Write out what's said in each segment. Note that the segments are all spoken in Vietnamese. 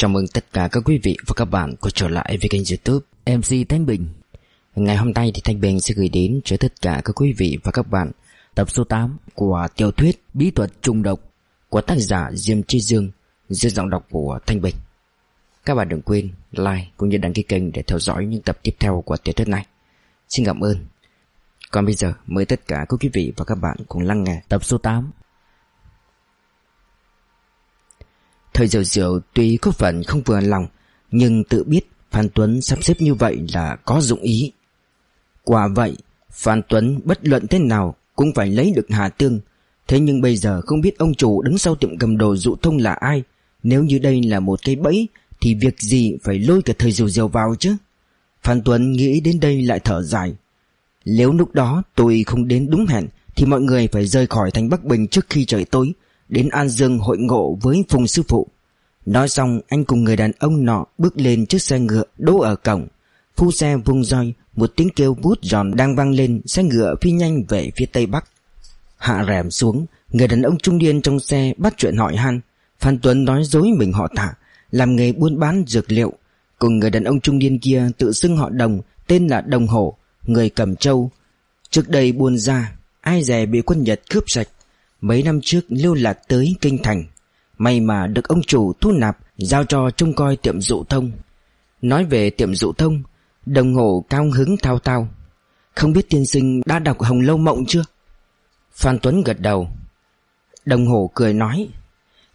Chào mừng tất cả các quý vị và các bạn quay trở lại với kênh youtube MC Thanh Bình. Ngày hôm nay thì Thanh Bình sẽ gửi đến cho tất cả các quý vị và các bạn Tập số 8 của tiểu thuyết Bí thuật trùng độc của tác giả Diêm Chi Dương dưới giọng đọc của Thanh Bình. Các bạn đừng quên like cũng như đăng ký kênh để theo dõi những tập tiếp theo của tiểu thuyết này. Xin cảm ơn. Còn bây giờ mời tất cả các quý vị và các bạn cùng lắng nghe tập số 8 Thời giờ diệu tuy có phần không vừa lòng, Nhưng tự biết Phan Tuấn sắp xếp như vậy là có dụng ý. Quả vậy, Phan Tuấn bất luận thế nào Cũng phải lấy được Hà Tương. Thế nhưng bây giờ không biết ông chủ đứng sau tiệm cầm đồ dụ thông là ai. Nếu như đây là một cái bẫy, Thì việc gì phải lôi cả thời diều diều vào chứ? Phan Tuấn nghĩ đến đây lại thở dài. Nếu lúc đó tôi không đến đúng hẹn, Thì mọi người phải rời khỏi thành Bắc Bình trước khi trời tối. Đến An Dương hội ngộ với Phùng Sư Phụ. Nói xong anh cùng người đàn ông nọ bước lên chiếc xe ngựa đỗ ở cổng. Phu xe vung roi Một tiếng kêu bút giòn đang vang lên Xe ngựa phi nhanh về phía tây bắc. Hạ rèm xuống Người đàn ông trung niên trong xe bắt chuyện hỏi han. Phan Tuấn nói dối mình họ Tạ, Làm nghề buôn bán dược liệu. Cùng người đàn ông trung niên kia tự xưng họ đồng Tên là Đồng Hổ Người cầm châu. Trước đây buôn ra Ai dè bị quân Nhật cướp sạch. Mấy năm trước lưu lạc tới Kinh Thành, May mà được ông chủ thu nạp Giao cho trông coi tiệm dụ thông. Nói về tiệm dụ thông, Đồng hồ cao hứng thao tao Không biết tiên sinh đã đọc Hồng Lâu Mộng chưa? Phan Tuấn gật đầu. Đồng hồ cười nói,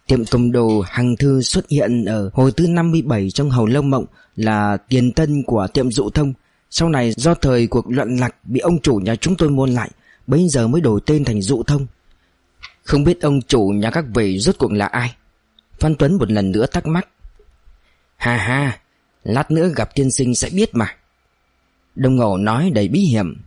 Tiệm cầm đồ Hằng Thư xuất hiện ở hồi thứ 57 trong Hồng Lâu Mộng Là tiền tân của tiệm dụ thông. Sau này do thời cuộc loạn lạc Bị ông chủ nhà chúng tôi mua lại Bây giờ mới đổi tên thành dụ thông không biết ông chủ nhà các vị rốt cuộc là ai? Phan Tuấn một lần nữa thắc mắc. Hà hà Lát nữa gặp tiên sinh sẽ biết mà. Đồng ngộ nói đầy bí hiểm.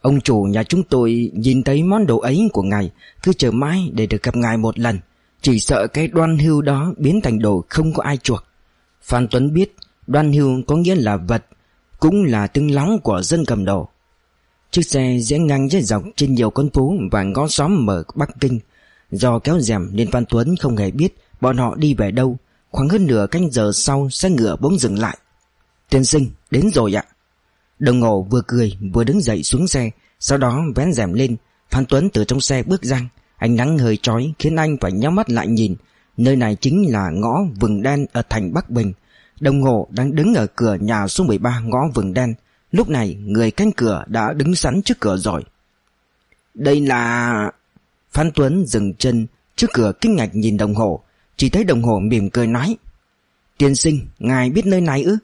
Ông chủ nhà chúng tôi nhìn thấy món đồ ấy của ngài, Cứ chờ mãi để được gặp ngài một lần. Chỉ sợ cái đoan hưu đó biến thành đồ không có ai chuộc. Phan Tuấn biết đoan hưu có nghĩa là vật, Cũng là tương lóng của dân cầm đồ. Chiếc xe rẽ ngang dây dọc trên nhiều con phố và ngõ xóm ở Bắc Kinh. Do kéo rèm nên Văn Tuấn không hề biết bọn họ đi về đâu. Khoảng hơn nửa canh giờ sau xe ngựa bỗng dừng lại. Tiên sinh, đến rồi ạ. Đồng hồ vừa cười vừa đứng dậy xuống xe, sau đó vén rèm lên. Phan Tuấn từ trong xe bước ra, ánh nắng hơi chói khiến anh phải nhắm mắt lại nhìn. Nơi này chính là ngõ vừng đen ở thành Bắc Bình. Đồng hồ đang đứng ở cửa nhà số 13 ngõ vừng đen. Lúc này người canh cửa đã đứng sẵn trước cửa rồi Đây là... Phan Tuấn dừng chân trước cửa kinh ngạc nhìn đồng hồ Chỉ thấy đồng hồ mỉm cười nói Tiên sinh, ngài biết nơi này ư?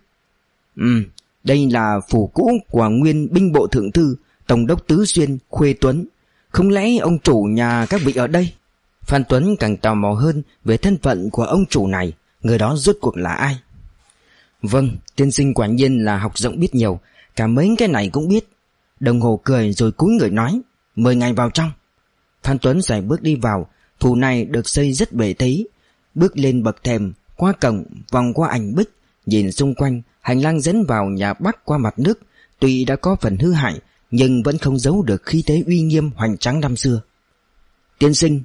Ừ, đây là phủ cũ của nguyên binh bộ thượng thư Tổng đốc Tứ Xuyên, Khuê Tuấn Không lẽ ông chủ nhà các vị ở đây? Phan Tuấn càng tò mò hơn về thân phận của ông chủ này Người đó rốt cuộc là ai? Vâng, tiên sinh quả nhiên là học rộng biết nhiều Cả mấy cái này cũng biết. Đồng hồ cười rồi cúi người nói Mời ngài vào trong. Phan Tuấn giải bước đi vào Phủ này được xây rất bể thế, Bước lên bậc thềm Qua cổng vòng qua ảnh bích Nhìn xung quanh hành lang dẫn vào nhà Bắc qua mặt nước. Tuy đã có phần hư hại Nhưng vẫn không giấu được khí thế uy nghiêm hoành tráng năm xưa. Tiên sinh.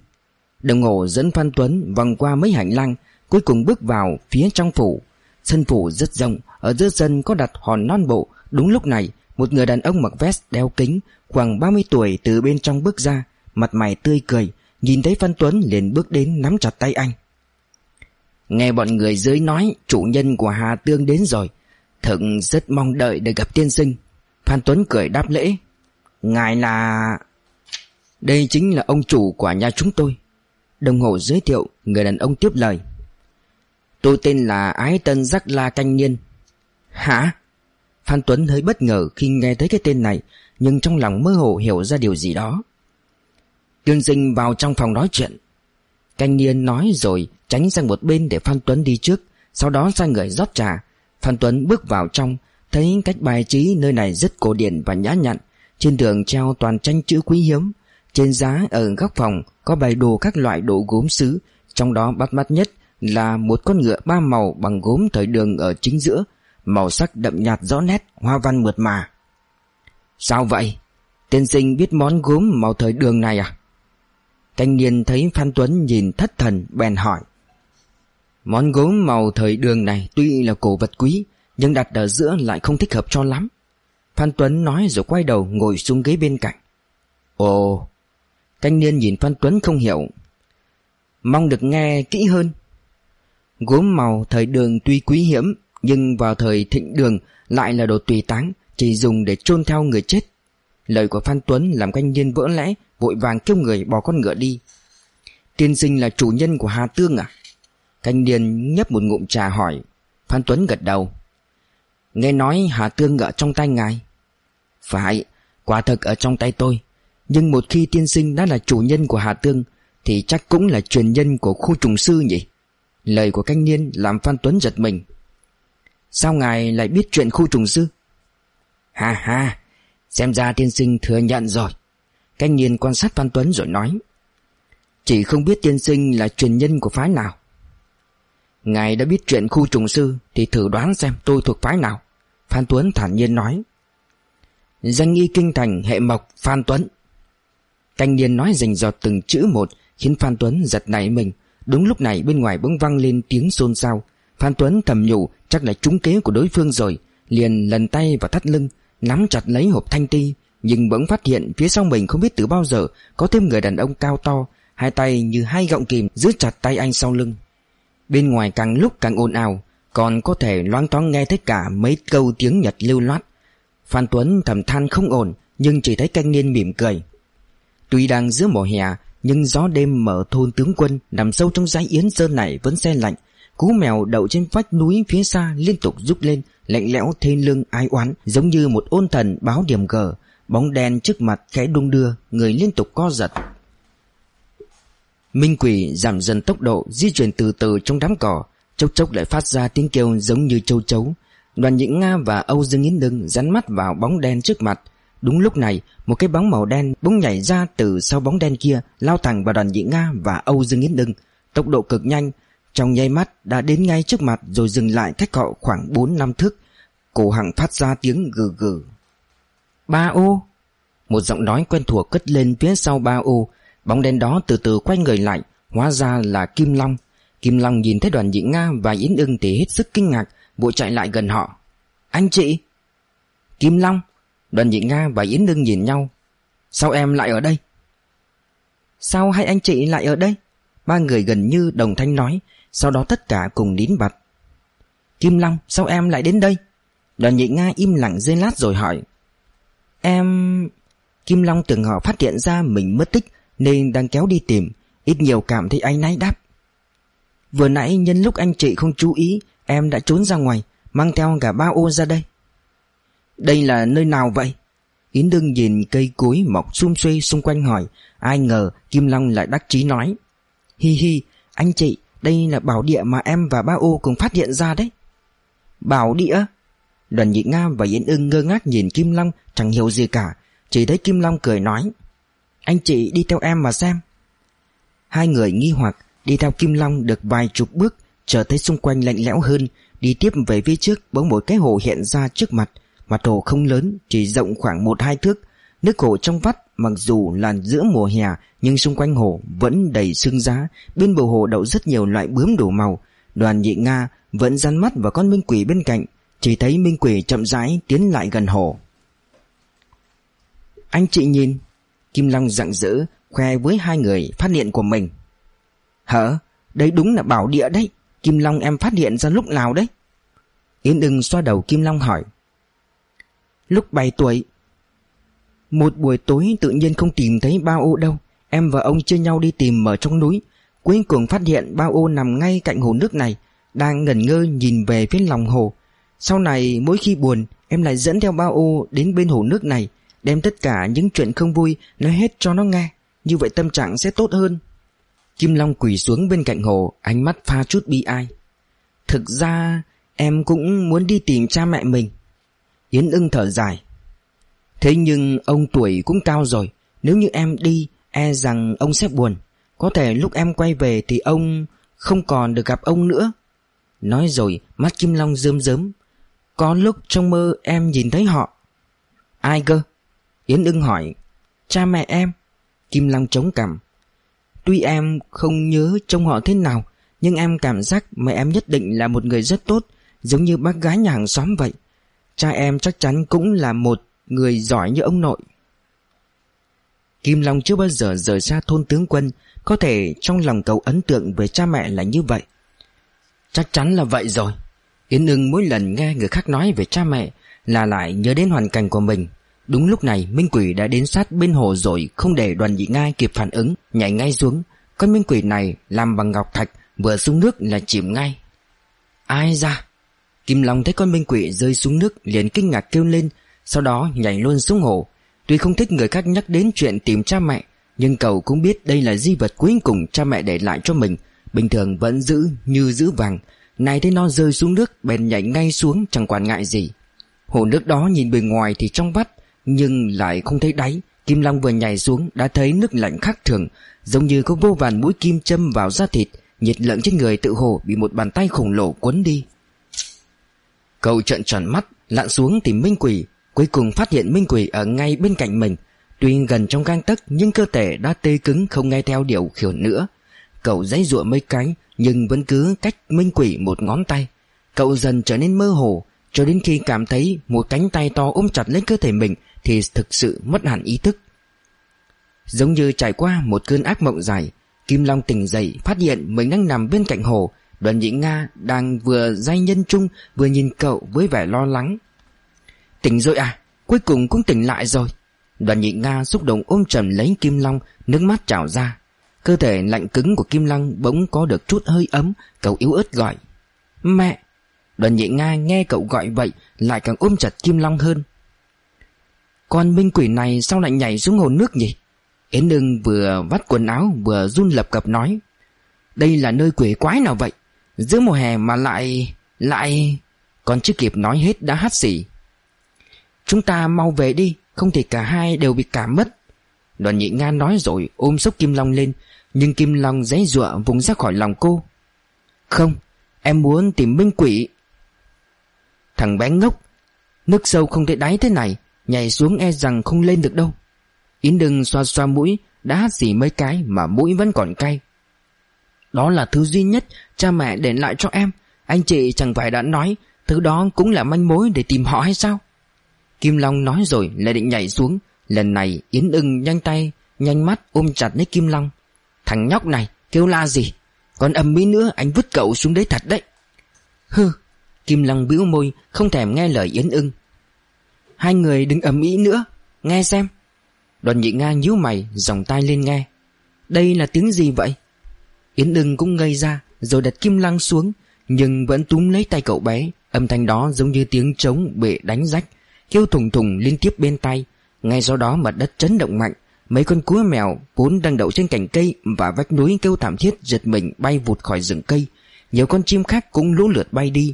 Đồng hồ dẫn Phan Tuấn vòng qua mấy hành lang Cuối cùng bước vào phía trong phủ. Sân phủ rất rộng Ở giữa sân có đặt hòn non bộ Đúng lúc này, Một người đàn ông mặc vest đeo kính, Khoảng 30 tuổi từ bên trong bước ra, Mặt mày tươi cười, Nhìn thấy Phan Tuấn liền bước đến nắm chặt tay anh. Nghe bọn người dưới nói Chủ nhân của Hà Tương đến rồi Thượng rất mong đợi để gặp tiên sinh. Phan Tuấn cười đáp lễ, Ngài là... Đây chính là ông chủ của nhà chúng tôi. Đồng hồ giới thiệu, Người đàn ông tiếp lời, Tôi tên là Ái Tân Giác La Canh Niên Hả? Phan Tuấn hơi bất ngờ khi nghe thấy cái tên này, Nhưng trong lòng mơ hồ hiểu ra điều gì đó. Tương sinh vào trong phòng nói chuyện. Canh niên nói rồi tránh sang một bên để Phan Tuấn đi trước, Sau đó sang người rót trà. Phan Tuấn bước vào trong, Thấy cách bài trí nơi này rất cổ điển và nhã nhặn. Trên tường treo toàn tranh chữ quý hiếm. Trên giá ở góc phòng Có bày đồ các loại đồ gốm sứ Trong đó bắt mắt nhất là một con ngựa ba màu bằng gốm thời đường ở chính giữa. Màu sắc đậm nhạt rõ nét, Hoa văn mượt mà. Sao vậy? Tiên sinh biết món gốm màu thời đường này à? Thanh niên thấy Phan Tuấn nhìn thất thần, bèn hỏi. Món gốm màu thời đường này tuy là cổ vật quý, Nhưng đặt ở giữa lại không thích hợp cho lắm. Phan Tuấn nói rồi quay đầu ngồi xuống ghế bên cạnh. Ồ! Thanh niên nhìn Phan Tuấn không hiểu. Mong được nghe kỹ hơn. Gốm màu thời đường tuy quý hiếm nhưng vào thời thịnh đường, lại là đồ tùy táng, Chỉ dùng để chôn theo người chết. Lời của Phan Tuấn làm canh niên vỡ lẽ, Vội vàng kêu người bỏ con ngựa đi. Tiên sinh là chủ nhân của Hà Tương à? Canh niên nhấp một ngụm trà hỏi. Phan Tuấn gật đầu. Nghe nói Hà Tương ở trong tay ngài. Phải, Quả thật ở trong tay tôi. Nhưng một khi tiên sinh đã là chủ nhân của Hà Tương, Thì chắc cũng là truyền nhân của khu trùng sư nhỉ? Lời của canh niên làm Phan Tuấn giật mình. Sao ngài lại biết chuyện khu trùng sư? Ha ha, Xem ra tiên sinh thừa nhận rồi. Canh niên quan sát Phan Tuấn rồi nói, Chỉ không biết tiên sinh là truyền nhân của phái nào. Ngài đã biết chuyện khu trùng sư Thì thử đoán xem tôi thuộc phái nào. Phan Tuấn thản nhiên nói, Danh y kinh thành hệ mộc Phan Tuấn. Canh niên nói rành giọt từng chữ một Khiến Phan Tuấn giật nảy mình. Đúng lúc này bên ngoài bỗng vang lên tiếng xôn xao. Phan Tuấn thầm nhủ chắc là trúng kế của đối phương rồi. Liền lần tay vào thắt lưng, Nắm chặt lấy hộp thanh ti, Nhưng bỗng phát hiện phía sau mình không biết từ bao giờ Có thêm người đàn ông cao to, Hai tay như hai gọng kìm giữ chặt tay anh sau lưng. Bên ngoài càng lúc càng ồn ào, Còn có thể loáng thoáng nghe thấy cả mấy câu tiếng Nhật lưu loát. Phan Tuấn thầm than không ổn, Nhưng chỉ thấy canh niên mỉm cười. Tuy đang giữa mùa hè, Nhưng gió đêm mở thôn tướng quân Nằm sâu trong dãy yến sơn này vẫn xe lạnh Cú mèo đậu trên vách núi phía xa Liên tục rúc lên Lạnh lẽo thê lương ai oán Giống như một ôn thần báo điểm gờ. Bóng đen trước mặt khẽ đung đưa Người liên tục co giật. Minh quỷ giảm dần tốc độ Di chuyển từ từ trong đám cỏ. Chốc chốc lại phát ra tiếng kêu giống như châu chấu. Đoàn Nhĩ Nga và Âu Dương Yến Đương Rắn mắt vào bóng đen trước mặt. Đúng lúc này Một cái bóng màu đen bỗng nhảy ra từ sau bóng đen kia Lao thẳng vào đoàn Nhĩ Nga và Âu Dương Yến Đương, Tốc độ cực nhanh trong nháy mắt đã đến ngay trước mặt Rồi dừng lại cách họ khoảng 4 năm thước. Cổ hằng phát ra tiếng gừ gừ. Ba ô. Một giọng nói quen thuộc cất lên phía sau ba ô. Bóng đen đó từ từ quay người lại Hóa ra là Kim Long. Kim Long nhìn thấy đoàn nhị Nga và Yến ưng thì hết sức kinh ngạc Vội chạy lại gần họ. Anh chị. Kim Long Đoàn nhị Nga và Yến ưng nhìn nhau. Sao em lại ở đây? Sao hai anh chị lại ở đây? Ba người gần như đồng thanh nói sau đó tất cả cùng nín bặt. Kim Long, sao em lại đến đây? Đoàn nhị Nga im lặng giây lát rồi hỏi. Em... Kim Long tưởng họ phát hiện ra mình mất tích Nên đang kéo đi tìm, Ít nhiều cảm thấy anh náy đáp. Vừa nãy nhân lúc anh chị không chú ý, Em đã trốn ra ngoài, Mang theo cả ba ô ra đây. Đây là nơi nào vậy? Yến Đương nhìn cây cối mọc xum xuê xung quanh hỏi, Ai ngờ Kim Long lại đắc chí nói. Hi hi, Anh chị đây là bảo địa mà em và ba ô cùng phát hiện ra đấy. Bảo địa? Đoàn nhị Nga và Yến ưng ngơ ngác nhìn Kim Long, Chẳng hiểu gì cả. Chỉ thấy Kim Long cười nói, Anh chị đi theo em mà xem. Hai người nghi hoặc, Đi theo Kim Long được vài chục bước Trở thấy xung quanh lạnh lẽo hơn, Đi tiếp về phía trước, bỗng một cái hồ hiện ra trước mặt. Mặt hồ không lớn, Chỉ rộng khoảng một hai thước Nước hồ trong vắt, mặc dù là giữa mùa hè, Nhưng xung quanh hồ vẫn đầy sương giá. Bên bờ hồ đậu rất nhiều loại bướm đủ màu. Đoàn nhị Nga vẫn dán mắt vào con minh quỷ bên cạnh, Chỉ thấy minh quỷ chậm rãi tiến lại gần hồ. Anh chị nhìn, Kim Long rạng rỡ, Khoe với hai người phát hiện của mình. Hả? Đấy đúng là bảo địa đấy. Kim Long em phát hiện ra lúc nào đấy? Yến ưng xoa đầu Kim Long hỏi. Lúc 7 tuổi một buổi tối tự nhiên không tìm thấy bao ô đâu. Em và ông chia nhau đi tìm ở trong núi. Cuối cùng phát hiện bao ô nằm ngay cạnh hồ nước này, Đang ngẩn ngơ nhìn về phía lòng hồ. Sau này, mỗi khi buồn, Em lại dẫn theo bao ô đến bên hồ nước này, Đem tất cả những chuyện không vui Nói hết cho nó nghe. Như vậy tâm trạng sẽ tốt hơn. Kim Long quỳ xuống bên cạnh hồ, Ánh mắt pha chút bi ai. Thực ra, em cũng muốn đi tìm cha mẹ mình. Yến ưng thở dài. Thế nhưng ông tuổi cũng cao rồi. Nếu như em đi E rằng ông sẽ buồn. Có thể lúc em quay về thì ông Không còn được gặp ông nữa. Nói rồi, mắt Kim Long rơm rớm. Có lúc trong mơ em nhìn thấy họ. Ai cơ? Yến ưng hỏi. Cha mẹ em. Kim Long chống cằm. Tuy em không nhớ trông họ thế nào, Nhưng em cảm giác mẹ em nhất định là một người rất tốt, Giống như bác gái nhà hàng xóm vậy. Cha em chắc chắn cũng là một người giỏi như ông nội. Kim Long chưa bao giờ rời xa thôn tướng quân, Có thể trong lòng cậu ấn tượng về cha mẹ là như vậy. Chắc chắn là vậy rồi. Yến ưng mỗi lần nghe người khác nói về cha mẹ Là lại nhớ đến hoàn cảnh của mình. Đúng lúc này, Minh Quỷ đã đến sát bên hồ rồi Không để đoàn nhị ngai kịp phản ứng, Nhảy ngay xuống. Con Minh Quỷ này làm bằng ngọc thạch, Vừa xuống nước là chìm ngay. Ai ra? Kim Long thấy con Minh Quỷ rơi xuống nước liền kinh ngạc kêu lên sau đó nhảy luôn xuống hồ. Tuy không thích người khác nhắc đến chuyện tìm cha mẹ, Nhưng cậu cũng biết đây là di vật cuối cùng cha mẹ để lại cho mình. Bình thường vẫn giữ như giữ vàng. Này thấy nó rơi xuống nước, bèn nhảy ngay xuống, chẳng quản ngại gì. Hồ nước đó nhìn bề ngoài thì trong vắt, Nhưng lại không thấy đáy. Kim Long vừa nhảy xuống, đã thấy nước lạnh khác thường. Giống như có vô vàn mũi kim châm vào da thịt, Nhiệt lợn trên người tự hồ bị một bàn tay khổng lồ cuốn đi. Cậu trợn tròn mắt, Lặn xuống tìm Minh Quỷ. Cuối cùng phát hiện Minh Quỷ ở ngay bên cạnh mình. Tuy gần trong gang tấc, Nhưng cơ thể đã tê cứng, không nghe theo điều khiển nữa. Cậu giãy giụa mấy cái, Nhưng vẫn cứ cách Minh Quỷ một ngón tay. Cậu dần trở nên mơ hồ, Cho đến khi cảm thấy một cánh tay to ôm chặt lấy cơ thể mình Thì thực sự mất hẳn ý thức. Giống như trải qua một cơn ác mộng dài, Kim Long tỉnh dậy, phát hiện mình đang nằm bên cạnh hồ. Đoàn nhị Nga đang vừa dây nhân trung Vừa nhìn cậu với vẻ lo lắng. Tỉnh rồi à? Cuối cùng cũng tỉnh lại rồi. Đoàn nhị Nga xúc động ôm trầm lấy Kim Long, Nước mắt trào ra. Cơ thể lạnh cứng của Kim Long bỗng có được chút hơi ấm, Cậu yếu ớt gọi. Mẹ! Đoàn nhị Nga nghe cậu gọi vậy, Lại càng ôm chặt Kim Long hơn. Con minh quỷ này sao lại nhảy xuống hồ nước nhỉ? Yến Nương vừa vắt quần áo, Vừa run lập cập nói. Đây là nơi quỷ quái nào vậy? Giữa mùa hè mà lại Lại Còn chưa kịp nói hết đã hát xỉ Chúng ta mau về đi, Không thì cả hai đều bị cảm mất. Đoàn nhị Nga nói rồi ôm sốc Kim Long lên, Nhưng Kim Long dãy dụa vùng ra khỏi lòng cô. Không, Em muốn tìm minh quỷ. Thằng bé ngốc, Nước sâu không thể đáy thế này, Nhảy xuống e rằng không lên được đâu. Yến đừng xoa xoa mũi, Đã hát xỉ mấy cái mà mũi vẫn còn cay. Đó là thứ duy nhất Cha mẹ để lại cho em, Anh chị chẳng phải đã nói, Thứ đó cũng là manh mối để tìm họ hay sao? Kim Long nói rồi lại định nhảy xuống. Lần này Yến ưng nhanh tay, Nhanh mắt ôm chặt lấy Kim Long. Thằng nhóc này, kêu la gì? Còn ầm mỹ nữa, anh vứt cậu xuống đấy thật đấy. Hừ, Kim Long bĩu môi, không thèm nghe lời Yến ưng. Hai người đừng ầm ĩ nữa, Nghe xem. Đoàn nhị Nga nhíu mày Dòng tay lên nghe. Đây là tiếng gì vậy? Yến ưng cũng ngây ra, Rồi đặt kim lăng xuống, Nhưng vẫn túm lấy tay cậu bé. Âm thanh đó giống như tiếng trống bị đánh rách. Kêu thùng thùng liên tiếp bên tay Ngay sau đó mặt đất chấn động mạnh. Mấy con cúa mèo vốn đang đậu trên cành cây Và vách núi kêu thảm thiết giật mình bay vụt khỏi rừng cây. Nhiều con chim khác cũng lũ lượt bay đi.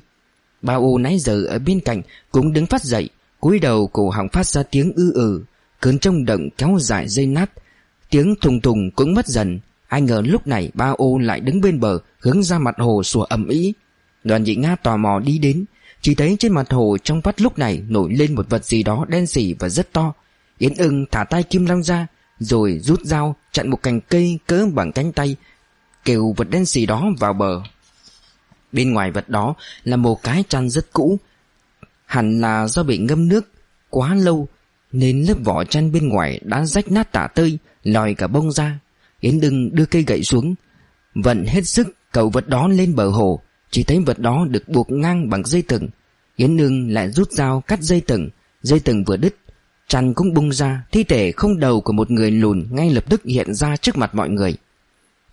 Ba ô nãy giờ ở bên cạnh Cũng đứng phát dậy, cúi đầu cổ họng phát ra tiếng ư ừ. Cơn trong động kéo dài dây nát. Tiếng thùng thùng cũng mất dần. Ai ngờ lúc này ba ô lại đứng bên bờ, Hướng ra mặt hồ sủa ầm ĩ. Đoàn nhị Nga tò mò đi đến. Chỉ thấy trên mặt hồ trong vắt lúc này Nổi lên một vật gì đó đen sì và rất to. Yến ưng thả tay kim long ra, Rồi rút dao, chặn một cành cây cỡ bằng cánh tay, Kêu vật đen sì đó vào bờ. Bên ngoài vật đó là một cái chăn rất cũ, Hẳn là do bị ngâm nước quá lâu, Nên lớp vỏ chăn bên ngoài đã rách nát tả tơi, Lòi cả bông ra. Yến đừng đưa cây gậy xuống, Vận hết sức cầu vật đó lên bờ hồ. Chỉ thấy vật đó được buộc ngang bằng dây thừng. Yến nương lại rút dao cắt dây thừng. Dây thừng vừa đứt, Chăn cũng bung ra, Thi thể không đầu của một người lùn Ngay lập tức hiện ra trước mặt mọi người.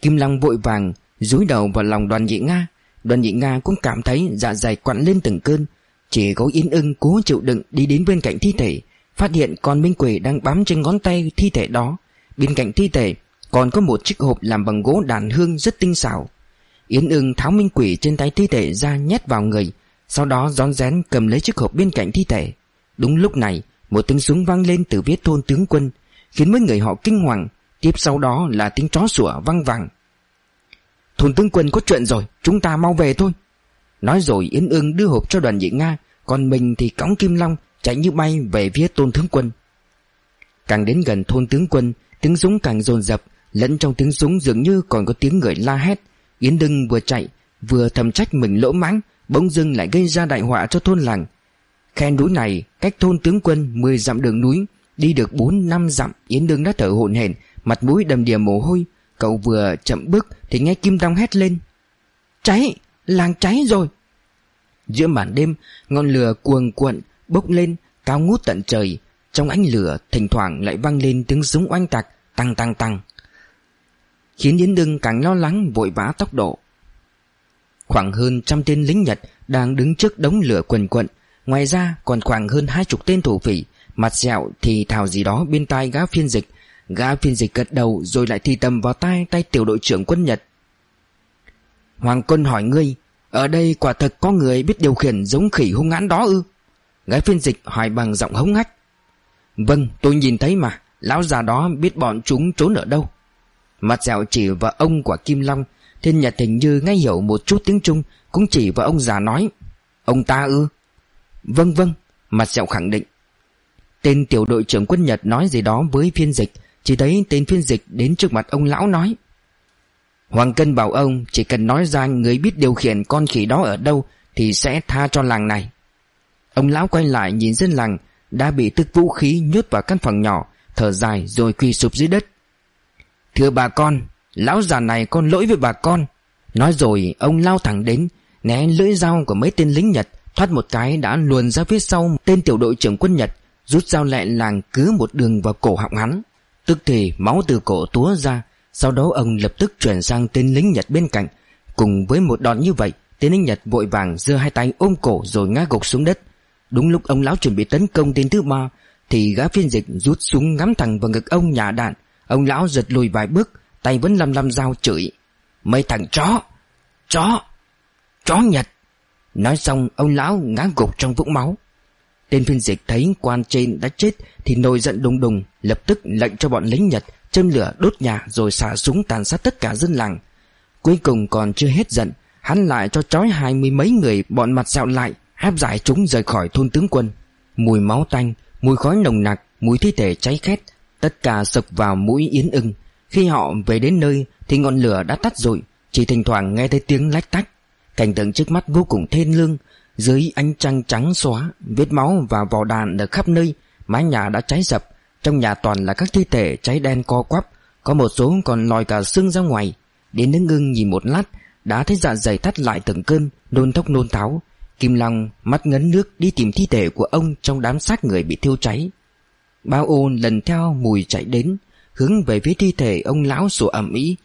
Kim Long vội vàng rúi đầu vào lòng đoàn nhị Nga. Đoàn nhị Nga cũng cảm thấy dạ dày quặn lên từng cơn. Chỉ có Yến ưng cố chịu đựng Đi đến bên cạnh thi thể, Phát hiện con minh quỷ đang bám trên ngón tay thi thể đó. Bên cạnh thi thể Còn có một chiếc hộp làm bằng gỗ đàn hương rất tinh xảo. Yến ưng tháo minh quỷ trên tay thi thể ra nhét vào người, Sau đó rón rén cầm lấy chiếc hộp bên cạnh thi thể. Đúng lúc này, Một tiếng súng vang lên từ phía thôn tướng quân, Khiến mấy người họ kinh hoàng. Tiếp sau đó là tiếng chó sủa vang vẳng Thôn tướng quân có chuyện rồi, Chúng ta mau về thôi. Nói rồi Yến ưng đưa hộp cho đoàn nhị Nga, Còn mình thì cõng Kim Long, Chạy như bay về phía tôn tướng quân. Càng đến gần thôn tướng quân, Tiếng súng càng dồn dập, Lẫn trong tiếng súng dường như còn có tiếng người la hét. Yến Đưng vừa chạy, Vừa thầm trách mình lỗ mãng, Bỗng dưng lại gây ra đại họa cho thôn làng Khe núi này, cách thôn tướng quân 10 dặm đường núi, Đi được 4-5 dặm, Yến Đương đã thở hổn hển, Mặt mũi đầm đìa mồ hôi Cậu vừa chậm bước Thì nghe Kim Long hét lên Cháy! Làng cháy rồi! Giữa màn đêm, Ngọn lửa cuồng cuộn Bốc lên, Cao ngút tận trời, Trong ánh lửa Thỉnh thoảng lại vang lên tiếng súng oanh tạc, Tăng tăng tăng Khiến Yến Đương càng lo lắng, vội vã tốc độ. Khoảng hơn trăm tên lính Nhật Đang đứng trước đống lửa quần quận. Ngoài ra, còn khoảng hơn hai chục tên thủ phỉ, Mặt dẹo thì thào gì đó bên tai gã phiên dịch. Gã phiên dịch gật đầu Rồi lại thì tầm vào tai, tay tiểu đội trưởng quân Nhật. Hoàng quân hỏi ngươi, Ở đây quả thật có người biết điều khiển giống khỉ hung hãn đó ư? Gã phiên dịch hỏi bằng giọng hống hách. Vâng tôi nhìn thấy mà, Lão già đó biết bọn chúng trốn ở đâu. Mặt dạo chỉ vào ông của Kim Long, Thiên Nhật hình như ngay hiểu một chút tiếng Trung, Cũng chỉ vào ông già nói, Ông ta ư? Vâng vâng Mặt dạo khẳng định. Tên tiểu đội trưởng quân Nhật nói gì đó với phiên dịch, Chỉ thấy tên phiên dịch đến trước mặt ông lão nói, Hoàng Cân bảo ông chỉ cần nói ra người biết điều khiển con khỉ đó ở đâu Thì sẽ tha cho làng này. Ông lão quay lại nhìn dân làng, Đã bị tức vũ khí nhốt vào căn phòng nhỏ, Thở dài rồi quỳ sụp dưới đất. Thưa bà con, Lão già này con lỗi với bà con. Nói rồi, ông lao thẳng đến, Né lưỡi dao của mấy tên lính Nhật, Thoát một cái đã luồn ra phía sau Tên tiểu đội trưởng quân Nhật, Rút dao lẹ làng cứ một đường vào cổ họng hắn. Tức thì máu từ cổ túa ra, Sau đó ông lập tức chuyển sang tên lính Nhật bên cạnh. Cùng với một đòn như vậy, Tên lính Nhật vội vàng giơ hai tay ôm cổ rồi ngã gục xuống đất. Đúng lúc ông lão chuẩn bị tấn công tên thứ ba, Thì gã phiên dịch rút súng ngắm thẳng vào ngực ông nhà đạn Ông lão giật lùi vài bước, Tay vẫn lăm lăm dao chửi. Mấy thằng chó Chó Chó Nhật! Nói xong, ông lão ngã gục trong vũng máu. Tên phiên dịch thấy quan trên đã chết Thì nổi giận đùng đùng, Lập tức lệnh cho bọn lính Nhật Châm lửa đốt nhà rồi xả súng tàn sát tất cả dân làng. Cuối cùng còn chưa hết giận, Hắn lại cho trói hai mươi mấy người Bọn mặt dạo lại áp giải chúng rời khỏi thôn tướng quân. Mùi máu tanh, Mùi khói nồng nặc, Mùi thi thể cháy khét Tất cả sập vào mũi yến ưng. Khi họ về đến nơi Thì ngọn lửa đã tắt rồi, Chỉ thỉnh thoảng nghe thấy tiếng lách tách. Cảnh tượng trước mắt vô cùng thê lương, Dưới ánh trăng trắng xóa, Vết máu và vỏ đạn ở khắp nơi, Mái nhà đã cháy sập, Trong nhà toàn là các thi thể cháy đen co quắp, Có một số còn lòi cả xương ra ngoài. Đến nước ngưng nhìn một lát, Đã thấy dạ dày thắt lại từng cơn Nôn thốc nôn tháo. Kim Long mắt ngấn nước đi tìm thi thể của ông Trong đám xác người bị thiêu cháy. Bao ô lần theo mùi chạy đến Hướng về phía thi thể ông lão sủa ẩm ý.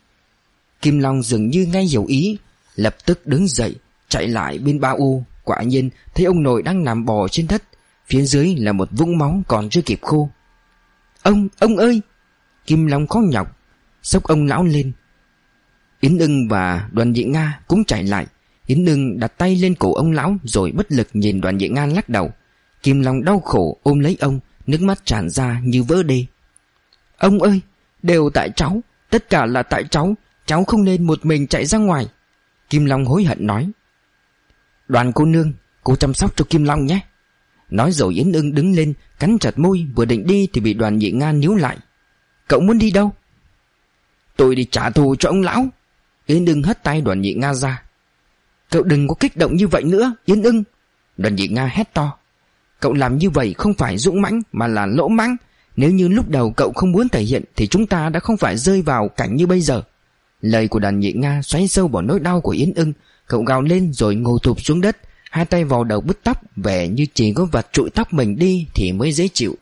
Kim Long dường như ngay hiểu ý Lập tức đứng dậy Chạy lại bên bao ô Quả nhiên thấy ông nội đang nằm bò trên đất Phía dưới là một vũng máu còn chưa kịp khô. Ông, ông ơi! Kim Long khó nhọc Sốc ông lão lên. Yến ưng và đoàn dị Nga cũng chạy lại. Yến ưng đặt tay lên cổ ông lão Rồi bất lực nhìn đoàn dị Nga lắc đầu. Kim Long đau khổ ôm lấy ông Nước mắt tràn ra như vỡ đê. Ông ơi, Đều tại cháu, Tất cả là tại cháu Cháu không nên một mình chạy ra ngoài. Kim Long hối hận nói. Đoàn cô nương, Cô chăm sóc cho Kim Long nhé. Nói rồi Yến ưng đứng lên, Cắn chặt môi, Vừa định đi thì bị đoàn nhị nga níu lại. Cậu muốn đi đâu? Tôi đi trả thù cho ông lão. Yến ưng hất tay đoàn nhị nga ra. Cậu đừng có kích động như vậy nữa, Yến ưng. Đoàn nhị nga hét to. Cậu làm như vậy không phải dũng mãnh, Mà là lỗ mãng. Nếu như lúc đầu cậu không muốn thể hiện, Thì chúng ta đã không phải rơi vào cảnh như bây giờ. Lời của đàn nhị Nga xoáy sâu vào nỗi đau của Yến ưng. Cậu gào lên rồi ngồi thụp xuống đất, Hai tay vào đầu bứt tóc, Vẻ như chỉ có vật trụi tóc mình đi Thì mới dễ chịu.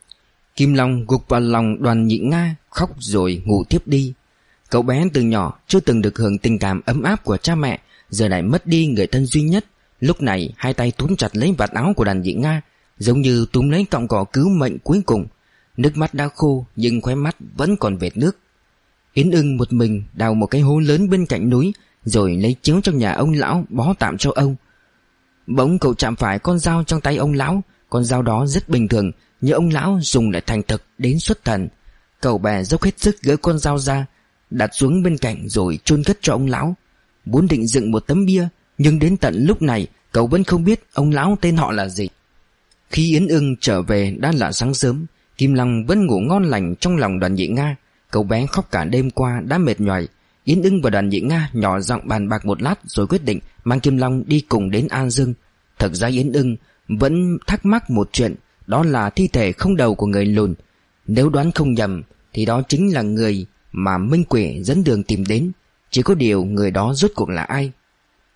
Kim Long gục vào lòng đoàn nhị Nga, Khóc rồi ngủ tiếp đi. Cậu bé từ nhỏ chưa từng được hưởng tình cảm ấm áp của cha mẹ, Giờ lại mất đi người thân duy nhất. Lúc này hai tay túm chặt lấy vạt áo của đàn nhị Nga Giống như túm lấy cọng cỏ cứu mệnh cuối cùng, Nước mắt đã khô Nhưng khóe mắt vẫn còn vệt nước. Yến ưng một mình đào một cái hố lớn bên cạnh núi, Rồi lấy chiếu trong nhà ông lão bó tạm cho ông. Bỗng cậu chạm phải con dao trong tay ông lão, Con dao đó rất bình thường Nhưng ông lão dùng lại thành thực đến xuất thần. Cậu bè dốc hết sức gỡ con dao ra, Đặt xuống bên cạnh rồi chôn cất cho ông lão. Muốn định dựng một tấm bia, Nhưng đến tận lúc này, Cậu vẫn không biết ông lão tên họ là gì. Khi Yến ưng trở về đã là sáng sớm, Kim Long vẫn ngủ ngon lành trong lòng đoàn nhị Nga. Cậu bé khóc cả đêm qua đã mệt nhoài. Yến ưng và đoàn nhị Nga nhỏ giọng bàn bạc một lát Rồi quyết định mang Kim Long đi cùng đến An Dương. Thật ra Yến ưng vẫn thắc mắc một chuyện, Đó là thi thể không đầu của người lùn. Nếu đoán không nhầm, Thì đó chính là người mà Minh Quỷ dẫn đường tìm đến. Chỉ có điều người đó rốt cuộc là ai?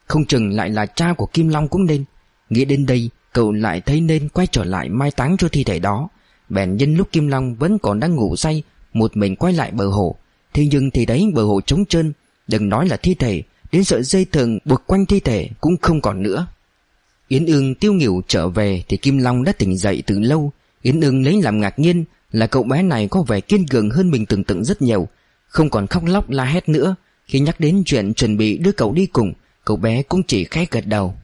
Không chừng lại là cha của Kim Long cũng nên. Nghĩ đến đây Cậu lại thấy nên quay trở lại mai táng cho thi thể đó. Bèn nhân lúc Kim Long vẫn còn đang ngủ say, Một mình quay lại bờ hồ. Thế nhưng thì đấy, bờ hồ trống trơn, Đừng nói là thi thể, Đến sợi dây thừng buộc quanh thi thể cũng không còn nữa. Yến ương, tiêu nghỉu trở về Thì Kim Long đã tỉnh dậy từ lâu. Yến ương lấy làm ngạc nhiên Là cậu bé này có vẻ kiên cường hơn mình tưởng tượng rất nhiều. Không còn khóc lóc la hét nữa. Khi nhắc đến chuyện chuẩn bị đưa cậu đi cùng, Cậu bé cũng chỉ khẽ gật đầu.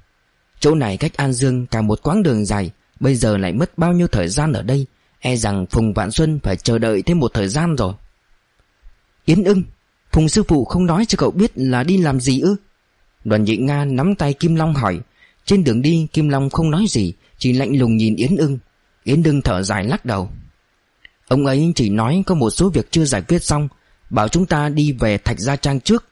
Chỗ này cách An Dương cả một quãng đường dài, Bây giờ lại mất bao nhiêu thời gian ở đây? E rằng Phùng Vạn Xuân phải chờ đợi thêm một thời gian rồi. Yến ưng, Phùng sư phụ không nói cho cậu biết là đi làm gì ư? Đoàn nhị Nga nắm tay Kim Long hỏi. Trên đường đi, Kim Long không nói gì, Chỉ lạnh lùng nhìn Yến ưng. Yến ưng thở dài lắc đầu. Ông ấy chỉ nói có một số việc chưa giải quyết xong, Bảo chúng ta đi về Thạch Gia Trang trước.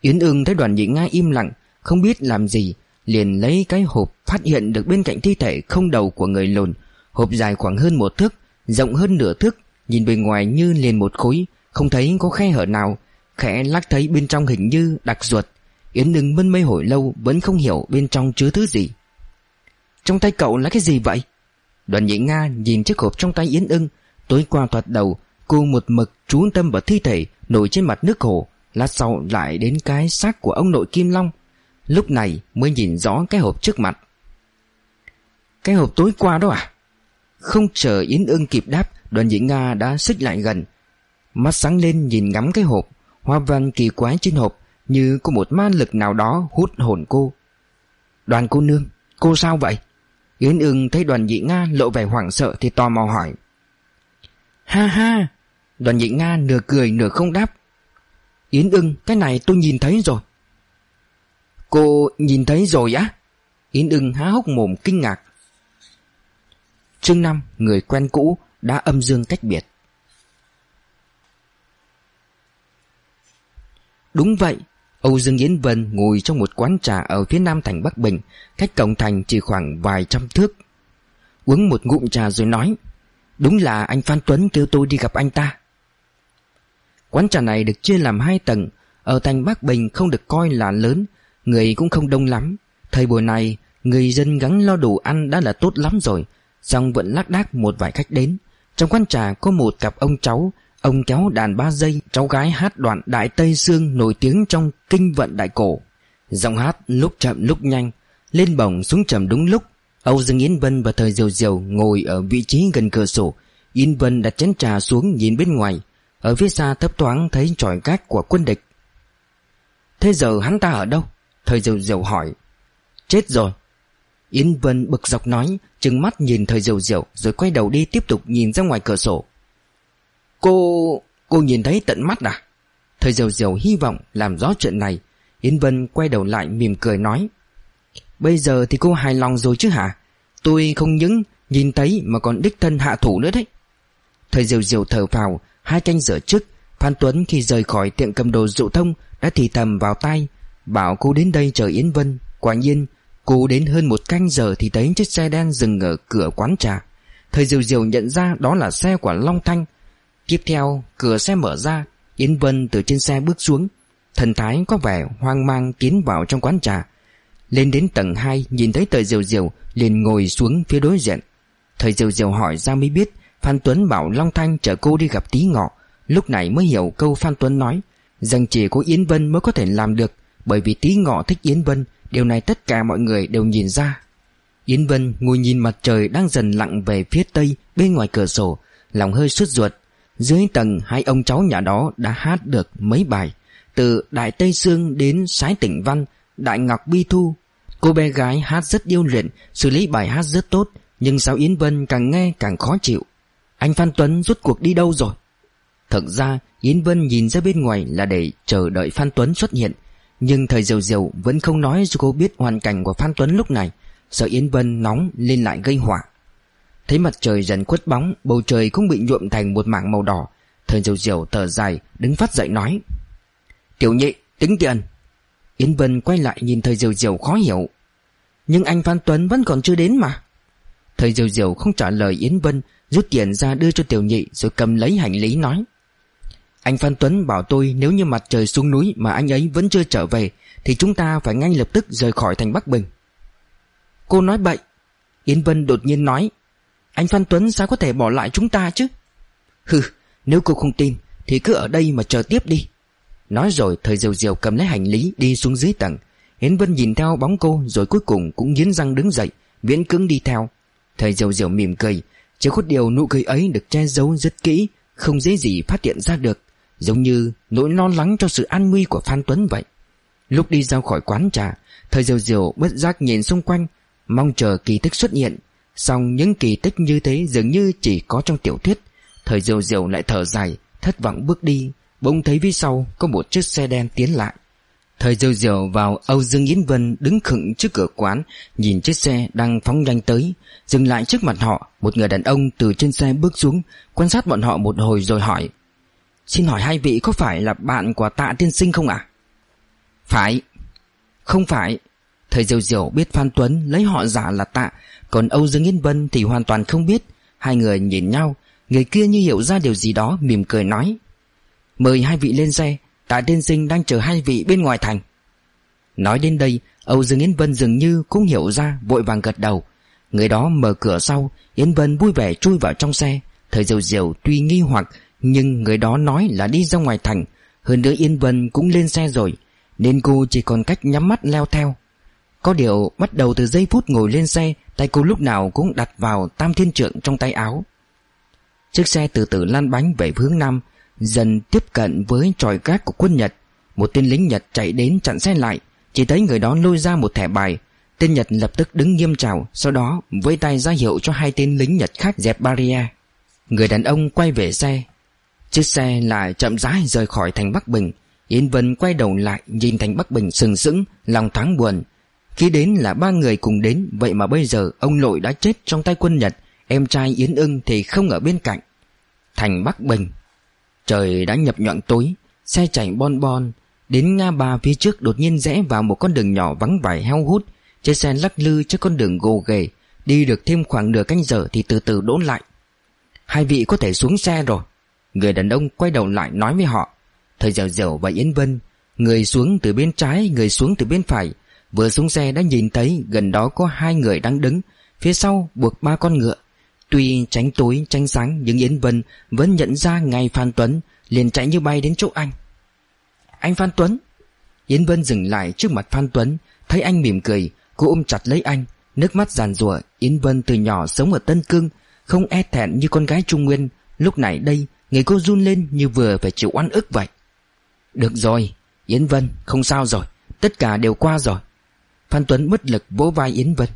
Yến ưng thấy đoàn nhị Nga im lặng, Không biết làm gì Liền lấy cái hộp phát hiện được bên cạnh thi thể không đầu của người lùn Hộp dài khoảng hơn một thước, Rộng hơn nửa thước, Nhìn bề ngoài như liền một khối, Không thấy có khe hở nào. Khẽ lắc thấy bên trong hình như đặc ruột. Yến đừng mân mê hồi lâu Vẫn không hiểu bên trong chứa thứ gì. Trong tay cậu là cái gì vậy? Đoàn nhị Nga nhìn chiếc hộp trong tay Yến ưng, Tối qua thoạt đầu, Cô một mực chú tâm vào thi thể Nổi trên mặt nước hồ, Lát sau lại đến cái xác của ông nội Kim Long. Lúc này mới nhìn rõ cái hộp trước mặt. Cái hộp tối qua đó à? Không chờ Yến ưng kịp đáp Đoàn nhị Nga đã xích lại gần. Mắt sáng lên nhìn ngắm cái hộp Hoa văn kỳ quái trên hộp Như có một ma lực nào đó hút hồn cô. Đoàn cô nương Cô sao vậy? Yến ưng thấy đoàn nhị Nga lộ vẻ hoảng sợ Thì tò mò hỏi. Ha ha! Đoàn nhị Nga nửa cười nửa không đáp. Yến ưng cái này tôi nhìn thấy rồi Cô nhìn thấy rồi á. Yến ưng há hốc mồm kinh ngạc. Chương năm, Người quen cũ đã âm dương cách biệt. Đúng vậy, Âu Dương Yến Vân ngồi trong một quán trà ở phía nam thành Bắc Bình, Cách cổng thành chỉ khoảng vài trăm thước. Uống một ngụm trà rồi nói, Đúng là anh Phan Tuấn kêu tôi đi gặp anh ta. Quán trà này được chia làm hai tầng, Ở thành Bắc Bình không được coi là lớn Người cũng không đông lắm. Thời buổi này, Người dân gắng lo đủ ăn đã là tốt lắm rồi. Xong vẫn lác đác một vài khách đến. Trong quán trà có một cặp ông cháu. Ông kéo đàn ba dây, Cháu gái hát đoạn Đại Tây Sương Nổi tiếng trong kinh vận đại cổ. Giọng hát lúc chậm lúc nhanh, Lên bổng xuống trầm đúng lúc. Âu Dương Yến Vân và Thời Diều Diều Ngồi ở vị trí gần cửa sổ. Yến Vân đặt chén trà xuống nhìn bên ngoài. Ở phía xa thấp thoáng thấy tròi gác của quân địch. Thế giờ hắn ta ở đâu? Thời Diều Diều hỏi. Chết rồi. Yến Vân bực dọc nói, Trừng mắt nhìn Thời Diều Diều Rồi quay đầu đi tiếp tục nhìn ra ngoài cửa sổ. Cô... cô nhìn thấy tận mắt à? Thời Diều Diều hy vọng làm rõ chuyện này. Yến Vân quay đầu lại mỉm cười nói. Bây giờ thì cô hài lòng rồi chứ hả? Tôi không những nhìn thấy mà còn đích thân hạ thủ nữa đấy. Thời Diều Diều thở vào Hai canh giờ trước, Phan Tuấn khi rời khỏi tiệm cầm đồ dụ thông Đã thì thầm vào tai Bảo cô đến đây chờ Yến Vân. Quả nhiên, cô đến hơn một canh giờ Thì thấy chiếc xe đen dừng ở cửa quán trà. Thời diều diều nhận ra đó là xe của Long Thanh. Tiếp theo, cửa xe mở ra, Yến Vân từ trên xe bước xuống. Thần thái có vẻ hoang mang tiến vào trong quán trà. Lên đến tầng 2 Nhìn thấy thời diều diều, liền ngồi xuống phía đối diện. Thời diều diều hỏi ra mới biết, Phan Tuấn bảo Long Thanh chở cô đi gặp tí ngọ. Lúc này mới hiểu câu Phan Tuấn nói. Rằng chỉ có Yến Vân mới có thể làm được bởi vì tí ngọ thích Yến Vân, Điều này tất cả mọi người đều nhìn ra. Yến Vân ngồi nhìn mặt trời đang dần lặng về phía tây bên ngoài cửa sổ, Lòng hơi sốt ruột. Dưới tầng hai ông cháu nhà đó đã hát được mấy bài, Từ Đại Tây Sương đến Sái Tỉnh Văn, Đại Ngọc Bi Thu. Cô bé gái hát rất điêu luyện, Xử lý bài hát rất tốt, Nhưng sao Yến Vân càng nghe càng khó chịu. Anh Phan Tuấn rút cuộc đi đâu rồi? Thật ra, Yến Vân nhìn ra bên ngoài là để chờ đợi Phan Tuấn xuất hiện nhưng thời diều diều vẫn không nói cho cô biết hoàn cảnh của Phan Tuấn lúc này. Sợ Yến Vân nóng lên lại gây họa. Thấy mặt trời dần khuất bóng, Bầu trời cũng bị nhuộm thành một mảng màu đỏ. Thời diều diều thở dài, Đứng phát dậy nói, Tiểu nhị, tính tiền. Yến Vân quay lại nhìn thời Diều Diều khó hiểu. Nhưng anh Phan Tuấn vẫn còn chưa đến mà. Thời Diều Diều không trả lời Yến Vân, Rút tiền ra đưa cho tiểu nhị Rồi cầm lấy hành lý nói anh Phan Tuấn bảo tôi nếu như mặt trời xuống núi Mà anh ấy vẫn chưa trở về, Thì chúng ta phải ngay lập tức rời khỏi thành Bắc Bình. Cô nói bậy. Yến Vân đột nhiên nói, Anh Phan Tuấn sao có thể bỏ lại chúng ta chứ? Hừ, nếu cô không tin, Thì cứ ở đây mà chờ tiếp đi. Nói rồi thời diều diều cầm lấy hành lý đi xuống dưới tầng. Yến Vân nhìn theo bóng cô, Rồi cuối cùng cũng nghiến răng đứng dậy Viễn cứng đi theo. Thời diều diều mỉm cười, Chỉ có điều nụ cười ấy được che giấu rất kỹ, Không dễ gì phát hiện ra được. Giống như nỗi lo lắng cho sự an nguy của Phan Tuấn vậy. Lúc đi ra khỏi quán trà Thời diều diều bất giác nhìn xung quanh, Mong chờ kỳ tích xuất hiện. Xong những kỳ tích như thế dường như chỉ có trong tiểu thuyết. Thời diều diều lại thở dài, Thất vọng bước đi, Bỗng thấy phía sau có một chiếc xe đen tiến lại. Thời diều diều vào Âu Dương Yến Vân đứng khựng trước cửa quán, Nhìn chiếc xe đang phóng nhanh tới. Dừng lại trước mặt họ, Một người đàn ông từ trên xe bước xuống, Quan sát bọn họ một hồi rồi hỏi Xin hỏi hai vị có phải là bạn của tạ tiên sinh không ạ? Phải. Không phải. Thời diều diều biết Phan Tuấn lấy họ giả là tạ, Còn Âu Dương Yên Vân thì hoàn toàn không biết. Hai người nhìn nhau, Người kia như hiểu ra điều gì đó, mỉm cười nói. Mời hai vị lên xe, Tạ tiên sinh đang chờ hai vị bên ngoài thành. Nói đến đây, Âu Dương Yên Vân dường như cũng hiểu ra, Vội vàng gật đầu. Người đó mở cửa sau, Yên Vân vui vẻ chui vào trong xe. Thời diều diều tuy nghi hoặc nhưng người đó nói là đi ra ngoài thành, Hơn nữa Yên Vân cũng lên xe rồi, Nên cô chỉ còn cách nhắm mắt leo theo. Có điều bắt đầu từ giây phút ngồi lên xe, Tay cô lúc nào cũng đặt vào tam thiên trượng trong tay áo. Chiếc xe từ từ lăn bánh về hướng Nam, Dần tiếp cận với tròi gác của quân Nhật. Một tên lính Nhật chạy đến chặn xe lại, Chỉ thấy người đó lôi ra một thẻ bài. Tên Nhật lập tức đứng nghiêm chào, Sau đó với tay ra hiệu cho hai tên lính Nhật khác dẹp barrier. Người đàn ông quay về xe. Chiếc xe lại chậm rãi rời khỏi thành Bắc Bình. Yến Vân quay đầu lại nhìn thành Bắc Bình sừng sững, Lòng thoáng buồn. Khi đến là ba người cùng đến, Vậy mà bây giờ ông nội đã chết trong tay quân Nhật, Em trai Yến ưng thì không ở bên cạnh. Thành Bắc Bình. Trời đã nhập nhọn tối, Xe chạy bon bon, Đến Nga Ba phía trước đột nhiên rẽ vào một con đường nhỏ vắng vải heo hút. Chiếc xe lắc lư trên con đường gồ ghề, Đi được thêm khoảng nửa canh giờ thì từ từ đỗ lại. Hai vị có thể xuống xe rồi. Người đàn ông quay đầu lại nói với họ Thời dẻo dẻo và Yến Vân, Người xuống từ bên trái, Người xuống từ bên phải. Vừa xuống xe đã nhìn thấy gần đó có hai người đang đứng, Phía sau buộc ba con ngựa. Tuy tránh tối, tránh sáng, Nhưng Yến Vân vẫn nhận ra ngay Phan Tuấn, liền chạy như bay đến chỗ anh. Anh Phan Tuấn? Yến Vân dừng lại trước mặt Phan Tuấn, Thấy anh mỉm cười, Cô ôm chặt lấy anh. Nước mắt giàn rủa Yến Vân từ nhỏ sống ở Tân Cương, Không e thẹn như con gái Trung Nguyên. Lúc này đây Người cô run lên như vừa phải chịu oan ức vậy. Được rồi, Yến Vân, không sao rồi. Tất cả đều qua rồi. Phan Tuấn bất lực vỗ vai Yến Vân.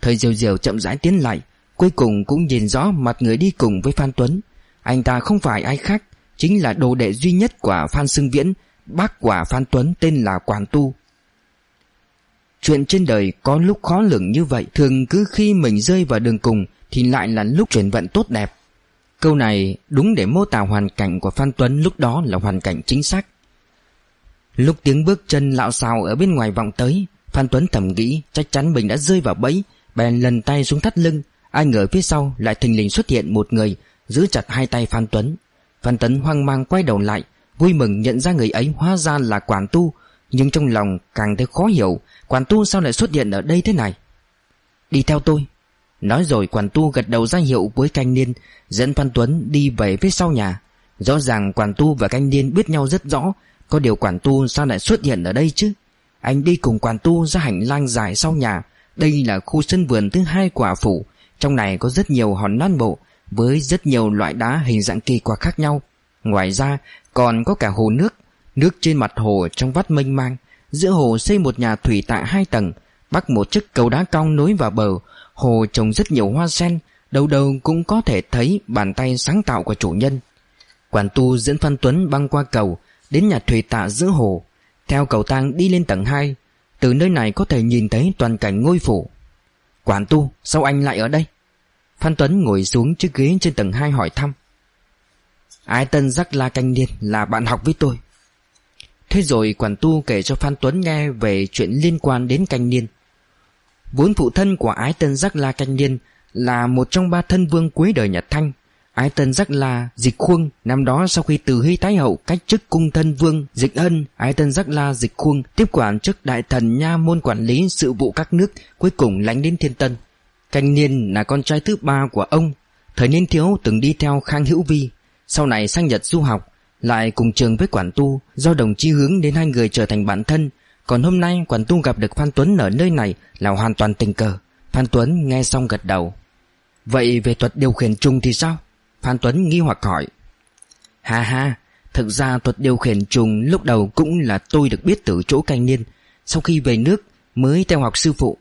Thời diều diều chậm rãi tiến lại, Cuối cùng cũng nhìn rõ mặt người đi cùng với Phan Tuấn. Anh ta không phải ai khác, Chính là đồ đệ duy nhất của Phan Sưng Viễn, Bác của Phan Tuấn tên là Quản Tu. Chuyện trên đời có lúc khó lường như vậy, Thường cứ khi mình rơi vào đường cùng Thì lại là lúc chuyển vận tốt đẹp. Câu này đúng để mô tả hoàn cảnh của Phan Tuấn lúc đó là hoàn cảnh chính xác. Lúc tiếng bước chân lạo xào ở bên ngoài vọng tới, Phan Tuấn thầm nghĩ chắc chắn mình đã rơi vào bẫy, Bèn lần tay xuống thắt lưng. Ai ngờ phía sau lại thình lình xuất hiện một người Giữ chặt hai tay Phan Tuấn. Phan Tuấn hoang mang quay đầu lại, Vui mừng nhận ra người ấy hóa ra là Quản Tu, Nhưng trong lòng càng thấy khó hiểu Quản Tu sao lại xuất hiện ở đây thế này? Đi theo tôi. Nói rồi Quản Tu gật đầu ra hiệu với canh niên Dẫn Phan Tuấn đi về phía sau nhà Rõ ràng Quản Tu và canh niên biết nhau rất rõ Có điều Quản Tu sao lại xuất hiện ở đây chứ Anh đi cùng Quản Tu ra hành lang dài sau nhà Đây là khu sân vườn thứ hai quả phủ trong này có rất nhiều hòn non bộ với rất nhiều loại đá hình dạng kỳ quặc khác nhau. Ngoài ra còn có cả hồ nước, nước trên mặt hồ trong vắt mênh mang. Giữa hồ xây một nhà thủy tại hai tầng, bắc một chiếc cầu đá cong nối vào bờ. Hồ trồng rất nhiều hoa sen, đầu đầu cũng có thể thấy bàn tay sáng tạo của chủ nhân. Quản tu dẫn Phan Tuấn băng qua cầu, đến nhà thủy tạ giữa hồ. Theo cầu thang đi lên tầng 2, từ nơi này có thể nhìn thấy toàn cảnh ngôi phủ. Quản tu, sao anh lại ở đây? Phan Tuấn ngồi xuống chiếc ghế trên tầng 2 hỏi thăm Ái Tân Giác La Canh Niên là bạn học với tôi Thế rồi quản tu kể cho Phan Tuấn nghe về chuyện liên quan đến canh niên Vốn phụ thân của ái tân giác la canh niên Là một trong ba thân vương cuối đời Nhật Thanh. Ái tân giác la, dịch khuông, Năm đó sau khi từ Hy Thái Hậu cách chức cung thân vương dịch ân Ái tân giác la, dịch khuông tiếp quản chức đại thần nha môn quản lý sự vụ các nước, Cuối cùng lãnh đến thiên tân. Canh niên là con trai thứ ba của ông. Thời niên thiếu từng đi theo Khang Hữu Vi. Sau này sang Nhật du học, Lại cùng trường với quản tu, Do đồng chí hướng đến hai người trở thành bạn thân. Còn hôm nay quản tu gặp được Phan Tuấn ở nơi này Là hoàn toàn tình cờ. Phan Tuấn nghe xong gật đầu. Vậy về thuật điều khiển trùng thì sao? Phan Tuấn nghi hoặc hỏi. Ha ha, Thực ra thuật điều khiển trùng lúc đầu cũng là tôi được biết từ chỗ canh niên. Sau khi về nước, mới theo học sư phụ.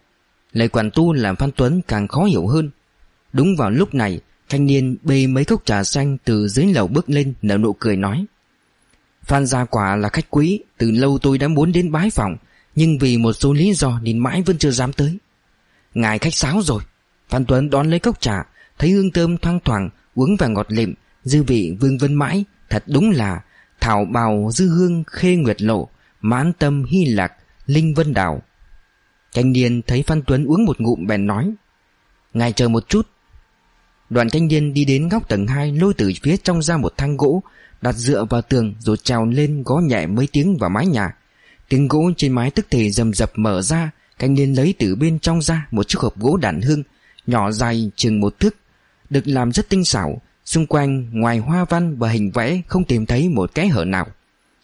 Lời quản tu làm Phan Tuấn càng khó hiểu hơn. Đúng vào lúc này Thanh niên bê mấy cốc trà xanh từ dưới lầu bước lên nở nụ cười nói. Phan gia quả là khách quý, Từ lâu tôi đã muốn đến bái phòng, Nhưng vì một số lý do nên mãi vẫn chưa dám tới. Ngài khách sáo rồi. Phan Tuấn đón lấy cốc trà, Thấy hương thơm thoang thoảng, Uống và ngọt lịm, Dư vị vương vân mãi, Thật đúng là Thảo bào dư hương khê nguyệt lộ, Mãn tâm hy lạc, Linh vân đảo Thanh niên thấy Phan Tuấn uống một ngụm bèn nói, Ngài chờ một chút. Đoàn thanh niên đi đến góc tầng 2 lôi từ phía trong ra một thang gỗ đặt dựa vào tường rồi trèo lên gõ nhẹ mấy tiếng vào mái nhà. Tiếng gỗ trên mái tức thì rầm rập mở ra, thanh niên lấy từ bên trong ra một chiếc hộp gỗ đàn hương, nhỏ dài chừng một thước, được làm rất tinh xảo, xung quanh ngoài hoa văn và hình vẽ không tìm thấy một cái hở nào.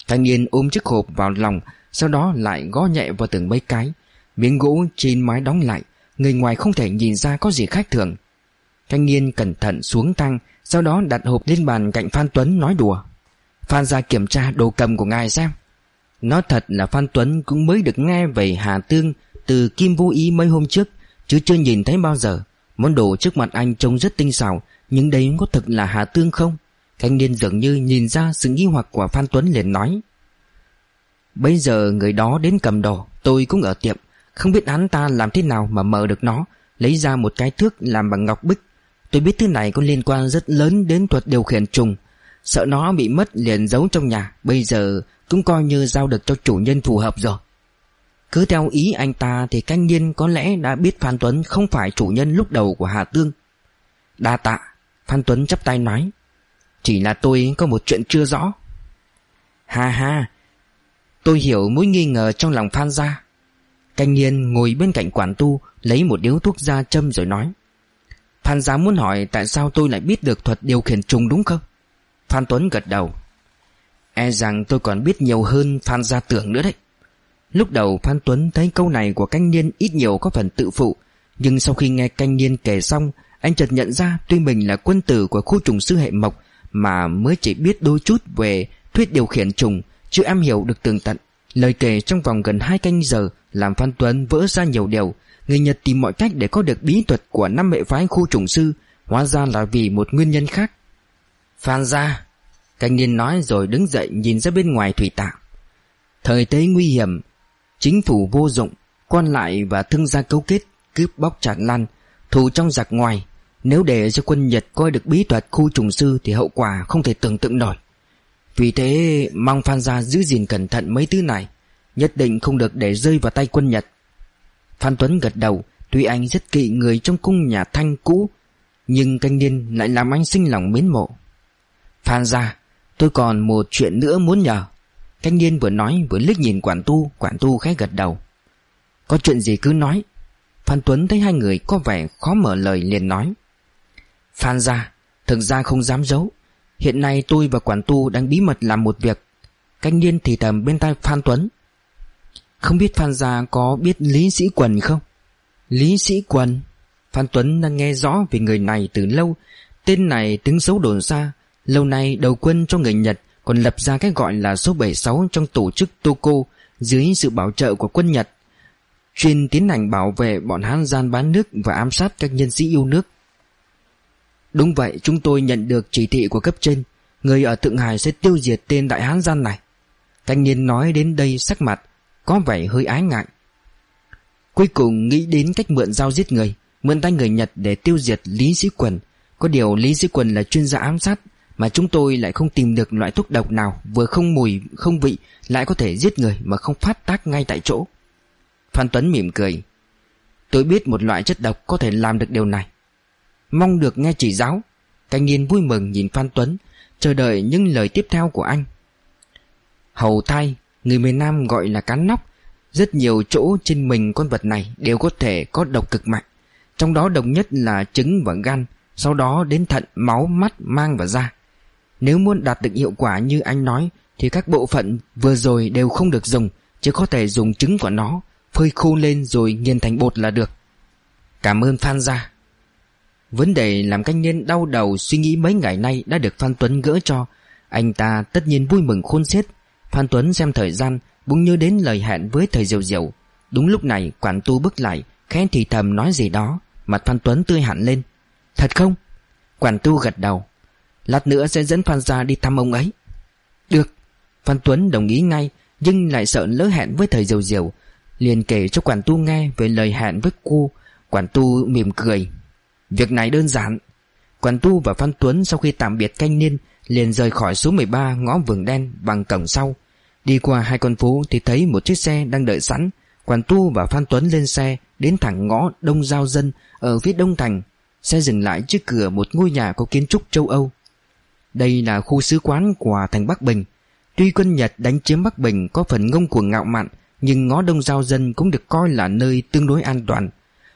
Thanh niên ôm chiếc hộp vào lòng, sau đó lại gõ nhẹ vào từng mấy cái. Miếng gỗ trên mái đóng lại, người ngoài không thể nhìn ra có gì khác thường. Thanh niên cẩn thận xuống thang Sau đó đặt hộp lên bàn cạnh Phan Tuấn nói đùa Phan ra kiểm tra đồ cầm của ngài xem. Nói thật là Phan Tuấn cũng mới được nghe về Hà Tương Từ Kim Vô Ý mấy hôm trước, Chứ chưa nhìn thấy bao giờ. Món đồ trước mặt anh trông rất tinh xảo, Nhưng đấy có thực là Hà Tương không? Thanh niên dường như nhìn ra sự nghi hoặc của Phan Tuấn liền nói. Bây giờ người đó đến cầm đồ, Tôi cũng ở tiệm. Không biết hắn ta làm thế nào mà mở được nó, Lấy ra một cái thước làm bằng ngọc bích. Tôi biết thứ này có liên quan rất lớn đến thuật điều khiển trùng. Sợ nó bị mất liền giấu trong nhà. Bây giờ cũng coi như giao được cho chủ nhân phù hợp rồi. Cứ theo ý anh ta thì canh niên có lẽ đã biết Phan Tuấn không phải chủ nhân lúc đầu của Hà Tương. Đa tạ, Phan Tuấn chắp tay nói. Chỉ là tôi có một chuyện chưa rõ. Ha ha, Tôi hiểu mối nghi ngờ trong lòng Phan ra Canh niên ngồi bên cạnh quản tu, Lấy một điếu thuốc ra châm rồi nói. Phan gia muốn hỏi tại sao tôi lại biết được thuật điều khiển trùng đúng không? Phan Tuấn gật đầu. E rằng tôi còn biết nhiều hơn Phan Gia tưởng nữa đấy. Lúc đầu Phan Tuấn thấy câu này của canh niên ít nhiều có phần tự phụ, Nhưng sau khi nghe canh niên kể xong, Anh chợt nhận ra tuy mình là quân tử của khu trùng sư hệ mộc Mà mới chỉ biết đôi chút về thuyết điều khiển trùng Chưa am hiểu được tường tận. Lời kể trong vòng gần hai canh giờ Làm Phan Tuấn vỡ ra nhiều điều. Người Nhật tìm mọi cách để có được bí thuật của năm hệ phái khu trùng sư, Hóa ra là vì một nguyên nhân khác. Phan ra. Canh niên nói rồi đứng dậy nhìn ra bên ngoài thủy tạng. Thời tế nguy hiểm, Chính phủ vô dụng, Quan lại và thương gia cấu kết, Cướp bóc tràn lan, Thù trong giặc ngoài. Nếu để cho quân Nhật coi được bí thuật khu trùng sư Thì hậu quả không thể tưởng tượng nổi. Vì thế, mong Phan gia giữ gìn cẩn thận mấy thứ này, Nhất định không được để rơi vào tay quân Nhật. Phan Tuấn gật đầu, Tuy anh rất kỵ người trong cung nhà Thanh cũ, Nhưng canh niên lại làm anh sinh lòng mến mộ. Phan ra, Tôi còn một chuyện nữa muốn nhờ. Canh niên vừa nói vừa liếc nhìn quản tu Quản tu khẽ gật đầu. Có chuyện gì cứ nói. Phan Tuấn thấy hai người có vẻ khó mở lời liền nói. Phan ra Thực ra không dám giấu. Hiện nay tôi và quản tu đang bí mật làm một việc. Canh niên thì thầm bên tai Phan Tuấn. Không biết Phan Gia có biết Lý Sĩ Quần không? Lý Sĩ Quần? Phan Tuấn đang nghe rõ về người này từ lâu. Tên này tiếng xấu đồn xa. Lâu nay, đầu quân cho người Nhật Còn lập ra cái gọi là số 76 Trong tổ chức Toko Dưới sự bảo trợ của quân Nhật, Chuyên tiến hành bảo vệ bọn Hán gian bán nước Và ám sát các nhân sĩ yêu nước. Đúng vậy, chúng tôi nhận được chỉ thị của cấp trên, Người ở Thượng Hải sẽ tiêu diệt tên đại Hán gian này. Thanh niên nói đến đây sắc mặt có vẻ hơi ái ngại. Cuối cùng nghĩ đến cách mượn dao giết người, Mượn tay người Nhật để tiêu diệt Lý Sĩ Quần. Có điều Lý Sĩ Quần là chuyên gia ám sát mà chúng tôi lại không tìm được loại thuốc độc nào Vừa không mùi không vị Lại có thể giết người mà không phát tác ngay tại chỗ. Phan Tuấn mỉm cười. Tôi biết một loại chất độc có thể làm được điều này. Mong được nghe chỉ giáo. Canh niên vui mừng nhìn Phan Tuấn Chờ đợi những lời tiếp theo của anh. Hầu thai Người miền Nam gọi là cán nóc. Rất nhiều chỗ trên mình con vật này Đều có thể có độc cực mạnh. Trong đó độc nhất là trứng và gan Sau đó đến thận, máu, mắt, mang và da. Nếu muốn đạt được hiệu quả như anh nói, Thì các bộ phận vừa rồi đều không được dùng Chỉ có thể dùng trứng của nó, Phơi khô lên rồi nghiền thành bột là được. Cảm ơn Phan gia. Vấn đề làm canh niên đau đầu suy nghĩ mấy ngày nay đã được Phan Tuấn gỡ cho. Anh ta tất nhiên vui mừng khôn xiết. Phan Tuấn xem thời gian, Bỗng nhớ đến lời hẹn với thầy Diệu Diệu. Đúng lúc này, quản tu bước lại, Khẽ thì thầm nói gì đó, Mặt Phan Tuấn tươi hẳn lên. Thật không? Quản tu gật đầu. Lát nữa sẽ dẫn Phan ra đi thăm ông ấy. Được Phan Tuấn đồng ý ngay Nhưng lại sợ lỡ hẹn với thầy diều diều, liền kể cho quản tu nghe về lời hẹn với cô. Quản tu mỉm cười. Việc này đơn giản. Quản tu và Phan Tuấn sau khi tạm biệt canh niên liền rời khỏi số 13 ngõ vườn đen bằng cổng sau. Đi qua hai con phố thì thấy một chiếc xe đang đợi sẵn. Quản tu và Phan Tuấn lên xe Đến thẳng ngõ Đông Giao Dân Ở phía Đông Thành. Xe dừng lại trước cửa một ngôi nhà có kiến trúc châu Âu. Đây là khu sứ quán của thành Bắc Bình. Tuy quân Nhật đánh chiếm Bắc Bình có phần ngông cuồng ngạo mạn, Nhưng ngõ Đông Giao Dân cũng được coi là nơi tương đối an toàn.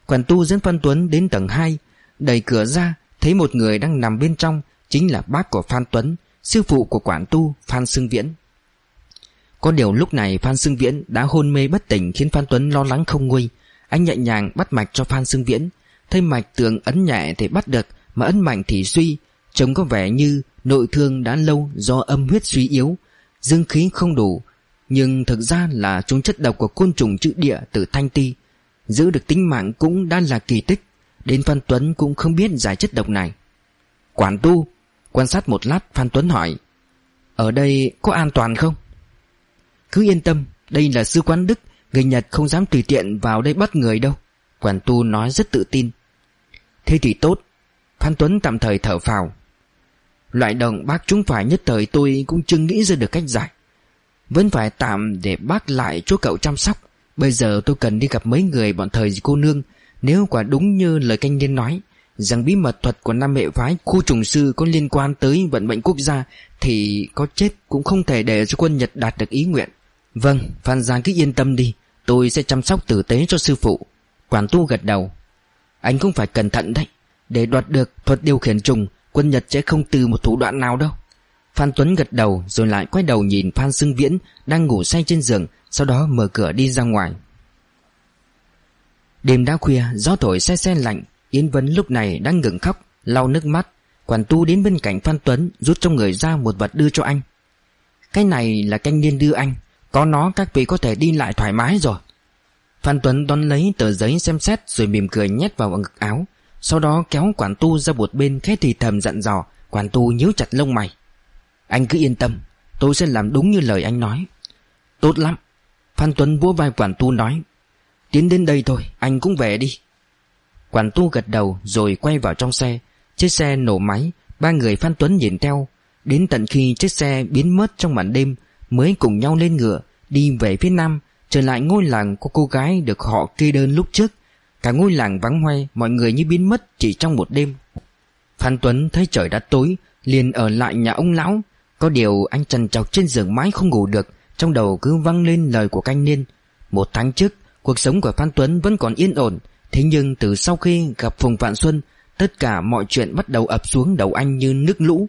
Quản tu dẫn Phan Tuấn đến tầng 2 Đẩy cửa ra, Thấy một người đang nằm bên trong, Chính là bác của Phan Tuấn, Sư phụ của quản tu Phan Sương Viễn. Có điều lúc này Phan Sương Viễn đã hôn mê bất tỉnh Khiến Phan Tuấn lo lắng không nguôi. Anh nhẹ nhàng bắt mạch cho Phan Sương Viễn, Thấy mạch tường ấn nhẹ thì bắt được, Mà ấn mạnh thì suy Trông có vẻ như nội thương đã lâu Do âm huyết suy yếu, Dương khí không đủ, Nhưng thực ra là chúng chất độc của côn trùng chữ địa từ Thanh Ti, Giữ được tính mạng cũng đã là kỳ tích, Đến Phan Tuấn cũng không biết giải chất độc này. Quản tu, Quan sát một lát, Phan Tuấn hỏi, Ở đây có an toàn không? Cứ yên tâm, Đây là sư quán Đức, Người Nhật không dám tùy tiện vào đây bắt người đâu. Quản tu nói rất tự tin. Thế thì tốt. Phan Tuấn tạm thời thở phào. Loại đồng bác chúng phải nhất thời tôi cũng chưa nghĩ ra được cách giải. Vẫn phải tạm để bác lại chỗ cậu chăm sóc. Bây giờ tôi cần đi gặp mấy người bọn thời cô nương. Nếu quả đúng như lời canh niên nói Rằng bí mật thuật của năm hệ phái khu trùng sư có liên quan tới vận mệnh quốc gia Thì có chết cũng không thể để cho quân Nhật đạt được ý nguyện. Vâng, Phan Giang cứ yên tâm đi. Tôi sẽ chăm sóc tử tế cho sư phụ. Quản tu gật đầu. Anh cũng phải cẩn thận đấy. Để đoạt được thuật điều khiển trùng Quân Nhật sẽ không từ một thủ đoạn nào đâu. Phan Tuấn gật đầu rồi lại quay đầu nhìn Phan Sưng Viễn Đang ngủ say trên giường, Sau đó mở cửa đi ra ngoài. Đêm đã khuya, Gió thổi xe xe lạnh, Yến Vân lúc này đang ngừng khóc, lau nước mắt. Quản tu đến bên cạnh Phan Tuấn, Rút trong người ra một vật đưa cho anh. Cái này là canh niên đưa anh, Có nó các vị có thể đi lại thoải mái rồi. Phan Tuấn đón lấy tờ giấy xem xét Rồi mỉm cười nhét vào ngực áo. Sau đó kéo quản tu ra một bên khét thì thầm dặn dò, Quản tu nhíu chặt lông mày. Anh cứ yên tâm, Tôi sẽ làm đúng như lời anh nói. Tốt lắm. Phan Tuấn vỗ vai quản tu nói, Tiến đến đây thôi, anh cũng về đi. Quản tu gật đầu rồi quay vào trong xe. Chiếc xe nổ máy, Ba người Phan Tuấn nhìn theo. Đến tận khi chiếc xe biến mất trong màn đêm, Mới cùng nhau lên ngựa, Đi về phía nam, Trở lại ngôi làng của cô gái được họ kê đơn lúc trước. Cả ngôi làng vắng hoe, Mọi người như biến mất chỉ trong một đêm. Phan Tuấn thấy trời đã tối, Liền ở lại nhà ông lão. Có điều anh trần trọc trên giường mái không ngủ được, Trong đầu cứ văng lên lời của canh niên. Một tháng trước, Cuộc sống của Phan Tuấn vẫn còn yên ổn. Thế nhưng từ sau khi gặp Phùng Vạn Xuân, Tất cả mọi chuyện bắt đầu ập xuống đầu anh như nước lũ.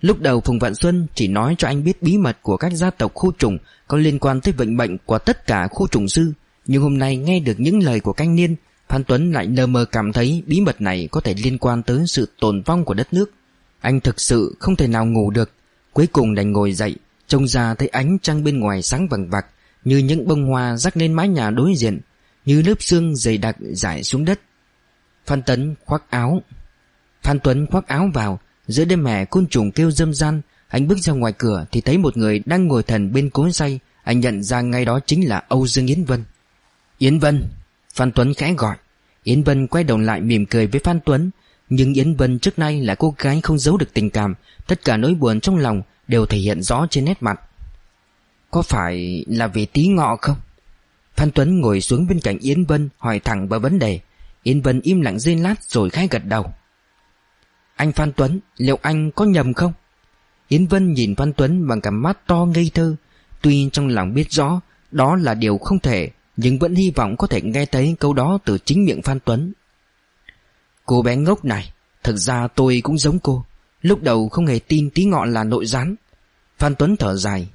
Lúc đầu Phùng Vạn Xuân chỉ nói cho anh biết bí mật của các gia tộc khu trùng Có liên quan tới vận mệnh của tất cả khu trùng sư. Nhưng hôm nay nghe được những lời của canh niên Phan Tuấn lại lờ mờ cảm thấy bí mật này có thể liên quan tới sự tồn vong của đất nước. Anh thực sự không thể nào ngủ được. Cuối cùng đành ngồi dậy, Trông ra thấy ánh trăng bên ngoài sáng vàng vặc, Như những bông hoa rắc lên mái nhà đối diện, như lớp xương dày đặc rải xuống đất. Phan Tấn khoác áo. Phan Tuấn khoác áo vào, Giữa đêm mẹ côn trùng kêu râm ran. Anh bước ra ngoài cửa thì thấy một người đang ngồi thần bên cối say. Anh nhận ra ngay đó chính là Âu Dương Yến Vân. Yến Vân! Phan Tuấn khẽ gọi. Yến Vân quay đầu lại mỉm cười với Phan Tuấn Nhưng Yến Vân trước nay là cô gái không giấu được tình cảm. Tất cả nỗi buồn trong lòng đều thể hiện rõ trên nét mặt. Có phải là vì tí ngọ không? Phan Tuấn ngồi xuống bên cạnh Yến Vân hỏi thẳng vào vấn đề. Yến Vân im lặng giây lát rồi khai gật đầu. Anh Phan Tuấn, liệu anh có nhầm không? Yến Vân nhìn Phan Tuấn bằng cặp mắt to ngây thơ Tuy trong lòng biết rõ Đó là điều không thể nhưng vẫn hy vọng có thể nghe thấy câu đó từ chính miệng Phan Tuấn. Cô bé ngốc này, Thực ra tôi cũng giống cô. Lúc đầu không hề tin tí ngọn là nội gián. Phan Tuấn thở dài.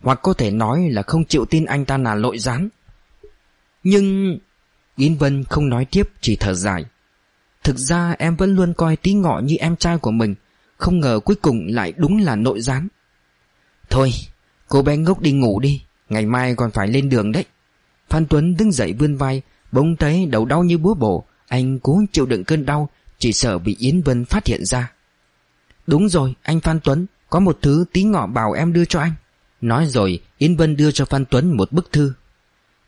Hoặc có thể nói là không chịu tin anh ta là nội gián. Nhưng Yến Vân không nói tiếp, chỉ thở dài. Thực ra em vẫn luôn coi tí ngọ như em trai của mình, Không ngờ cuối cùng lại đúng là nội gián. Thôi, Cô bé ngốc đi ngủ đi, Ngày mai còn phải lên đường đấy. Phan Tuấn đứng dậy vươn vai, Bỗng thấy đầu đau như búa bổ. Anh cố chịu đựng cơn đau, Chỉ sợ bị Yến Vân phát hiện ra. Đúng rồi, anh Phan Tuấn, Có một thứ tí ngọ bảo em đưa cho anh. Nói rồi, Yến Vân đưa cho Phan Tuấn một bức thư.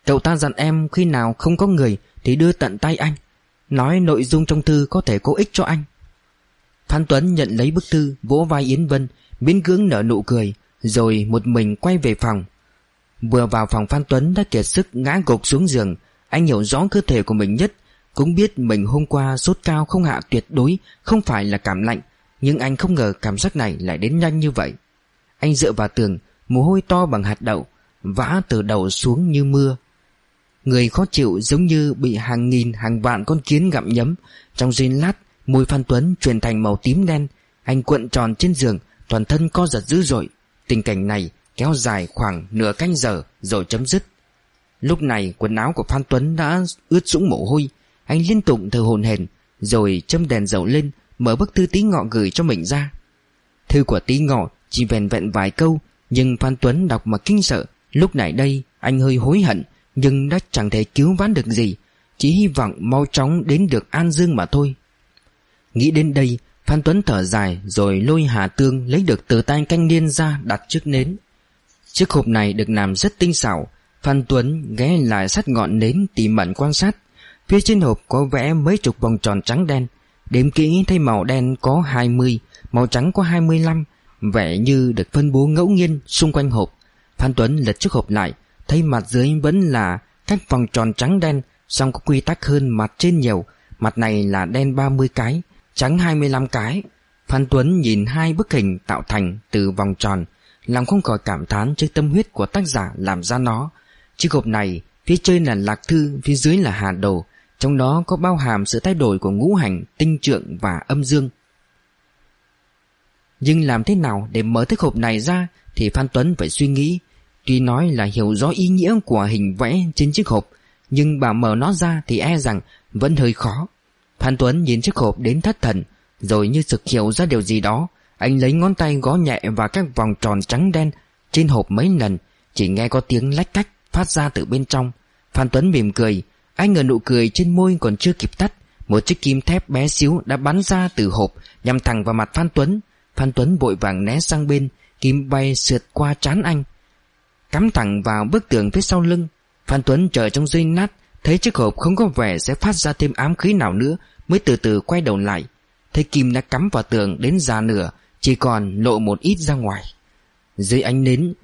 Cậu ta dặn em khi nào không có người Thì đưa tận tay anh. Nói nội dung trong thư có thể có ích cho anh. Phan Tuấn nhận lấy bức thư, Vỗ vai Yến Vân Biến cưỡng nở nụ cười, Rồi một mình quay về phòng. Vừa vào phòng Phan Tuấn đã kiệt sức ngã gục xuống giường. Anh hiểu rõ cơ thể của mình nhất, Cũng biết mình hôm qua sốt cao không hạ tuyệt đối, Không phải là cảm lạnh. Nhưng anh không ngờ cảm giác này lại đến nhanh như vậy. Anh dựa vào tường, Mồ hôi to bằng hạt đậu, Vã từ đầu xuống như mưa. Người khó chịu giống như bị hàng nghìn, hàng vạn con kiến gặm nhấm. Trong giây lát, Môi Phan Tuấn chuyển thành màu tím đen. Anh cuộn tròn trên giường, Toàn thân co giật dữ dội. Tình cảnh này kéo dài khoảng nửa canh giờ Rồi chấm dứt. Lúc này, quần áo của Phan Tuấn đã ướt sũng mồ hôi. Anh liên tục thở hồn hển, Rồi châm đèn dầu lên, Mở bức thư tí ngọ gửi cho mình ra. Thư của tí ngọ chỉ vẹn vẹn vài câu, Nhưng Phan Tuấn đọc mà kinh sợ. Lúc này đây, anh hơi hối hận, Nhưng đã chẳng thể cứu vãn được gì, Chỉ hy vọng mau chóng đến được An Dương mà thôi. Nghĩ đến đây, Phan Tuấn thở dài Rồi lôi Hà Tương lấy được tờ tay canh niên ra đặt trước nến. Chiếc hộp này được làm rất tinh xảo. Phan Tuấn ghé lại sát ngọn nến tỉ mẩn quan sát. Phía trên hộp có vẽ mấy chục vòng tròn trắng đen. Đếm kỹ thấy màu đen có 20 Màu trắng có 25 Vẻ như được phân bố ngẫu nhiên xung quanh hộp. Phan Tuấn lật chiếc hộp lại, Thấy mặt dưới vẫn là các vòng tròn trắng đen, song có quy tắc hơn mặt trên nhiều. Mặt này là đen 30 cái, Trắng 25 cái. Phan Tuấn nhìn hai bức hình tạo thành từ vòng tròn. Lòng không khỏi cảm thán trước tâm huyết của tác giả làm ra nó. Chiếc hộp này, Phía trên là lạc thư, Phía dưới là hà đồ Trong đó có bao hàm sự thay đổi của ngũ hành, Tinh trượng và âm dương. Nhưng làm thế nào để mở chiếc hộp này ra Thì Phan Tuấn phải suy nghĩ. Tuy nói là hiểu rõ ý nghĩa của hình vẽ trên chiếc hộp, Nhưng bảo mở nó ra thì e rằng Vẫn hơi khó. Phan Tuấn nhìn chiếc hộp đến thất thần, Rồi như sực hiểu ra điều gì đó. Anh lấy ngón tay gõ nhẹ vào các vòng tròn trắng đen. Trên hộp mấy lần, Chỉ nghe có tiếng lách cách phát ra từ bên trong. Phan Tuấn mỉm cười, Anh ngờ nụ cười trên môi còn chưa kịp tắt. Một chiếc kim thép bé xíu đã bắn ra từ hộp, Nhằm thẳng vào mặt Phan Tuấn. Phan Tuấn vội vàng né sang bên, Kim bay sượt qua trán anh. Cắm thẳng vào bức tường phía sau lưng, Phan Tuấn chờ trong dây nát Thấy chiếc hộp không có vẻ sẽ phát ra thêm ám khí nào nữa, Mới từ từ quay đầu lại. Thấy kim đã cắm vào tường đến già nửa chỉ còn lộ một ít ra ngoài. Dưới ánh nến,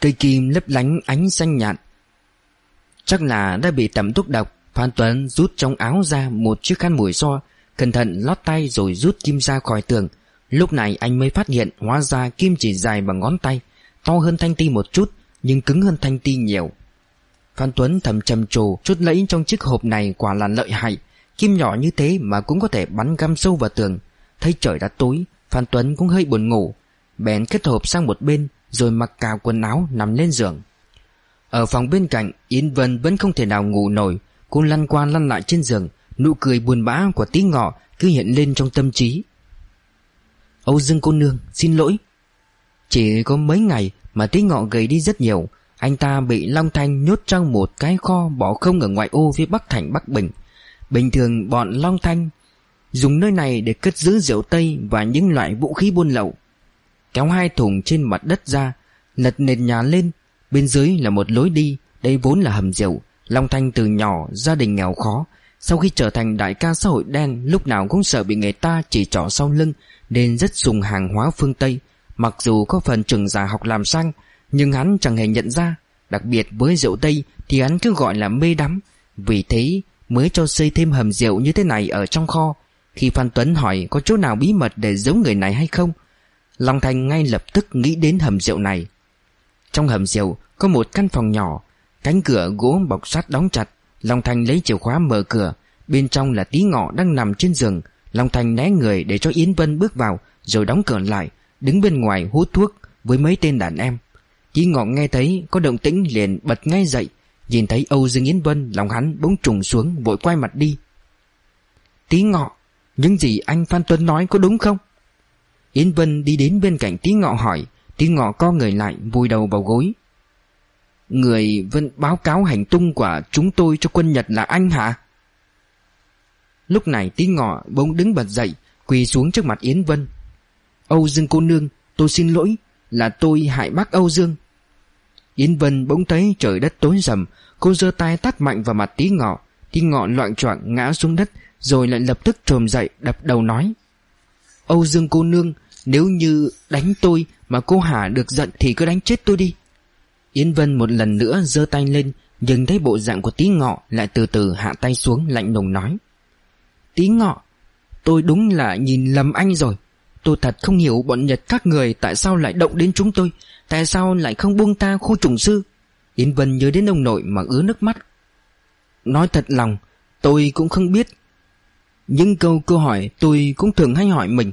Cây kim lấp lánh ánh xanh nhạt. Chắc là đã bị tẩm thuốc độc, Phan Tuấn rút trong áo ra một chiếc khăn mùi so, Cẩn thận lót tay rồi rút kim ra khỏi tường. Lúc này anh mới phát hiện Hóa ra kim chỉ dài bằng ngón tay, To hơn thanh ti một chút, Nhưng cứng hơn thanh ti nhiều. Phan Tuấn thầm trầm trồ, Chút lẫy trong chiếc hộp này quả là lợi hại. Kim nhỏ như thế mà cũng có thể bắn găm sâu vào tường. Thấy trời đã tối Phan Tuấn cũng hơi buồn ngủ. Bèn kết hộp sang một bên, Rồi mặc cào quần áo nằm lên giường. Ở phòng bên cạnh, Yến Vân vẫn không thể nào ngủ nổi. Cô lăn qua lăn lại trên giường, Nụ cười buồn bã của tí ngọ Cứ hiện lên trong tâm trí. Âu Dương cô nương, xin lỗi. Chỉ có mấy ngày Mà tí ngọ gầy đi rất nhiều. Anh ta bị Long Thanh nhốt trong một cái kho Bỏ không ở ngoại ô phía Bắc Thành, Bắc Bình. Bình thường bọn Long Thanh Dùng nơi này để cất giữ rượu Tây Và những loại vũ khí buôn lậu. Kéo hai thùng trên mặt đất ra, Lật nền nhà lên. Bên dưới là một lối đi, Đây vốn là hầm rượu, Long Thanh từ nhỏ, gia đình nghèo khó. Sau khi trở thành đại ca xã hội đen, Lúc nào cũng sợ bị người ta chỉ trỏ sau lưng, Nên rất dùng hàng hóa phương Tây. Mặc dù có phần trường giả học làm sang, Nhưng hắn chẳng hề nhận ra. Đặc biệt với rượu Tây Thì hắn cứ gọi là mê đắm. Vì thế mới cho xây thêm hầm rượu như thế này ở trong kho. Khi Phan Tuấn hỏi có chỗ nào bí mật để giấu người này hay không, Long Thành ngay lập tức nghĩ đến hầm rượu này. Trong hầm rượu có một căn phòng nhỏ, Cánh cửa gỗ bọc sắt đóng chặt. Long Thành lấy chìa khóa mở cửa, Bên trong là tí ngọ đang nằm trên giường. Long Thành né người để cho Yến Vân bước vào, Rồi đóng cửa lại, Đứng bên ngoài hút thuốc với mấy tên đàn em. Tí ngọ nghe thấy có động tĩnh liền bật ngay dậy. Nhìn thấy Âu Dương Yến Vân, Lòng hắn bỗng trùng xuống, vội quay mặt đi. Tí ngọ những gì anh Phan Tuấn nói có đúng không? Yến Vân đi đến bên cạnh tí ngọ hỏi. Tí ngọ co người lại, vùi đầu vào gối. Người vẫn báo cáo hành tung của chúng tôi cho quân Nhật là anh hả? Lúc này tí ngọ bỗng đứng bật dậy, Quỳ xuống trước mặt Yến Vân. Âu Dương cô nương, Tôi xin lỗi, Là tôi hại bác Âu Dương. Yến Vân bỗng thấy trời đất tối rầm Cô giơ tay tát mạnh vào mặt tí ngọ. Tí ngọ loạn choạng ngã xuống đất rồi lại lập tức trồm dậy, đập đầu nói. Âu Dương cô nương, Nếu như đánh tôi Mà cô Hà được giận thì cứ đánh chết tôi đi. Yến Vân một lần nữa giơ tay lên, Nhưng thấy bộ dạng của tí ngọ Lại từ từ hạ tay xuống, lạnh lùng nói. Tí ngọ, Tôi đúng là nhìn lầm anh rồi. Tôi thật không hiểu bọn Nhật các người Tại sao lại động đến chúng tôi, Tại sao lại không buông ta khu trùng sư. Yến Vân nhớ đến ông nội mà ứa nước mắt. Nói thật lòng, Tôi cũng không biết những câu câu hỏi tôi cũng thường hay hỏi mình.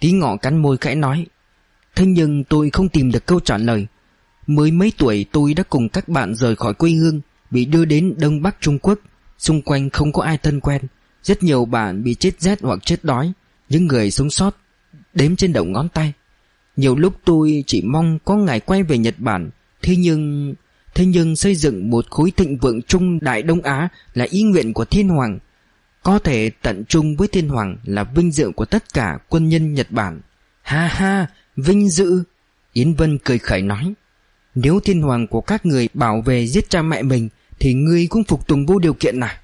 Tí ngọ cắn môi khẽ nói, Thế nhưng tôi không tìm được câu trả lời. Mới mấy tuổi tôi đã cùng các bạn rời khỏi quê hương, Bị đưa đến Đông Bắc Trung Quốc. Xung quanh không có ai thân quen. Rất nhiều bạn bị chết rét hoặc chết đói. Những người sống sót Đếm trên đầu ngón tay. Nhiều lúc tôi chỉ mong có ngày quay về Nhật Bản. Thế nhưng Thế nhưng xây dựng một khối thịnh vượng chung Đại Đông Á là ý nguyện của Thiên Hoàng. Có thể tận chung với Thiên Hoàng là vinh dự của tất cả quân nhân Nhật Bản. Ha ha, vinh dự. Yến Vân cười khẩy nói Nếu Thiên Hoàng của các người bảo vệ giết cha mẹ mình Thì ngươi cũng phục tùng vô điều kiện à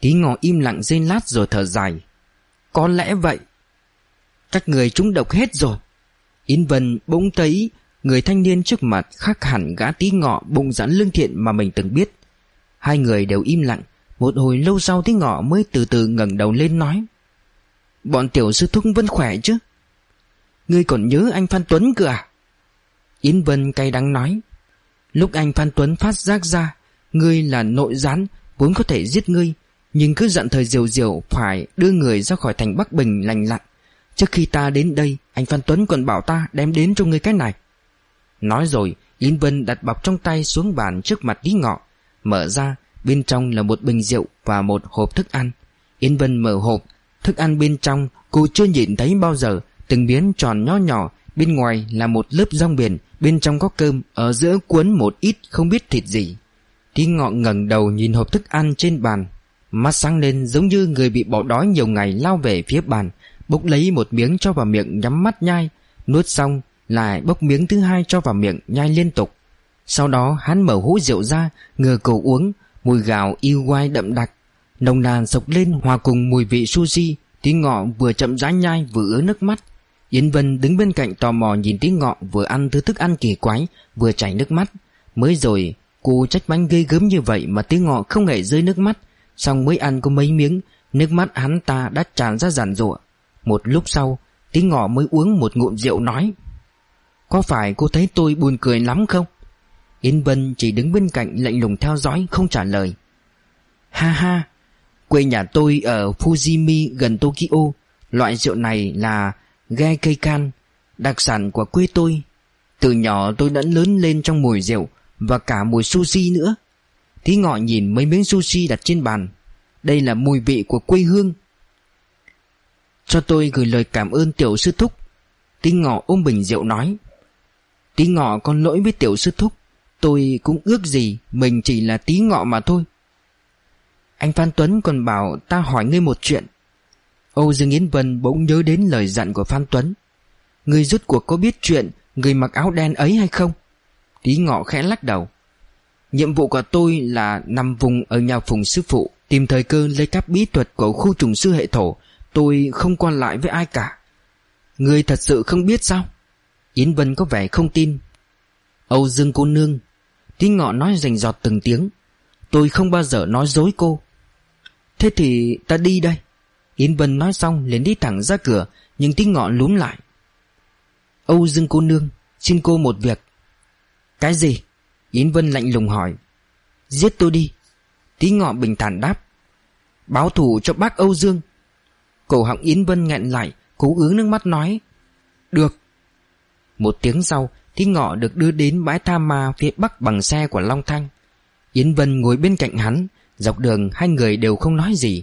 Tí ngò im lặng giây lát rồi thở dài Có lẽ vậy. Các người trúng độc hết rồi. Yến Vân bỗng thấy Người thanh niên trước mặt khác hẳn gã tí ngọ bụng rắn lương thiện mà mình từng biết. Hai người đều im lặng một hồi lâu sau tiếng ngọ mới từ từ ngẩng đầu lên nói, Bọn tiểu sư thúc vẫn khỏe chứ? Ngươi còn nhớ anh Phan Tuấn cơ à? Yến Vân cay đắng nói, Lúc anh Phan Tuấn phát giác ra Ngươi là nội gián, Vốn có thể giết ngươi, Nhưng cứ dặn thời diều diều Phải đưa người ra khỏi thành Bắc Bình lành lặn. Trước khi ta đến đây, Anh Phan Tuấn còn bảo ta đem đến cho ngươi cái này. Nói rồi, Yến Vân đặt bọc trong tay xuống bàn trước mặt Lý Ngọ, Mở ra Bên trong là một bình rượu và một hộp thức ăn. Yến Vân mở hộp. Thức ăn bên trong, cô chưa nhìn thấy bao giờ. Từng biến tròn nhỏ nhỏ. Bên ngoài là một lớp rong biển. Bên trong có cơm. Ở giữa cuốn một ít không biết thịt gì. Tí ngọ ngẩng đầu nhìn hộp thức ăn trên bàn. Mắt sáng lên giống như người bị bỏ đói nhiều ngày lao về phía bàn. Bốc lấy một miếng cho vào miệng nhắm mắt nhai. Nuốt xong, lại bốc miếng thứ hai cho vào miệng nhai liên tục. Sau đó hắn mở hũ rượu ra Ngừa cổ uống. Mùi gạo yêu quai đậm đặc. Nồng nàn sộc lên hòa cùng mùi vị sushi. Tí ngọ vừa chậm rãi nhai, vừa ứa nước mắt. Yến Vân đứng bên cạnh tò mò nhìn tí ngọ vừa ăn thứ thức ăn kỳ quái, Vừa chảy nước mắt. Mới rồi, cô trách bánh gây gớm như vậy mà tí ngọ không hề rơi nước mắt. Xong mới ăn có mấy miếng, Nước mắt hắn ta đã tràn ra giàn rụa Một lúc sau, Tí ngọ mới uống một ngụm rượu nói, có phải cô thấy tôi buồn cười lắm không? Yến Vân chỉ đứng bên cạnh lạnh lùng theo dõi, không trả lời. Ha ha, Quê nhà tôi ở Fujimi gần Tokyo. Loại rượu này là Gai cây can, Đặc sản của quê tôi. Từ nhỏ tôi đã lớn lên trong mùi rượu Và cả mùi sushi nữa. Thí ngọ nhìn mấy miếng sushi đặt trên bàn. Đây là mùi vị của quê hương. Cho tôi gửi lời cảm ơn tiểu sư thúc. Tí ngọ ôm bình rượu nói, Tí ngọ con lỗi với tiểu sư thúc. Tôi cũng ước gì Mình chỉ là tí ngọ mà thôi. Anh Phan Tuấn còn bảo Ta hỏi ngươi một chuyện. Âu Dương Yến Vân bỗng nhớ đến lời dặn của Phan Tuấn. Ngươi rút cuộc có biết chuyện Người mặc áo đen ấy hay không? Tí ngọ khẽ lắc đầu. Nhiệm vụ của tôi là nằm vùng ở nhà phùng sư phụ, Tìm thời cơ lấy cắp bí thuật của khu trùng sư hệ thổ. Tôi không quan lại với ai cả. Người thật sự không biết sao? Yến Vân có vẻ không tin. Âu Dương cô nương Tí ngọ nói rành giọt từng tiếng. Tôi không bao giờ nói dối cô. Thế thì ta đi đây. Yến Vân nói xong liền đi thẳng ra cửa, Nhưng tí ngọ lúm lại. Âu Dương cô nương, Xin cô một việc. Cái gì? Yến Vân lạnh lùng hỏi. Giết tôi đi. Tí ngọ bình thản đáp. Báo thủ cho bác Âu Dương. Cổ họng Yến Vân nghẹn lại, Cố ứa nước mắt nói. Được. Một tiếng sau Tí ngọ được đưa đến bãi tha ma phía bắc bằng xe của Long Thanh. Yến Vân ngồi bên cạnh hắn, Dọc đường hai người đều không nói gì.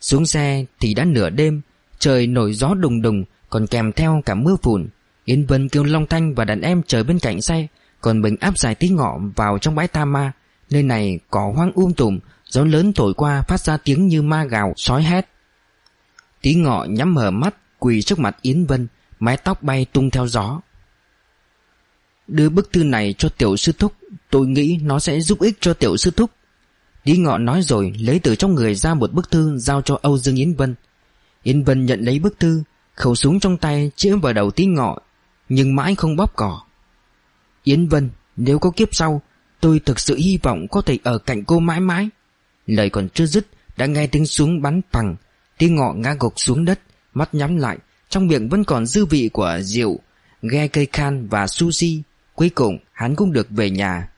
Xuống xe thì đã nửa đêm, Trời nổi gió đùng đùng, Còn kèm theo cả mưa phùn. Yến Vân kêu Long Thanh và đàn em chờ bên cạnh xe, Còn mình áp giải tí ngọ vào trong bãi tha ma. Nơi này cỏ hoang um tùm, Gió lớn thổi qua phát ra tiếng như ma gào, Sói hét. Tí ngọ nhắm mở mắt, Quỳ trước mặt Yến Vân, Mái tóc bay tung theo gió. Đưa bức thư này cho tiểu sư thúc, Tôi nghĩ nó sẽ giúp ích cho tiểu sư thúc. Lý ngọ nói rồi Lấy từ trong người ra một bức thư Giao cho Âu Dương Yến Vân. Yến Vân nhận lấy bức thư, Khẩu súng trong tay chĩa vào đầu tí ngọ, Nhưng mãi không bóp cỏ. Yến Vân, Nếu có kiếp sau, Tôi thực sự hy vọng có thể ở cạnh cô mãi mãi. Lời còn chưa dứt, Đã nghe tiếng súng bắn phẳng. Tí ngọ ngã gục xuống đất, Mắt nhắm lại, Trong miệng vẫn còn dư vị của rượu, Ghe cây khan và sushi Cuối cùng, hắn cũng được về nhà.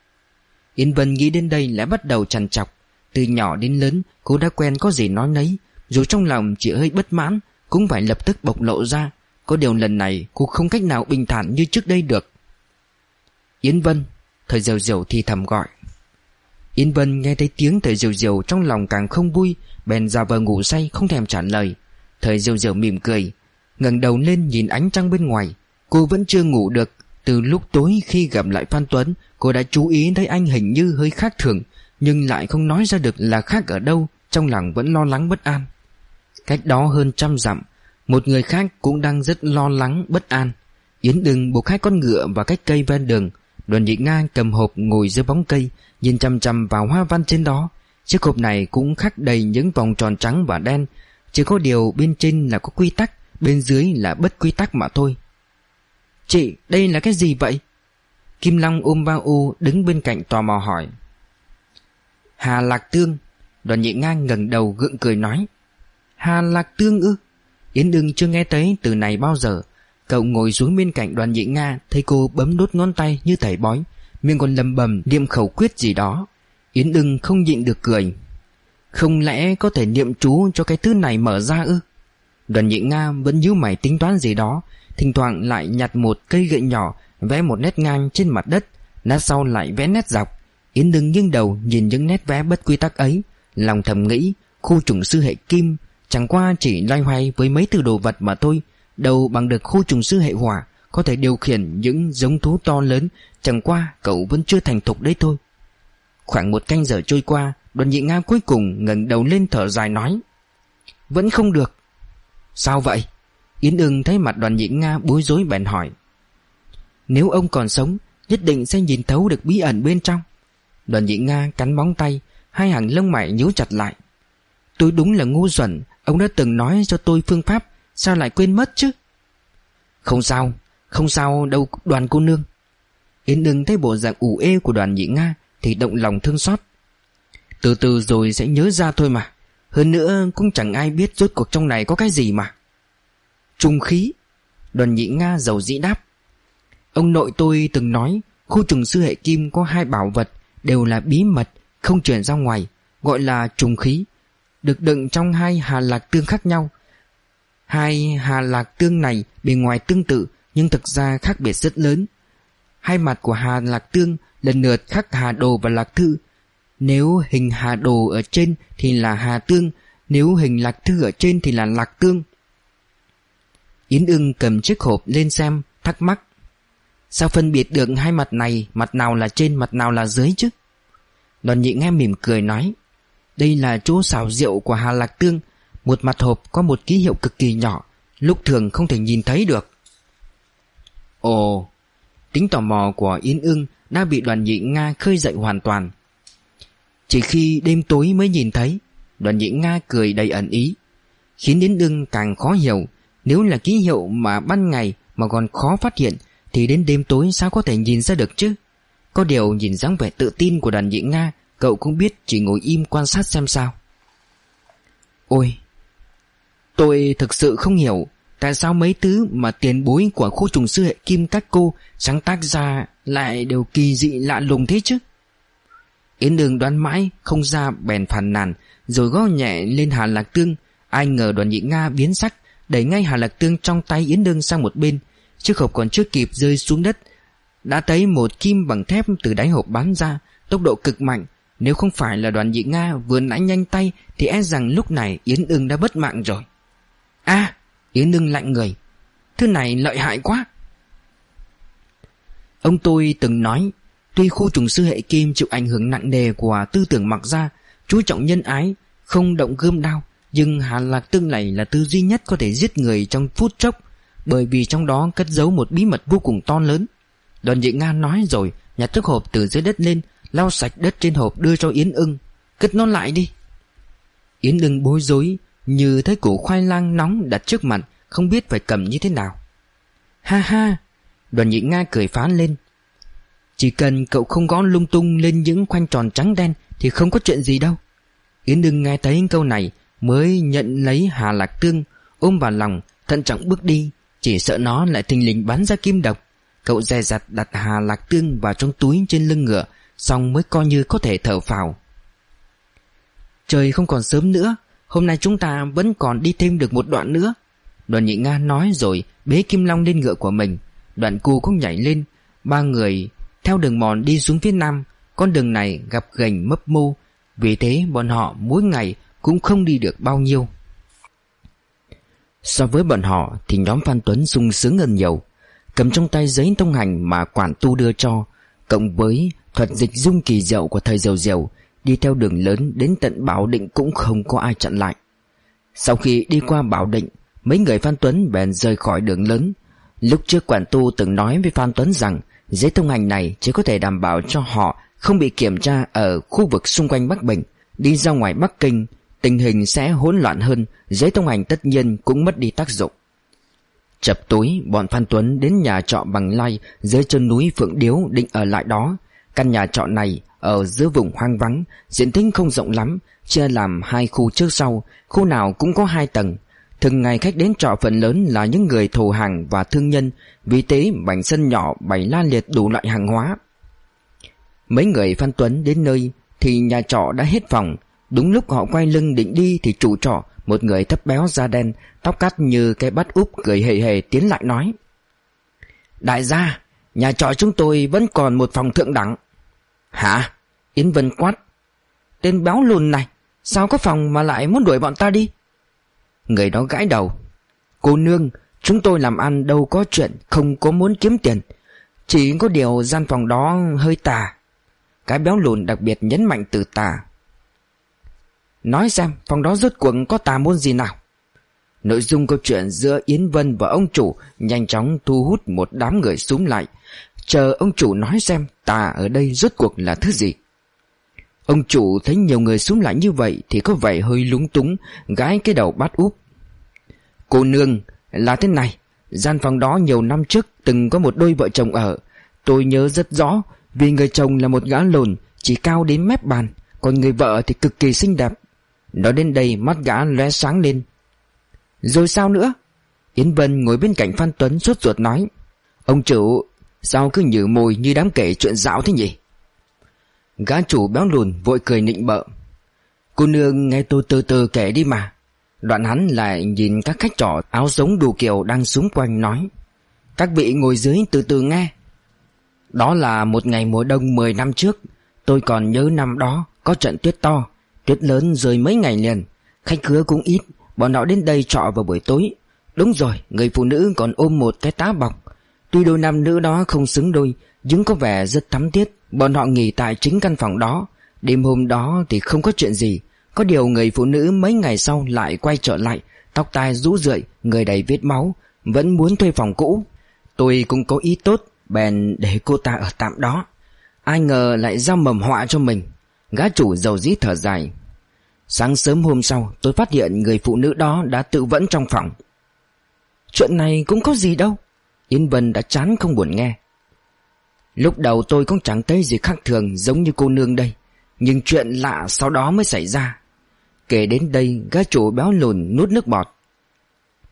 Yên Vân nghĩ đến đây lại bắt đầu trằn trọc. Từ nhỏ đến lớn, Cô đã quen có gì nói nấy. Dù trong lòng chỉ hơi bất mãn, Cũng phải lập tức bộc lộ ra. Có điều lần này, cô không cách nào bình thản như trước đây được. Yến Vân Thời diều diều thì thầm gọi. Yến Vân nghe thấy tiếng thời diều diều Trong lòng càng không vui, Bèn ra vờ ngủ say, không thèm trả lời. Thời diều diều mỉm cười, ngẩng đầu lên nhìn ánh trăng bên ngoài. Cô vẫn chưa ngủ được. Từ lúc tối khi gặp lại Phan Tuấn, Cô đã chú ý thấy anh hình như hơi khác thường, Nhưng lại không nói ra được là khác ở đâu, Trong lòng vẫn lo lắng bất an. Cách đó hơn trăm dặm, Một người khác cũng đang rất lo lắng bất an. Yến đừng buộc hai con ngựa vào cách cây ven đường, Đoàn nhị Nga cầm hộp ngồi dưới bóng cây, Nhìn chăm chăm vào hoa văn trên đó. Chiếc hộp này cũng khắc đầy những vòng tròn trắng và đen, Chỉ có điều bên trên là có quy tắc, Bên dưới là bất quy tắc mà thôi. Chị, đây là cái gì vậy? Kim Long ôm ba u đứng bên cạnh tò mò hỏi. Hà Lạc Tương Đoàn nhị ngang ngẩng đầu gượng cười nói. Hà Lạc Tương ư? Yến Đương chưa nghe thấy từ này bao giờ. Cậu ngồi xuống bên cạnh đoàn nhị Nga Thấy cô bấm đốt ngón tay như thầy bói Miệng còn lầm bầm niệm khẩu quyết gì đó. Yến Đương không nhịn được cười. Không lẽ có thể niệm chú cho cái thứ này mở ra ư? Đoàn nhị Nga vẫn nhíu mày tính toán gì đó Thỉnh thoảng lại nhặt một cây gậy nhỏ, Vẽ một nét ngang trên mặt đất. Lát sau lại vẽ nét dọc. Yến đừng nghiêng đầu nhìn những nét vẽ bất quy tắc ấy. Lòng thầm nghĩ, Khu trùng sư hệ kim, Chẳng qua chỉ loay hoay với mấy từ đồ vật mà thôi. Đâu bằng được khu trùng sư hệ hỏa, Có thể điều khiển những giống thú to lớn, Chẳng qua cậu vẫn chưa thành thục đấy thôi. Khoảng một canh giờ trôi qua Đoàn nhị Nga cuối cùng ngẩng đầu lên thở dài nói, Vẫn không được. Sao vậy? Yến ưng thấy mặt đoàn nhị Nga bối rối bèn hỏi. Nếu ông còn sống, Nhất định sẽ nhìn thấu được bí ẩn bên trong. Đoàn nhị Nga cắn móng tay, Hai hàng lông mày nhíu chặt lại. Tôi đúng là ngu xuẩn, Ông đã từng nói cho tôi phương pháp, Sao lại quên mất chứ? Không sao Không sao đâu, đoàn cô nương. Yến ưng thấy bộ dạng ủ ê của đoàn nhị Nga Thì động lòng thương xót. Từ từ rồi sẽ nhớ ra thôi mà, Hơn nữa cũng chẳng ai biết rốt cuộc trong này có cái gì mà. Trùng khí. Đoàn nhị Nga giàu dĩ đáp, Ông nội tôi từng nói, Khu trùng sư hệ kim có hai bảo vật, Đều là bí mật, Không chuyển ra ngoài, Gọi là trùng khí. Được đựng trong hai hà lạc tương khác nhau. Hai hà lạc tương này Bề ngoài tương tự, Nhưng thực ra khác biệt rất lớn. Hai mặt của hà lạc tương Lần lượt khắc hà đồ và lạc thư. Nếu hình hà đồ ở trên Thì là hà tương, Nếu hình lạc thư ở trên thì là lạc tương. Yến ưng cầm chiếc hộp lên xem, Thắc mắc. Sao phân biệt được hai mặt này, Mặt nào là trên, mặt nào là dưới chứ? Đoàn nhị nghe mỉm cười nói, Đây là chỗ xảo rượu của Hà Lạc Tương. Một mặt hộp có một ký hiệu cực kỳ nhỏ, Lúc thường không thể nhìn thấy được. Ồ, Tính tò mò của Yến ưng Đã bị đoàn nhị Nga khơi dậy hoàn toàn. Chỉ khi đêm tối mới nhìn thấy, Đoàn nhị Nga cười đầy ẩn ý, Khiến Yến ưng càng khó hiểu. Nếu là ký hiệu mà ban ngày Mà còn khó phát hiện, Thì đến đêm tối sao có thể nhìn ra được chứ? Có điều nhìn dáng vẻ tự tin của đoàn nhị Nga, Cậu cũng biết chỉ ngồi im quan sát xem sao. Ôi, Tôi thực sự không hiểu Tại sao mấy thứ mà tiền bối của khu trùng sư hệ kim các cô Sáng tác ra lại đều kỳ dị lạ lùng thế chứ? Yến đường đoán mãi Không ra bèn phàn nàn, Rồi gõ nhẹ lên Hà Lạc Tương. Ai ngờ đoàn nhị Nga biến sắc Đẩy ngay Hà Lạc Tương trong tay Yến Đương sang một bên, Chiếc hộp còn chưa kịp rơi xuống đất, Đã thấy một kim bằng thép từ đáy hộp bắn ra, Tốc độ cực mạnh. Nếu không phải là đoàn dị Nga vừa nãy nhanh tay, Thì e rằng lúc này Yến Ưng đã bất mạng rồi. A, Yến Ưng lạnh người. Thứ này lợi hại quá. Ông tôi từng nói, Tuy khu trùng sư hệ kim chịu ảnh hưởng nặng nề của tư tưởng mặc ra Chú trọng nhân ái, Không động gươm đao nhưng Hà Lạc Tương này là tư duy nhất có thể giết người trong phút chốc, Bởi vì trong đó cất giấu một bí mật vô cùng to lớn. Đoàn dị Nga nói rồi, Nhặt chiếc hộp từ dưới đất lên, Lau sạch đất trên hộp đưa cho Yến ưng. Cất nó lại đi. Yến ưng bối rối, Như thấy củ khoai lang nóng đặt trước mặt, Không biết phải cầm như thế nào. Ha ha, Đoàn nhị Nga cười phán lên. Chỉ cần cậu không gõ lung tung lên những khoanh tròn trắng đen Thì không có chuyện gì đâu. Yến ưng nghe thấy câu này Mới nhận lấy Hà Lạc Tương, Ôm vào lòng, Thận trọng bước đi, Chỉ sợ nó lại thình lình bắn ra kim độc. Cậu dè dặt đặt Hà Lạc Tương vào trong túi trên lưng ngựa, Xong mới coi như có thể thở phào. Trời không còn sớm nữa, Hôm nay chúng ta vẫn còn đi thêm được một đoạn nữa. Đoàn nhị Nga nói rồi Bế Kim Long lên ngựa của mình. Đoạn cu cũng nhảy lên, Ba người theo đường mòn đi xuống phía nam. Con đường này gặp gành mấp mô, Vì thế bọn họ mỗi ngày cũng không đi được bao nhiêu. So với bọn họ Thì nhóm Phan Tuấn sung sướng hơn nhiều, Cầm trong tay giấy thông hành Mà quản tu đưa cho, Cộng với thuật dịch dung kỳ diệu của thầy diều diều, Đi theo đường lớn đến tận Bảo Định Cũng không có ai chặn lại. Sau khi đi qua Bảo Định, Mấy người Phan Tuấn bèn rời khỏi đường lớn. Lúc trước quản tu từng nói với Phan Tuấn rằng Giấy thông hành này chỉ có thể đảm bảo cho họ Không bị kiểm tra ở khu vực xung quanh Bắc Bình, Đi ra ngoài Bắc Kinh Tình hình sẽ hỗn loạn hơn Giấy thông hành tất nhiên cũng mất đi tác dụng. Chập tối bọn Phan Tuấn đến nhà trọ bằng lai Dưới chân núi Phượng Điếu định ở lại đó. Căn nhà trọ này ở giữa vùng hoang vắng, Diện tích không rộng lắm, Chia làm hai khu trước sau, Khu nào cũng có hai tầng. Thường ngày khách đến trọ phần lớn là những người thổ hàng và thương nhân, Vì thế bảnh sân nhỏ bày la liệt đủ loại hàng hóa. Mấy người Phan Tuấn đến nơi Thì nhà trọ đã hết phòng Đúng lúc họ quay lưng định đi Thì chủ trọ, Một người thấp béo da đen, Tóc cắt như cái bát úp cười hề hề tiến lại nói. Đại gia, Nhà trọ chúng tôi vẫn còn một phòng thượng đẳng. Hả? Yến Vân quát. Tên béo lùn này, Sao có phòng mà lại muốn đuổi bọn ta đi? Người đó gãi đầu. Cô nương, Chúng tôi làm ăn đâu có chuyện, Không có muốn kiếm tiền. Chỉ có điều gian phòng đó hơi tà. Cái béo lùn đặc biệt nhấn mạnh từ tà. Nói xem, phòng đó rốt cuộc có tà môn gì nào? Nội dung câu chuyện giữa Yến Vân và ông chủ Nhanh chóng thu hút một đám người xuống lại. Chờ ông chủ nói xem tà ở đây rốt cuộc là thứ gì. Ông chủ thấy nhiều người xuống lại như vậy Thì có vẻ hơi lúng túng Gái cái đầu bát úp. Cô nương, là thế này, Gian phòng đó nhiều năm trước Từng có một đôi vợ chồng ở. Tôi nhớ rất rõ, Vì người chồng là một gã lồn, Chỉ cao đến mép bàn, Còn người vợ thì cực kỳ xinh đẹp. Nói đến đây mắt gã lóe sáng lên. Rồi sao nữa? Yến Vân ngồi bên cạnh Phan Tuấn suốt ruột nói. Ông chủ, Sao cứ nhử mồi như đám kể chuyện dạo thế nhỉ? Gã chủ béo lùn vội cười nịnh bợ. Cô nương nghe tôi từ từ kể đi mà. Đoạn hắn lại nhìn các khách trọ áo giống đủ kiểu đang xung quanh nói. Các vị ngồi dưới từ từ nghe. Đó là một ngày mùa đông 10 năm trước. Tôi còn nhớ năm đó có trận tuyết to. Tuyết lớn rơi mấy ngày liền. Khách khứa cũng ít, Bọn họ đến đây trọ vào buổi tối. Đúng rồi, Người phụ nữ còn ôm một cái tá bọc. Tuy đôi nam nữ đó không xứng đôi, Nhưng có vẻ rất thắm thiết. Bọn họ nghỉ tại chính căn phòng đó. Đêm hôm đó thì không có chuyện gì. Có điều người phụ nữ mấy ngày sau lại quay trở lại, Tóc tai rũ rượi, Người đầy vết máu, Vẫn muốn thuê phòng cũ. Tôi cũng có ý tốt, Bèn để cô ta ở tạm đó. Ai ngờ lại giao mầm họa cho mình. Gã chủ giàu dĩ thở dài. Sáng sớm hôm sau, tôi phát hiện người phụ nữ đó đã tự vẫn trong phòng. Chuyện này cũng có gì đâu. Yên Vân đã chán không buồn nghe. Lúc đầu tôi cũng chẳng thấy gì khác thường giống như cô nương đây, Nhưng chuyện lạ sau đó mới xảy ra. Kể đến đây, gã chủ béo lùn nuốt nước bọt.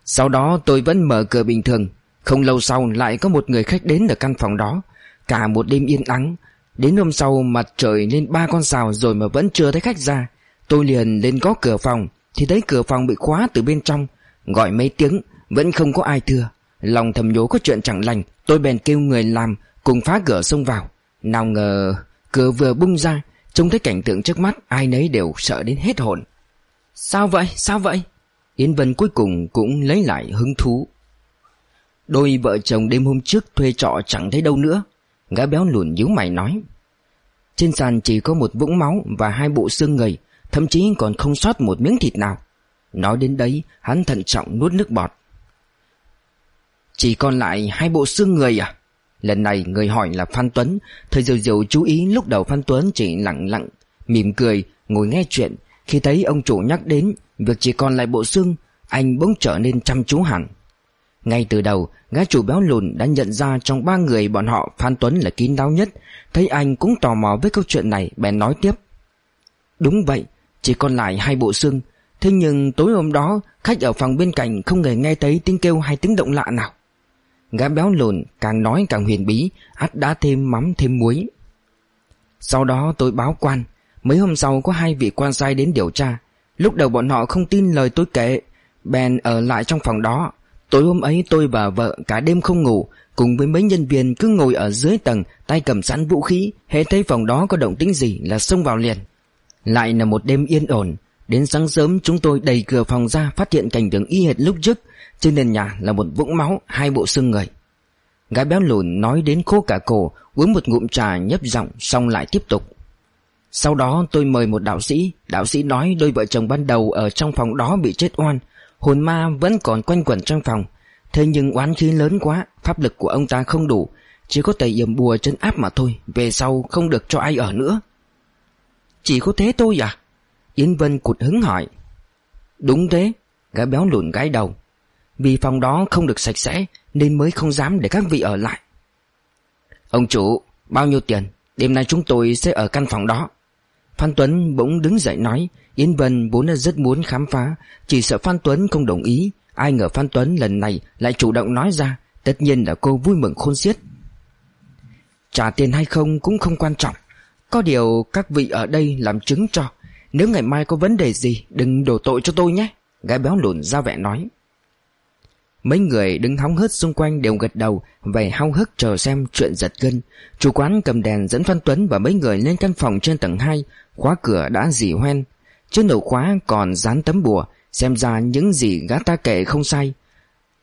Sau đó tôi vẫn mở cửa bình thường. Không lâu sau lại có một người khách đến ở căn phòng đó. Cả một đêm yên ắng Đến hôm sau mặt trời lên ba con sào rồi mà vẫn chưa thấy khách ra. Tôi liền lên có cửa phòng Thì thấy cửa phòng bị khóa từ bên trong. Gọi mấy tiếng Vẫn không có ai thưa. Lòng thầm nhố có chuyện chẳng lành Tôi bèn kêu người làm Cùng phá cửa xông vào. Nào ngờ cửa vừa bung ra Trông thấy cảnh tượng trước mắt Ai nấy đều sợ đến hết hồn. Sao vậy? Sao vậy? Yến Vân cuối cùng cũng lấy lại hứng thú. Đôi vợ chồng đêm hôm trước thuê trọ chẳng thấy đâu nữa Gã béo lùn nhíu mày nói. Trên sàn chỉ có một vũng máu Và hai bộ xương người, Thậm chí còn không sót một miếng thịt nào. Nói đến đấy, Hắn thận trọng nuốt nước bọt. Chỉ còn lại hai bộ xương người à? Lần này người hỏi là Phan Tuấn Thời diều diều chú ý lúc đầu Phan Tuấn chỉ lặng lặng, Mỉm cười, ngồi nghe chuyện. Khi thấy ông chủ nhắc đến, Việc chỉ còn lại bộ xương, Anh bỗng trở nên chăm chú hẳn ngay từ đầu, Gã chủ béo lùn đã nhận ra Trong ba người bọn họ Phan Tuấn là kín đáo nhất. Thấy anh cũng tò mò với câu chuyện này, Bèn nói tiếp. Đúng vậy, Chỉ còn lại hai bộ xương. Thế nhưng tối hôm đó, Khách ở phòng bên cạnh không hề nghe thấy tiếng kêu hay tiếng động lạ nào. Gã béo lùn càng nói càng huyền bí, ắt đã thêm mắm thêm muối. Sau đó tôi báo quan. Mấy hôm sau có hai vị quan sai đến điều tra. Lúc đầu bọn họ không tin lời tôi kể, Bèn ở lại trong phòng đó. Tối hôm ấy tôi và vợ cả đêm không ngủ, Cùng với mấy nhân viên cứ ngồi ở dưới tầng, Tay cầm sẵn vũ khí, Hễ thấy phòng đó có động tĩnh gì là xông vào liền. Lại là một đêm yên ổn, Đến sáng sớm chúng tôi đẩy cửa phòng ra Phát hiện cảnh tượng y hệt lúc trước, Trên nền nhà là một vũng máu, Hai bộ xương người. Gái béo lùn nói đến khô cả cổ, Uống một ngụm trà nhấp giọng, Xong lại tiếp tục. Sau đó tôi mời một đạo sĩ Đạo sĩ nói đôi vợ chồng ban đầu Ở trong phòng đó bị chết oan Hồn ma vẫn còn quanh quẩn trong phòng. Thế nhưng oán khí lớn quá, Pháp lực của ông ta không đủ. Chỉ có thể yểm bùa chân áp mà thôi, Về sau không được cho ai ở nữa. Chỉ có thế thôi à? Yến Vân cụt hứng hỏi. Đúng thế Gái béo lùn gái đầu. Vì phòng đó không được sạch sẽ, Nên mới không dám để các vị ở lại. Ông chủ, Bao nhiêu tiền? Đêm nay chúng tôi sẽ ở căn phòng đó. Phan Tuấn bỗng đứng dậy nói Yến Vân vốn là rất muốn khám phá, Chỉ sợ Phan Tuấn không đồng ý. Ai ngờ Phan Tuấn lần này lại chủ động nói ra, Tất nhiên là cô vui mừng khôn xiết. Trả tiền hay không cũng không quan trọng. Có điều các vị ở đây làm chứng cho, Nếu ngày mai có vấn đề gì, Đừng đổ tội cho tôi nhé, Gái béo lùn ra vẻ nói. Mấy người đứng hóng hớt xung quanh đều gật đầu Về hao hức chờ xem chuyện giật gân. Chủ quán cầm đèn dẫn Phan Tuấn và mấy người lên căn phòng trên tầng 2 Khóa cửa đã dì hoen. Trên nổ khóa còn dán tấm bùa, Xem ra những gì gã ta kể không sai.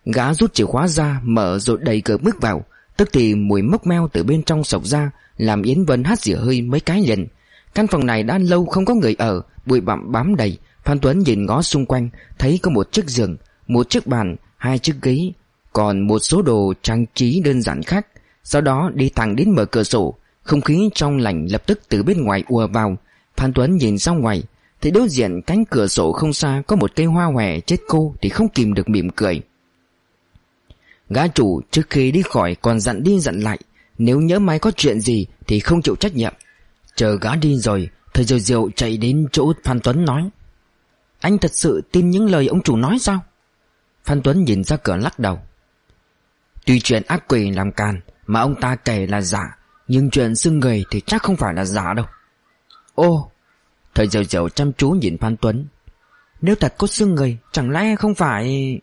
Gã rút chìa khóa ra, Mở rồi đầy cửa bước vào. Tức thì mùi mốc meo từ bên trong sộc ra, Làm Yến Vân hát dỉa hơi mấy cái liền. Căn phòng này đã lâu không có người ở, Bụi bặm bám đầy. Phan Tuấn nhìn ngó xung quanh, Thấy có một chiếc giường, Một chiếc bàn, Hai chiếc ghế, Còn một số đồ trang trí đơn giản khác. Sau đó đi thẳng đến mở cửa sổ. Không khí trong lành lập tức từ bên ngoài ùa vào. Phan Tuấn nhìn ra ngoài Thấy đối diện cánh cửa sổ không xa Có một cây hoa hòe chết cô Thì không kìm được mỉm cười. Gã chủ trước khi đi khỏi Còn dặn đi dặn lại, Nếu nhớ mai có chuyện gì Thì không chịu trách nhiệm. Chờ gã đi rồi Thời diều diều chạy đến chỗ Phan Tuấn nói, Anh thật sự tin những lời ông chủ nói sao? Phan Tuấn nhìn ra cửa lắc đầu, Tuy chuyện ác quỷ làm càn Mà ông ta kể là giả, Nhưng chuyện xưng người thì chắc không phải là giả đâu. Ô Thời diều diều chăm chú nhìn Phan Tuấn. Nếu thật có xương người, Chẳng lẽ không phải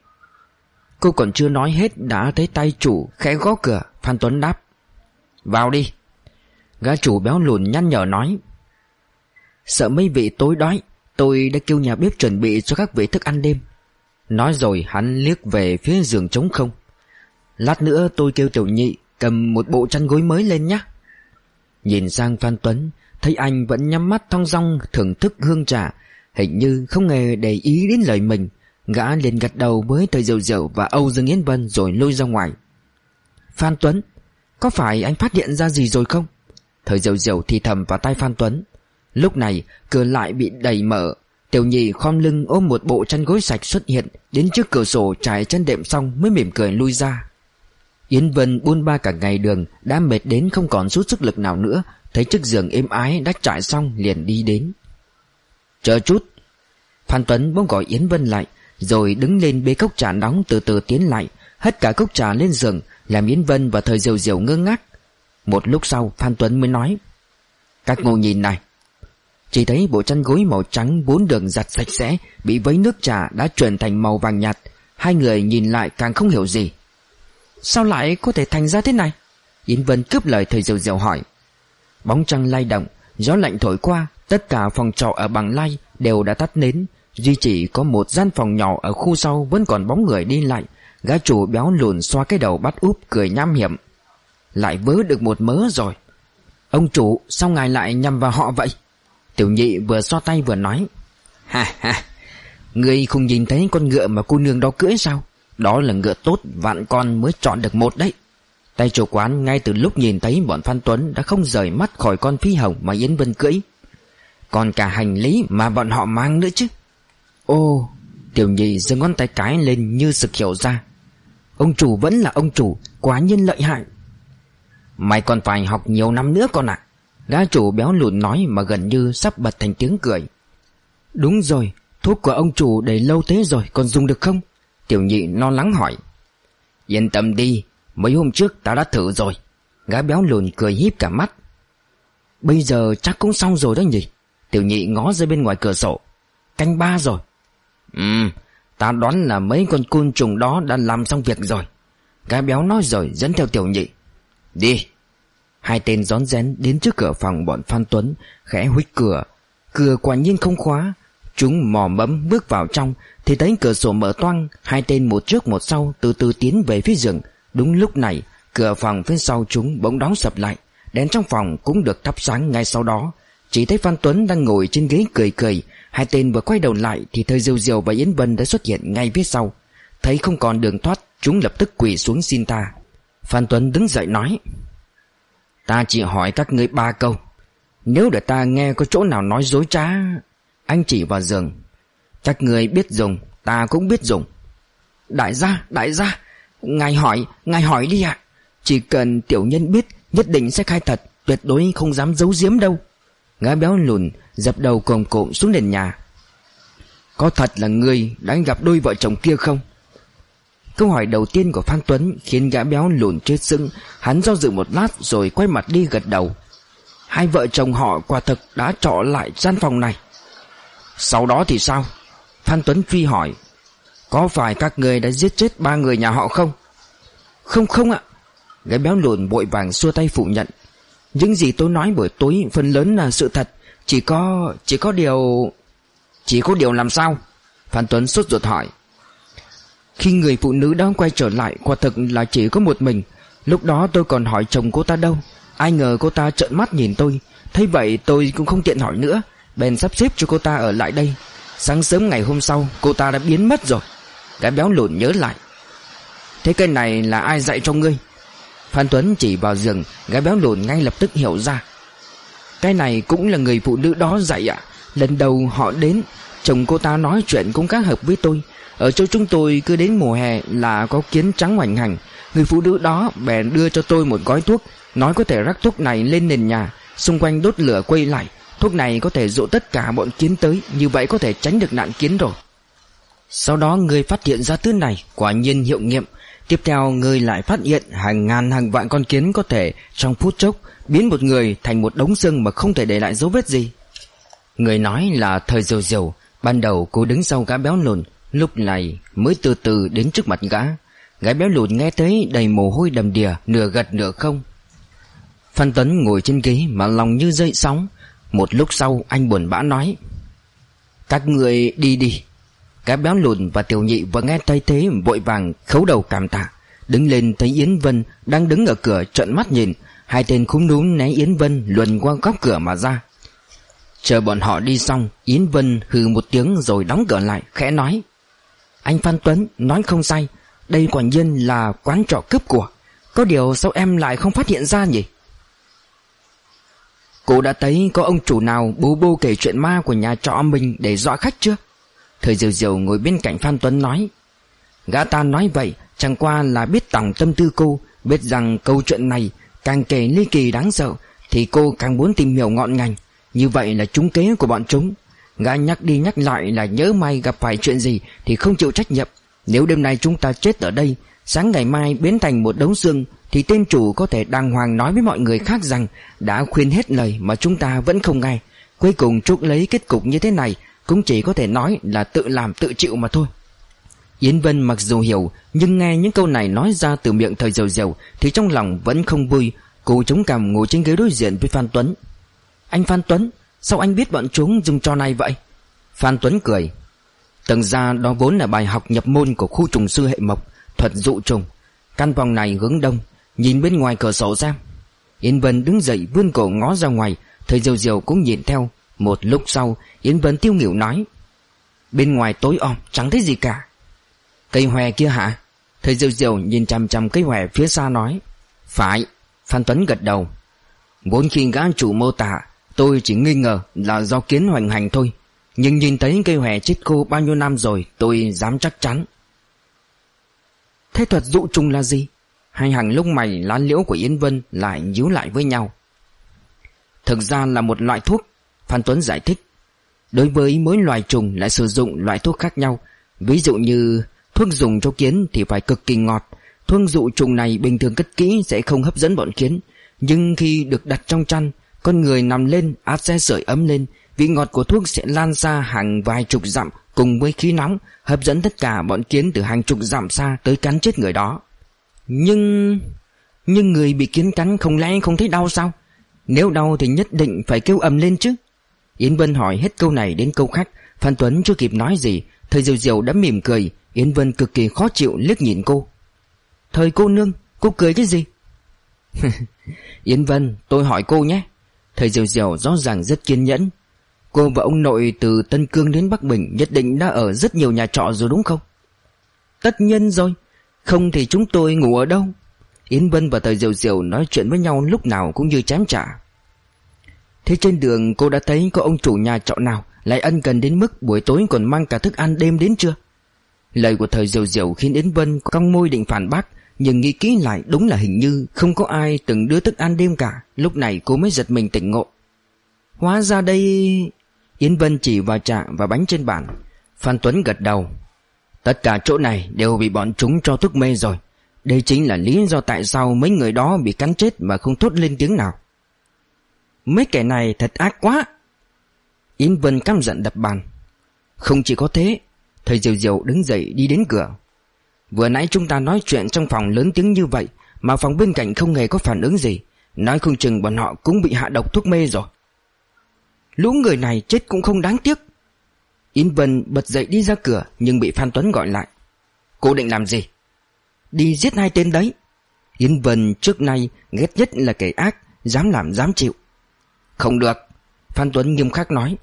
Cô còn chưa nói hết Đã thấy tay chủ khẽ gõ cửa, Phan Tuấn đáp. Vào đi. Gã chủ béo lùn nhăn nhở nói. Sợ mấy vị tối đói, Tôi đã kêu nhà bếp chuẩn bị cho các vị thức ăn đêm. Nói rồi hắn liếc về phía giường trống không. Lát nữa tôi kêu tiểu nhị Cầm một bộ chăn gối mới lên nhé Nhìn sang Phan Tuấn Thấy anh vẫn nhắm mắt thong dong Thưởng thức hương trà, Hình như không hề để ý đến lời mình, Gã liền gật đầu với thời diệu diệu Và Âu Dương Yến Vân rồi lôi ra ngoài. Phan Tuấn, Có phải anh phát hiện ra gì rồi không? Thời diệu diệu thì thầm vào tay Phan Tuấn. Lúc này, cửa lại bị đẩy mở. Tiểu nhị khom lưng ôm một bộ chăn gối sạch xuất hiện Đến trước cửa sổ trải chân đệm xong mới mỉm cười lui ra. Yến Vân buôn ba cả ngày đường Đã mệt đến không còn chút sức lực nào nữa Thấy chiếc giường êm ái đã trải xong liền đi đến. Chờ chút. Phan Tuấn bỗng gọi Yến Vân lại, Rồi đứng lên bê cốc trà nóng từ từ tiến lại, Hất cả cốc trà lên giường, Làm Yến Vân và thời diều diều ngơ ngác. Một lúc sau, Phan Tuấn mới nói, Các ngô nhìn này, Chỉ thấy bộ chăn gối màu trắng bốn đường giặt sạch sẽ, Bị vấy nước trà đã chuyển thành màu vàng nhạt. Hai người nhìn lại càng không hiểu gì. Sao lại có thể thành ra thế này? Yến Vân cướp lời thời diều diều hỏi. Bóng trăng lay động, Gió lạnh thổi qua, Tất cả phòng trọ ở bằng lay đều đã tắt nến. Duy chỉ có một gian phòng nhỏ ở khu sau Vẫn còn bóng người đi lại. Gã chủ béo lùn xoa cái đầu bắt úp cười nham hiểm. Lại vớ được một mớ rồi. Ông chủ, sao ngài lại nhằm vào họ vậy? Tiểu nhị vừa xoa tay vừa nói. Ha ha, Ngươi không nhìn thấy con ngựa mà cô nương đó cưỡi sao? Đó là ngựa tốt, Vạn con mới chọn được một đấy. Tay chủ quán ngay từ lúc nhìn thấy bọn Phan Tuấn Đã không rời mắt khỏi con phi hồng mà Yến Vân cưỡi. Còn cả hành lý mà bọn họ mang nữa chứ. Ô, Tiểu nhị giơ ngón tay cái lên như sực hiểu ra. Ông chủ vẫn là ông chủ, Quá nhân lợi hại. Mày còn phải học nhiều năm nữa con ạ. À. Gã chủ béo lùn nói mà gần như sắp bật thành tiếng cười. Đúng rồi, Thuốc của ông chủ để lâu thế rồi, Còn dùng được không? Tiểu nhị lo lắng hỏi. Yên tâm đi Mấy hôm trước ta đã thử rồi. Gái béo lùn cười híp cả mắt. Bây giờ chắc cũng xong rồi đó nhỉ? Tiểu nhị ngó ra bên ngoài cửa sổ. Canh ba rồi. Ừ Ta đoán là mấy con côn trùng đó đã làm xong việc rồi. Gái béo nói rồi dẫn theo tiểu nhị. Đi. Hai tên rón rén đến trước cửa phòng bọn Phan Tuấn, Khẽ huých cửa. Cửa quả nhiên không khóa. Chúng mò mẫm bước vào trong, Thì thấy cửa sổ mở toang, Hai tên một trước một sau từ từ tiến về phía giường. Đúng lúc này Cửa phòng phía sau chúng bỗng đóng sập lại. Đèn trong phòng cũng được thắp sáng ngay sau đó. Chỉ thấy Phan Tuấn đang ngồi trên ghế cười cười. Hai tên vừa quay đầu lại Thì thời Diêu Diêu và Yến Vân đã xuất hiện ngay phía sau. Thấy không còn đường thoát Chúng lập tức quỳ xuống xin ta. Phan Tuấn đứng dậy nói Ta chỉ hỏi các ngươi ba câu. Nếu để ta nghe có chỗ nào nói dối trá Anh chỉ vào giường. Các người biết dùng Ta cũng biết dùng. Đại gia, đại gia Ngài hỏi, ngài hỏi đi ạ. Chỉ cần tiểu nhân biết Nhất định sẽ khai thật Tuyệt đối không dám giấu giếm đâu. Gái béo lùn dập đầu cồm cộm xuống nền nhà. Có thật là người đã gặp đôi vợ chồng kia không? Câu hỏi đầu tiên của Phan Tuấn khiến gã béo lùn chết sưng Hắn do dự một lát rồi quay mặt đi gật đầu. Hai vợ chồng họ quả thực đã trọ lại gian phòng này. Sau đó thì sao? Phan Tuấn truy hỏi. Có phải các người đã giết chết ba người nhà họ không? Không không ạ. Gái béo lùn bội vàng xua tay phủ nhận. Những gì tôi nói buổi tối phần lớn là sự thật. Chỉ có... chỉ có điều... Chỉ có điều làm sao? Phan Tuấn sốt ruột hỏi. Khi người phụ nữ đó quay trở lại, Quả thực là chỉ có một mình. Lúc đó tôi còn hỏi chồng cô ta đâu. Ai ngờ cô ta trợn mắt nhìn tôi. Thấy vậy tôi cũng không tiện hỏi nữa. Bèn sắp xếp cho cô ta ở lại đây. Sáng sớm ngày hôm sau, cô ta đã biến mất rồi. Gái béo lùn nhớ lại. Thế cái này là ai dạy cho ngươi? Phan Tuấn chỉ vào giường Gái béo lùn ngay lập tức hiểu ra. Cái này cũng là người phụ nữ đó dạy ạ. Lần đầu họ đến, Chồng cô ta nói chuyện cũng khá hợp với tôi. Ở chỗ chúng tôi cứ đến mùa hè Là có kiến trắng hoành hành. Người phụ nữ đó bèn đưa cho tôi một gói thuốc, Nói có thể rắc thuốc này lên nền nhà, Xung quanh đốt lửa quay lại. Thuốc này có thể dụ tất cả bọn kiến tới, Như vậy có thể tránh được nạn kiến rồi. Sau đó người phát hiện ra thứ này Quả nhiên hiệu nghiệm Tiếp theo người lại phát hiện hàng ngàn hàng vạn con kiến có thể trong phút chốc biến một người thành một đống xương mà không thể để lại dấu vết gì. Người nói là thời diều diều, ban đầu cô đứng sau gã béo lùn, lúc này mới từ từ đến trước mặt gã. gái béo lùn nghe thấy đầy mồ hôi đầm đìa, nửa gật nửa không. Phan Tấn ngồi trên ghế mà lòng như dậy sóng. Một lúc sau anh buồn bã nói Các người đi đi cái béo lùn và tiểu nhị vừa nghe thấy thế vội vàng khấu đầu cảm tạ. Đứng lên thấy Yến Vân đang đứng ở cửa trợn mắt nhìn. Hai tên khúng núm né Yến Vân luồn qua góc cửa mà ra. Chờ bọn họ đi xong, Yến Vân hừ một tiếng rồi đóng cửa lại, khẽ nói. Anh Phan Tuấn, nói không sai. Đây quả nhiên là quán trọ cướp của. Có điều sao em lại không phát hiện ra nhỉ? Cô đã thấy có ông chủ nào bố bô kể chuyện ma của nhà trọ mình để dọa khách chưa? Thời diều diều ngồi bên cạnh Phan Tuấn nói, Gã ta nói vậy, chẳng qua là biết tổng tâm tư cô, Biết rằng câu chuyện này càng kể ly kỳ đáng sợ, Thì cô càng muốn tìm hiểu ngọn ngành. Như vậy là trúng kế của bọn chúng. Gã nhắc đi nhắc lại là nhớ may gặp phải chuyện gì Thì không chịu trách nhiệm. Nếu đêm nay chúng ta chết ở đây, Sáng ngày mai biến thành một đống xương, Thì tên chủ có thể đàng hoàng nói với mọi người khác rằng Đã khuyên hết lời mà chúng ta vẫn không nghe. Cuối cùng trúc lấy kết cục như thế này cũng chỉ có thể nói là tự làm tự chịu mà thôi. Yến Vân mặc dù hiểu, Nhưng nghe những câu này nói ra từ miệng thời dầu dầu, Thì trong lòng vẫn không vui Cô chống cằm ngồi trên ghế đối diện với Phan Tuấn. Anh Phan Tuấn, Sao anh biết bọn chúng dùng trò này vậy? Phan Tuấn cười. Tầng ra đó vốn là bài học nhập môn của khu trùng sư hệ mộc, Thuật dụ trùng. Căn phòng này hướng đông, Nhìn bên ngoài cửa sổ ra. Yến Vân đứng dậy vươn cổ ngó ra ngoài Thời diều diều cũng nhìn theo một lúc sau, Yến Vân tiêu nghỉu nói, Bên ngoài tối om, chẳng thấy gì cả. Cây hòe kia hả? Thầy diều diều nhìn chằm chằm cây hòe phía xa nói, Phải. Phan Tuấn gật đầu, Vốn khi gã chủ mô tả, Tôi chỉ nghi ngờ là do kiến hoành hành thôi. Nhưng nhìn thấy cây hòe chết khô bao nhiêu năm rồi, Tôi dám chắc chắn. Thế thuật dụ trùng là gì? Hai hàng lông mày lá liễu của Yến Vân lại nhíu lại với nhau. Thực ra là một loại thuốc Phan Tuấn giải thích. Đối với mỗi loài trùng lại sử dụng loại thuốc khác nhau. Ví dụ như thuốc dùng cho kiến thì phải cực kỳ ngọt. Thuốc dụ trùng này bình thường cất kỹ sẽ không hấp dẫn bọn kiến. Nhưng khi được đặt trong chăn, Con người nằm lên, áp xe sưởi ấm lên, Vị ngọt của thuốc sẽ lan ra hàng vài chục dặm Cùng với khí nóng, Hấp dẫn tất cả bọn kiến từ hàng chục dặm xa Tới cắn chết người đó. Nhưng... Nhưng người bị kiến cắn không lẽ không thấy đau sao? Nếu đau thì nhất định phải kêu ầm lên chứ. Yến Vân hỏi hết câu này đến câu khác. Phan Tuấn chưa kịp nói gì Thời diều diều đã mỉm cười. Yến Vân cực kỳ khó chịu liếc nhìn cô. Thời cô nương, Cô cười cái gì? Yến Vân, tôi hỏi cô nhé. Thời diều diều rõ ràng rất kiên nhẫn. Cô và ông nội từ Tân Cương đến Bắc Bình Nhất định đã ở rất nhiều nhà trọ rồi đúng không? Tất nhiên rồi, Không thì chúng tôi ngủ ở đâu. Yến Vân và Thời Diều Diều nói chuyện với nhau lúc nào cũng như chém trả Thế trên đường cô đã thấy có ông chủ nhà trọ nào Lại ân cần đến mức buổi tối còn mang cả thức ăn đêm đến chưa Lời của Thời Diều Diều khiến Yến Vân cong môi định phản bác, Nhưng nghĩ kỹ lại đúng là hình như Không có ai từng đưa thức ăn đêm cả. Lúc này cô mới giật mình tỉnh ngộ. Hóa ra đây... Yến Vân chỉ vào trà và bánh trên bàn. Phan Tuấn gật đầu. Tất cả chỗ này đều bị bọn chúng cho thức mê rồi. Đây chính là lý do tại sao mấy người đó bị cắn chết mà không thốt lên tiếng nào. Mấy kẻ này thật ác quá. Yến Vân căm giận đập bàn. Không chỉ có thế, Thầy Diều Diều đứng dậy đi đến cửa. Vừa nãy chúng ta nói chuyện trong phòng lớn tiếng như vậy, Mà phòng bên cạnh không hề có phản ứng gì. Nói không chừng bọn họ cũng bị hạ độc thuốc mê rồi. Lũ người này chết cũng không đáng tiếc. Yến Vân bật dậy đi ra cửa, Nhưng bị Phan Tuấn gọi lại. Cô định làm gì? Đi giết hai tên đấy. Yến Vân trước nay ghét nhất là kẻ ác, Dám làm dám chịu. Không được. Phan Tuấn nghiêm khắc nói.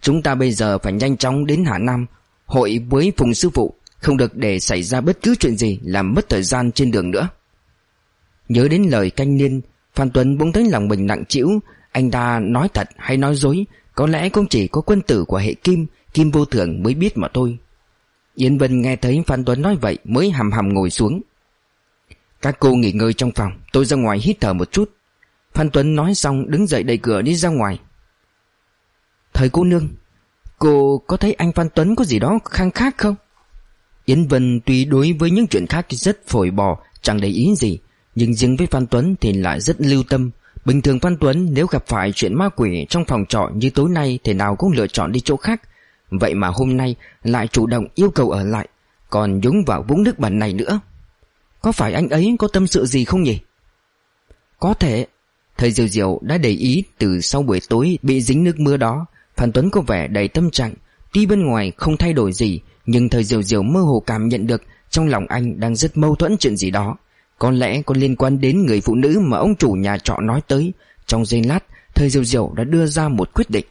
Chúng ta bây giờ phải nhanh chóng đến Hà Nam, Hội với Phùng Sư Phụ, Không được để xảy ra bất cứ chuyện gì Làm mất thời gian trên đường nữa. Nhớ đến lời canh niên, Phan Tuấn bỗng thấy lòng mình nặng chịu anh ta nói thật hay nói dối, Có lẽ cũng chỉ có quân tử của hệ kim Kim vô thượng mới biết mà thôi. Yên Vân nghe thấy Phan Tuấn nói vậy Mới hầm hầm ngồi xuống. Các cô nghỉ ngơi trong phòng, Tôi ra ngoài hít thở một chút. Phan Tuấn nói xong đứng dậy đẩy cửa đi ra ngoài Thời cô nương Cô có thấy anh Phan Tuấn có gì đó khang khác không? Yến Vân tuy đối với những chuyện khác rất phổi bò Chẳng để ý gì Nhưng riêng với Phan Tuấn thì lại rất lưu tâm Bình thường Phan Tuấn nếu gặp phải chuyện ma quỷ trong phòng trọ như tối nay thì nào cũng lựa chọn đi chỗ khác. Vậy mà hôm nay lại chủ động yêu cầu ở lại, còn nhúng vào vũng nước bẩn này nữa. Có phải anh ấy có tâm sự gì không nhỉ? Có thể. Thầy Diệu Diệu đã để ý từ sau buổi tối bị dính nước mưa đó. Phan Tuấn có vẻ đầy tâm trạng. Tuy bên ngoài không thay đổi gì, nhưng thầy Diệu Diệu mơ hồ cảm nhận được trong lòng anh đang rất mâu thuẫn chuyện gì đó. Có lẽ có liên quan đến người phụ nữ mà ông chủ nhà trọ nói tới Trong giây lát Thời Diệu Diệu đã đưa ra một quyết định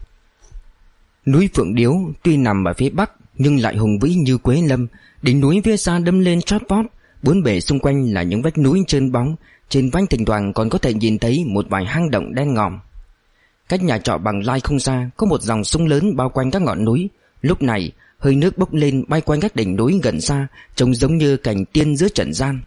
Núi Phượng Điếu tuy nằm ở phía bắc Nhưng lại hùng vĩ như Quế Lâm Đỉnh núi phía xa đâm lên chót vót Bốn bể xung quanh là những vách núi trơn bóng trên vách thỉnh thoảng còn có thể nhìn thấy Một vài hang động đen ngòm. Cách nhà trọ bằng lai không xa, Có một dòng sông lớn bao quanh các ngọn núi. Lúc này, hơi nước bốc lên bay quanh các đỉnh núi gần xa, Trông giống như cảnh tiên giữa trận gian.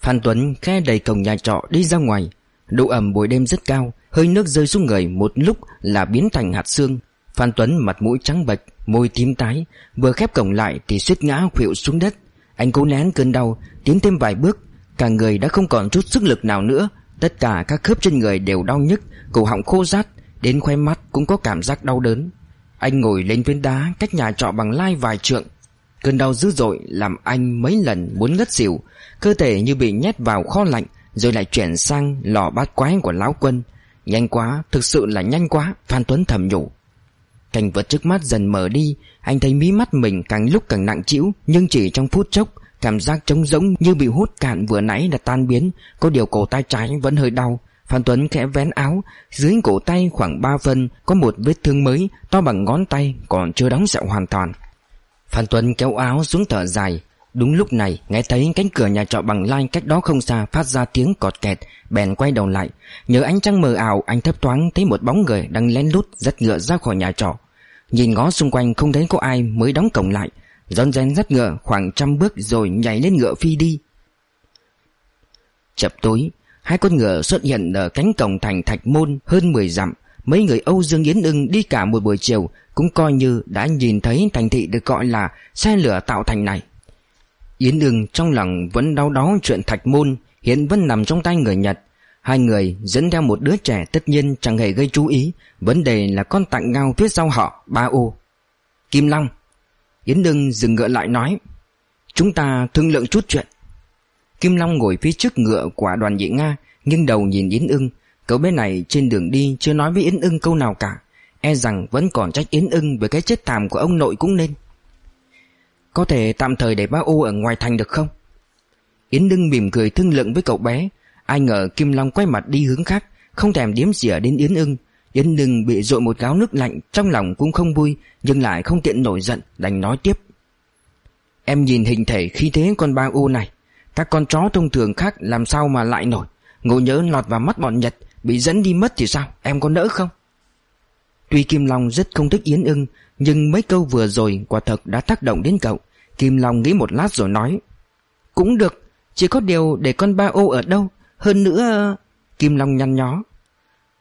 Phan Tuấn khe đầy cổng nhà trọ đi ra ngoài. Độ ẩm buổi đêm rất cao, Hơi nước rơi xuống người một lúc là biến thành hạt xương. Phan Tuấn mặt mũi trắng bệch, Môi tím tái, Vừa khép cổng lại thì suýt ngã khuỵu xuống đất. Anh cố nén cơn đau, Tiến thêm vài bước Cả người đã không còn chút sức lực nào nữa. Tất cả các khớp trên người đều đau nhức Cổ họng khô rát Đến khoe mắt cũng có cảm giác đau đớn. Anh ngồi lên tuyến đá cách nhà trọ bằng lai vài trượng. Cơn đau dữ dội làm anh mấy lần muốn ngất xỉu. Cơ thể như bị nhét vào kho lạnh Rồi lại chuyển sang lò bát quái của lão quân. Nhanh quá, thực sự là nhanh quá Phan Tuấn thầm nhủ. Cảnh vật trước mắt dần mở đi Anh thấy mí mắt mình càng lúc càng nặng trĩu Nhưng chỉ trong phút chốc Cảm giác trống rỗng như bị hút cạn vừa nãy đã tan biến. Có điều cổ tay trái vẫn hơi đau. Phan Tuấn khẽ vén áo. Dưới cổ tay khoảng 3 phân Có một vết thương mới, To bằng ngón tay, Còn chưa đóng sẹo hoàn toàn. Phan Tuấn kéo áo xuống thở dài. Đúng lúc này, nghe thấy cánh cửa nhà trọ bằng lai cách đó không xa phát ra tiếng cọt kẹt, Bèn quay đầu lại. Nhờ ánh trăng mờ ảo, anh thấp thoáng thấy một bóng người đang lén lút dắt ngựa ra khỏi nhà trọ. Nhìn ngó xung quanh không thấy có ai mới đóng cổng lại. Rón rén dắt ngựa khoảng trăm bước rồi nhảy lên ngựa phi đi. Chập tối, Hai con ngựa xuất hiện ở cánh cổng thành Thạch Môn hơn 10 dặm. Mấy người Âu Dương Yến ưng đi cả một buổi chiều Cũng coi như đã nhìn thấy thành thị được gọi là xe lửa tạo thành này. Yến ưng trong lòng vẫn đau đó chuyện Thạch Môn Hiện vẫn nằm trong tay người Nhật. Hai người dẫn theo một đứa trẻ tất nhiên chẳng hề gây chú ý, Vấn đề là con tặng ngao phía sau họ, Ba ô. Kim Long Yến Đương dừng ngựa lại nói, Chúng ta thương lượng chút chuyện. Kim Long ngồi phía trước ngựa của đoàn dị Nga, nghiêng đầu nhìn Yến ưng. Cậu bé này trên đường đi chưa nói với Yến ưng câu nào cả E rằng vẫn còn trách Yến ưng về cái chết thảm của ông nội cũng nên. Có thể tạm thời để ba ô ở ngoài thành được không? Yến ưng mỉm cười thương lượng với cậu bé. Ai ngờ Kim Long quay mặt đi hướng khác, Không thèm điếm xỉa đến Yến ưng. Yến đừng bị dội một gáo nước lạnh, Trong lòng cũng không vui, Nhưng lại không tiện nổi giận, Đành nói tiếp. Em nhìn hình thể khi thế con ba ô này, Các con chó thông thường khác làm sao mà lại nổi? Ngộ nhớ lọt vào mắt bọn Nhật, Bị dẫn đi mất thì sao? Em có nỡ không? Tuy Kim Long rất không thích Yến ưng, Nhưng mấy câu vừa rồi quả thật đã tác động đến cậu. Kim Long nghĩ một lát rồi nói, Cũng được, Chỉ có điều để con ba ô ở đâu, Hơn nữa Kim Long nhăn nhó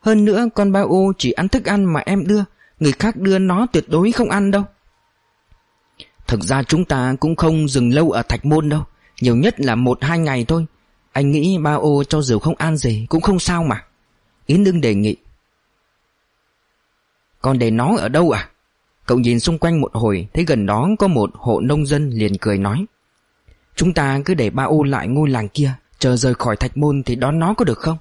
hơn nữa con ba ô chỉ ăn thức ăn mà em đưa, Người khác đưa nó tuyệt đối không ăn đâu. Thực ra chúng ta cũng không dừng lâu ở Thạch Môn đâu, Nhiều nhất là một hai ngày thôi. Anh nghĩ ba ô cho dù không ăn gì Cũng không sao mà. Yến Đương đề nghị. Còn để nó ở đâu à? Cậu nhìn xung quanh một hồi, Thấy gần đó có một hộ nông dân liền cười nói. Chúng ta cứ để ba ô lại ngôi làng kia, Chờ rời khỏi thạch môn thì đón nó có được không?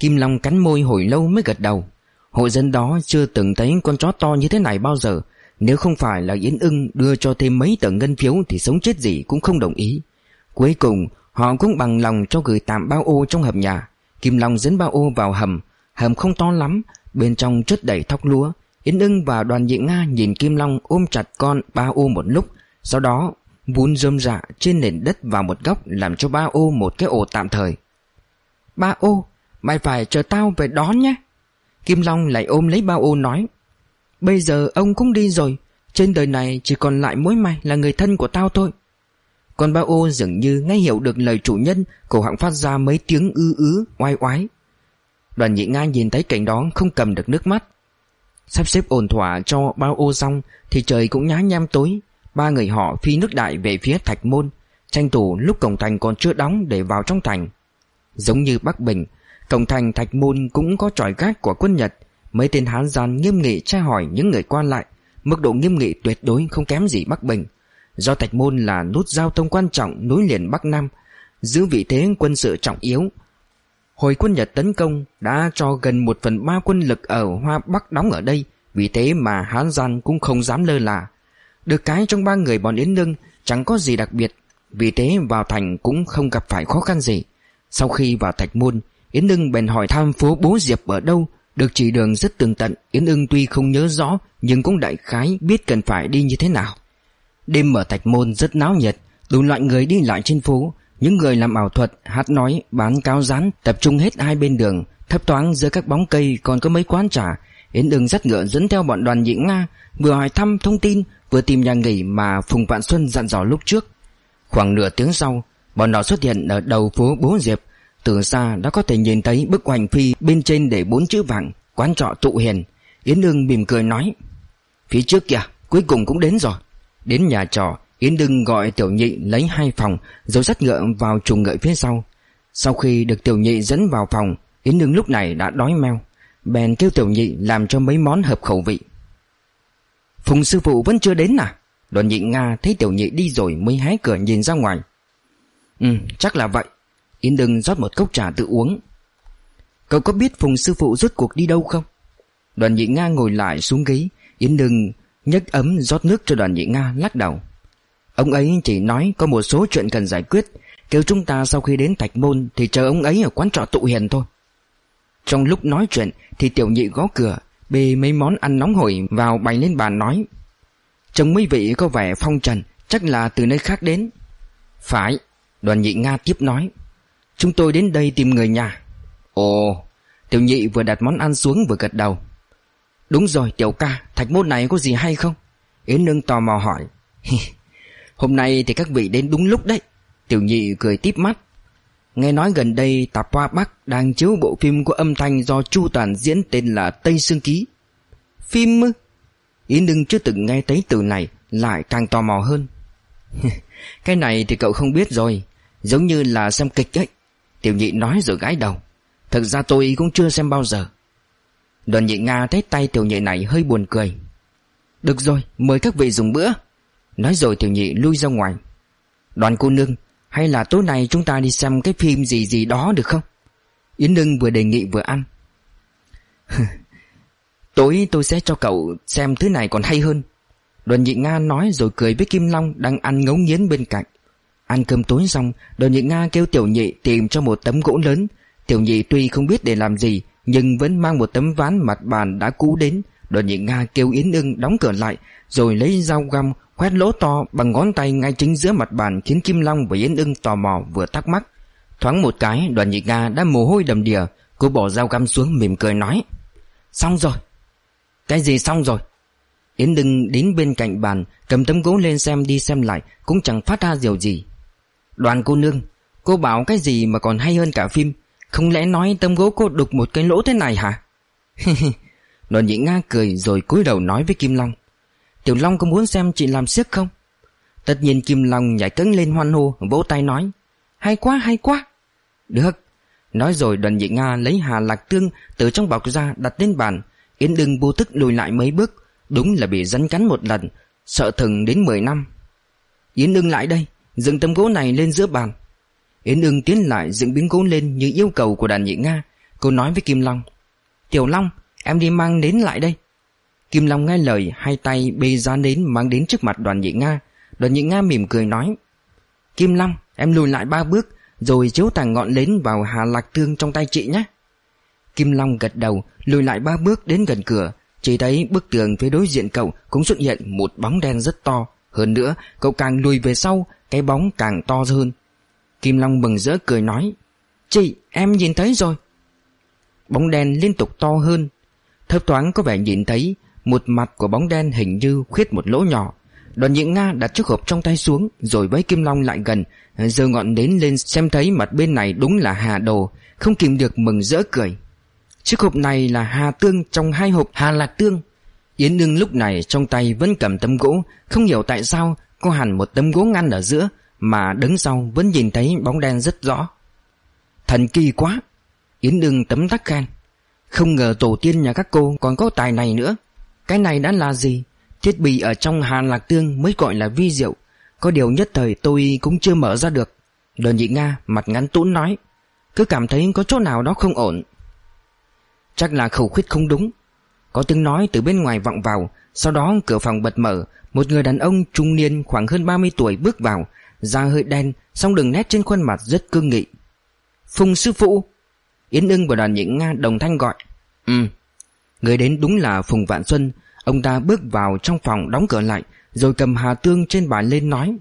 Kim Long cắn môi hồi lâu mới gật đầu. Hộ dân đó chưa từng thấy con chó to như thế này bao giờ. Nếu không phải là Yến ưng đưa cho thêm mấy tờ ngân phiếu Thì sống chết gì cũng không đồng ý. Cuối cùng, họ cũng bằng lòng cho gửi tạm bao ô trong hầm nhà. Kim Long dẫn bao ô vào hầm. Hầm không to lắm, Bên trong chất đầy thóc lúa. Yến ưng và đoàn nhị Nga nhìn Kim Long ôm chặt con ba ô một lúc, Sau đó vun rơm rạ trên nền đất vào một góc Làm cho ba ô một cái ổ tạm thời. Ba ô Mày phải chờ tao về đón nhé. Kim Long lại ôm lấy bao ô nói, Bây giờ ông cũng đi rồi. Trên đời này chỉ còn lại mỗi mày là người thân của tao thôi. Còn bao ô dường như nghe hiểu được lời chủ nhân, Cổ họng phát ra mấy tiếng ư ứ, oai oái. Đoàn nhị Nga nhìn thấy cảnh đó không cầm được nước mắt. Sắp xếp ổn thỏa cho bao ô xong Thì trời cũng nhá nhem tối. Ba người họ phi nước đại về phía Thạch Môn, Tranh thủ lúc cổng thành còn chưa đóng để vào trong thành. Giống như Bắc Bình Cổng thành Thạch Môn cũng có tròi gác của quân Nhật. Mấy tên Hán gian nghiêm nghị tra hỏi những người qua lại. Mức độ nghiêm nghị tuyệt đối không kém gì Bắc Bình. Do Thạch Môn là nút giao thông quan trọng nối liền Bắc Nam, Giữ vị thế quân sự trọng yếu. Hồi quân Nhật tấn công đã cho gần một phần ba quân lực ở Hoa Bắc đóng ở đây. Vì thế mà Hán Gian cũng không dám lơ là. Được cái trong ba người bọn Yến Lương chẳng có gì đặc biệt. Vì thế vào thành cũng không gặp phải khó khăn gì. Sau khi vào Thạch Môn Yến Ưng bèn hỏi thăm phố Bố Diệp ở đâu Được chỉ đường rất tường tận. Yến Ưng tuy không nhớ rõ Nhưng cũng đại khái biết cần phải đi như thế nào. Đêm ở Thạch Môn rất náo nhiệt Đủ loại người đi lại trên phố. Những người làm ảo thuật, hát nói, bán cao rán tập trung hết hai bên đường, Thấp thoáng giữa các bóng cây còn có mấy quán trà. Yến Ưng dắt ngựa dẫn theo bọn đoàn nhị Nga Vừa hỏi thăm thông tin Vừa tìm nhà nghỉ mà Phùng Vạn Xuân dặn dò lúc trước. Khoảng nửa tiếng sau Bọn họ xuất hiện ở đầu phố Bố Diệp. Từ xa đã có thể nhìn thấy bức hoành phi Bên trên để bốn chữ vàng, Quán trọ tụ hiền. Yến đương mỉm cười nói, Phía trước kìa, cuối cùng cũng đến rồi. Đến nhà trọ, Yến đương gọi Tiểu Nhị lấy hai phòng, Rồi dắt ngựa vào trùng ngựa phía sau. Sau khi được Tiểu Nhị dẫn vào phòng, Yến đương lúc này đã đói meo. Bèn kêu Tiểu Nhị làm cho mấy món hợp khẩu vị. Phùng sư phụ vẫn chưa đến à? Đoàn nhị Nga thấy Tiểu Nhị đi rồi Mới hái cửa nhìn ra ngoài. Ừ chắc là vậy. Yến đừng rót một cốc trà tự uống. Cậu có biết Phùng sư phụ rốt cuộc đi đâu không? Đoàn nhị Nga ngồi lại xuống ghế. Yến đừng nhấc ấm rót nước cho đoàn nhị Nga lắc đầu. Ông ấy chỉ nói có một số chuyện cần giải quyết. Kêu chúng ta sau khi đến Thạch Môn Thì chờ ông ấy ở quán trọ tụ hiền thôi. Trong lúc nói chuyện Thì tiểu nhị gõ cửa, Bê mấy món ăn nóng hổi vào bày lên bàn nói. Trông mấy vị có vẻ phong trần, Chắc là từ nơi khác đến. Phải, Đoàn nhị Nga tiếp nói. Chúng tôi đến đây tìm người nhà. Ồ Tiểu nhị vừa đặt món ăn xuống vừa gật đầu. Đúng rồi tiểu ca Thạch môn này có gì hay không? Yến Nương tò mò hỏi. Hôm nay thì các vị đến đúng lúc đấy. Tiểu nhị cười tiếp mắt. Nghe nói gần đây Tạp Hoa Bắc đang chiếu bộ phim có âm thanh do Chu Toàn diễn tên là Tây Sương Ký. Phim ư? Yến Đưng chưa từng nghe thấy từ này, lại càng tò mò hơn. Cái này thì cậu không biết rồi, giống như là xem kịch ấy. Tiểu nhị nói rồi gãi đầu. Thực ra tôi cũng chưa xem bao giờ. Đoàn nhị Nga thấy tay tiểu nhị này hơi buồn cười. Được rồi, mời các vị dùng bữa. Nói rồi tiểu nhị lui ra ngoài. Đoàn cô nương, hay là tối nay chúng ta đi xem cái phim gì gì đó được không? Yến Nương vừa đề nghị vừa ăn. tối tôi sẽ cho cậu xem thứ này còn hay hơn. Đoàn nhị Nga nói rồi cười với Kim Long đang ăn ngấu nghiến bên cạnh. Ăn cơm tối xong, đoàn nhị Nga kêu tiểu nhị tìm cho một tấm gỗ lớn. Tiểu nhị tuy không biết để làm gì, nhưng vẫn mang một tấm ván mặt bàn đã cũ đến. Đoàn nhị Nga kêu Yến Ưng đóng cửa lại, rồi lấy dao găm Khoét lỗ to bằng ngón tay ngay chính giữa mặt bàn Khiến Kim Long và Yến ưng tò mò vừa thắc mắc Thoáng một cái đoàn nhị Nga đã mồ hôi đầm đìa Cô bỏ dao găm xuống mỉm cười nói Xong rồi Cái gì xong rồi Yến ưng đến bên cạnh bàn Cầm tấm gỗ lên xem đi xem lại Cũng chẳng phát ra điều gì Đoàn cô nương, Cô bảo cái gì mà còn hay hơn cả phim? Không lẽ nói tấm gỗ cô đục một cái lỗ thế này hả? Đoàn nhị Nga cười rồi cúi đầu nói với Kim Long. Tiểu Long có muốn xem chị làm siếc không? Tất nhiên Kim Long nhảy cấn lên hoan hô, Vỗ tay nói. Hay quá hay quá. Được. Nói rồi đoàn nhị Nga lấy hà lạc tương Từ trong bọc ra đặt lên bàn. Yến đừng vô thức lùi lại mấy bước. Đúng là bị rắn cắn một lần. Sợ thừng đến 10 năm. Yến Đừng lại đây. Dựng tấm gỗ này lên giữa bàn. Yến ưng tiến lại dựng miếng gỗ lên Như yêu cầu của đàn nhị Nga. Cô nói với Kim Long, Tiểu Long, em đi mang đến lại đây. Kim Long nghe lời, hai tay bê ra đến mang đến trước mặt đoàn nhị Nga. Đoàn nhị Nga mỉm cười nói, Kim Long, em lùi lại ba bước, Rồi chiếu tàng ngọn nến vào hà lạc tương trong tay chị nhé. Kim Long gật đầu, lùi lại ba bước đến gần cửa. Chỉ thấy bức tường phía đối diện cậu cũng xuất hiện một bóng đen rất to. Hơn nữa, cậu càng lùi về sau cái bóng càng to hơn. Kim Long mừng rỡ cười nói, Chị, em nhìn thấy rồi. Bóng đen liên tục to hơn. Thấp thoáng có vẻ nhìn thấy một mặt của bóng đen hình như khuyết một lỗ nhỏ. Đoàn nhị Nga đặt chiếc hộp trong tay xuống, Rồi với Kim Long lại gần Giờ ngọn đến lên xem thấy mặt bên này đúng là hà đồ, Không kìm được mừng rỡ cười. Chiếc hộp này là hà tương, trong hai hộp hà lạc tương. Yến Nương lúc này trong tay vẫn cầm tấm gỗ, Không hiểu tại sao có hẳn một tấm gỗ ngăn ở giữa Mà đứng sau vẫn nhìn thấy bóng đen rất rõ. Thần kỳ quá! Yến đương tấm tắc khen. Không ngờ tổ tiên nhà các cô còn có tài này nữa. Cái này đã là gì? Thiết bị ở trong Hàn Lạc Tương mới gọi là vi diệu. Có điều nhất thời tôi cũng chưa mở ra được. Đơn nhị Nga mặt ngắn tũn nói. Cứ cảm thấy có chỗ nào đó không ổn. Chắc là khẩu khuyết không đúng. Có tiếng nói từ bên ngoài vọng vào, Sau đó cửa phòng bật mở một người đàn ông trung niên khoảng hơn 30 tuổi bước vào, Da hơi đen, song đường nét trên khuôn mặt rất cương nghị. Phùng sư phụ. Yến ưng và đoàn những Nga đồng thanh gọi. Ừ. Người đến đúng là Phùng Vạn Xuân. Ông ta bước vào trong phòng đóng cửa lại, Rồi cầm hà tương trên bàn lên nói.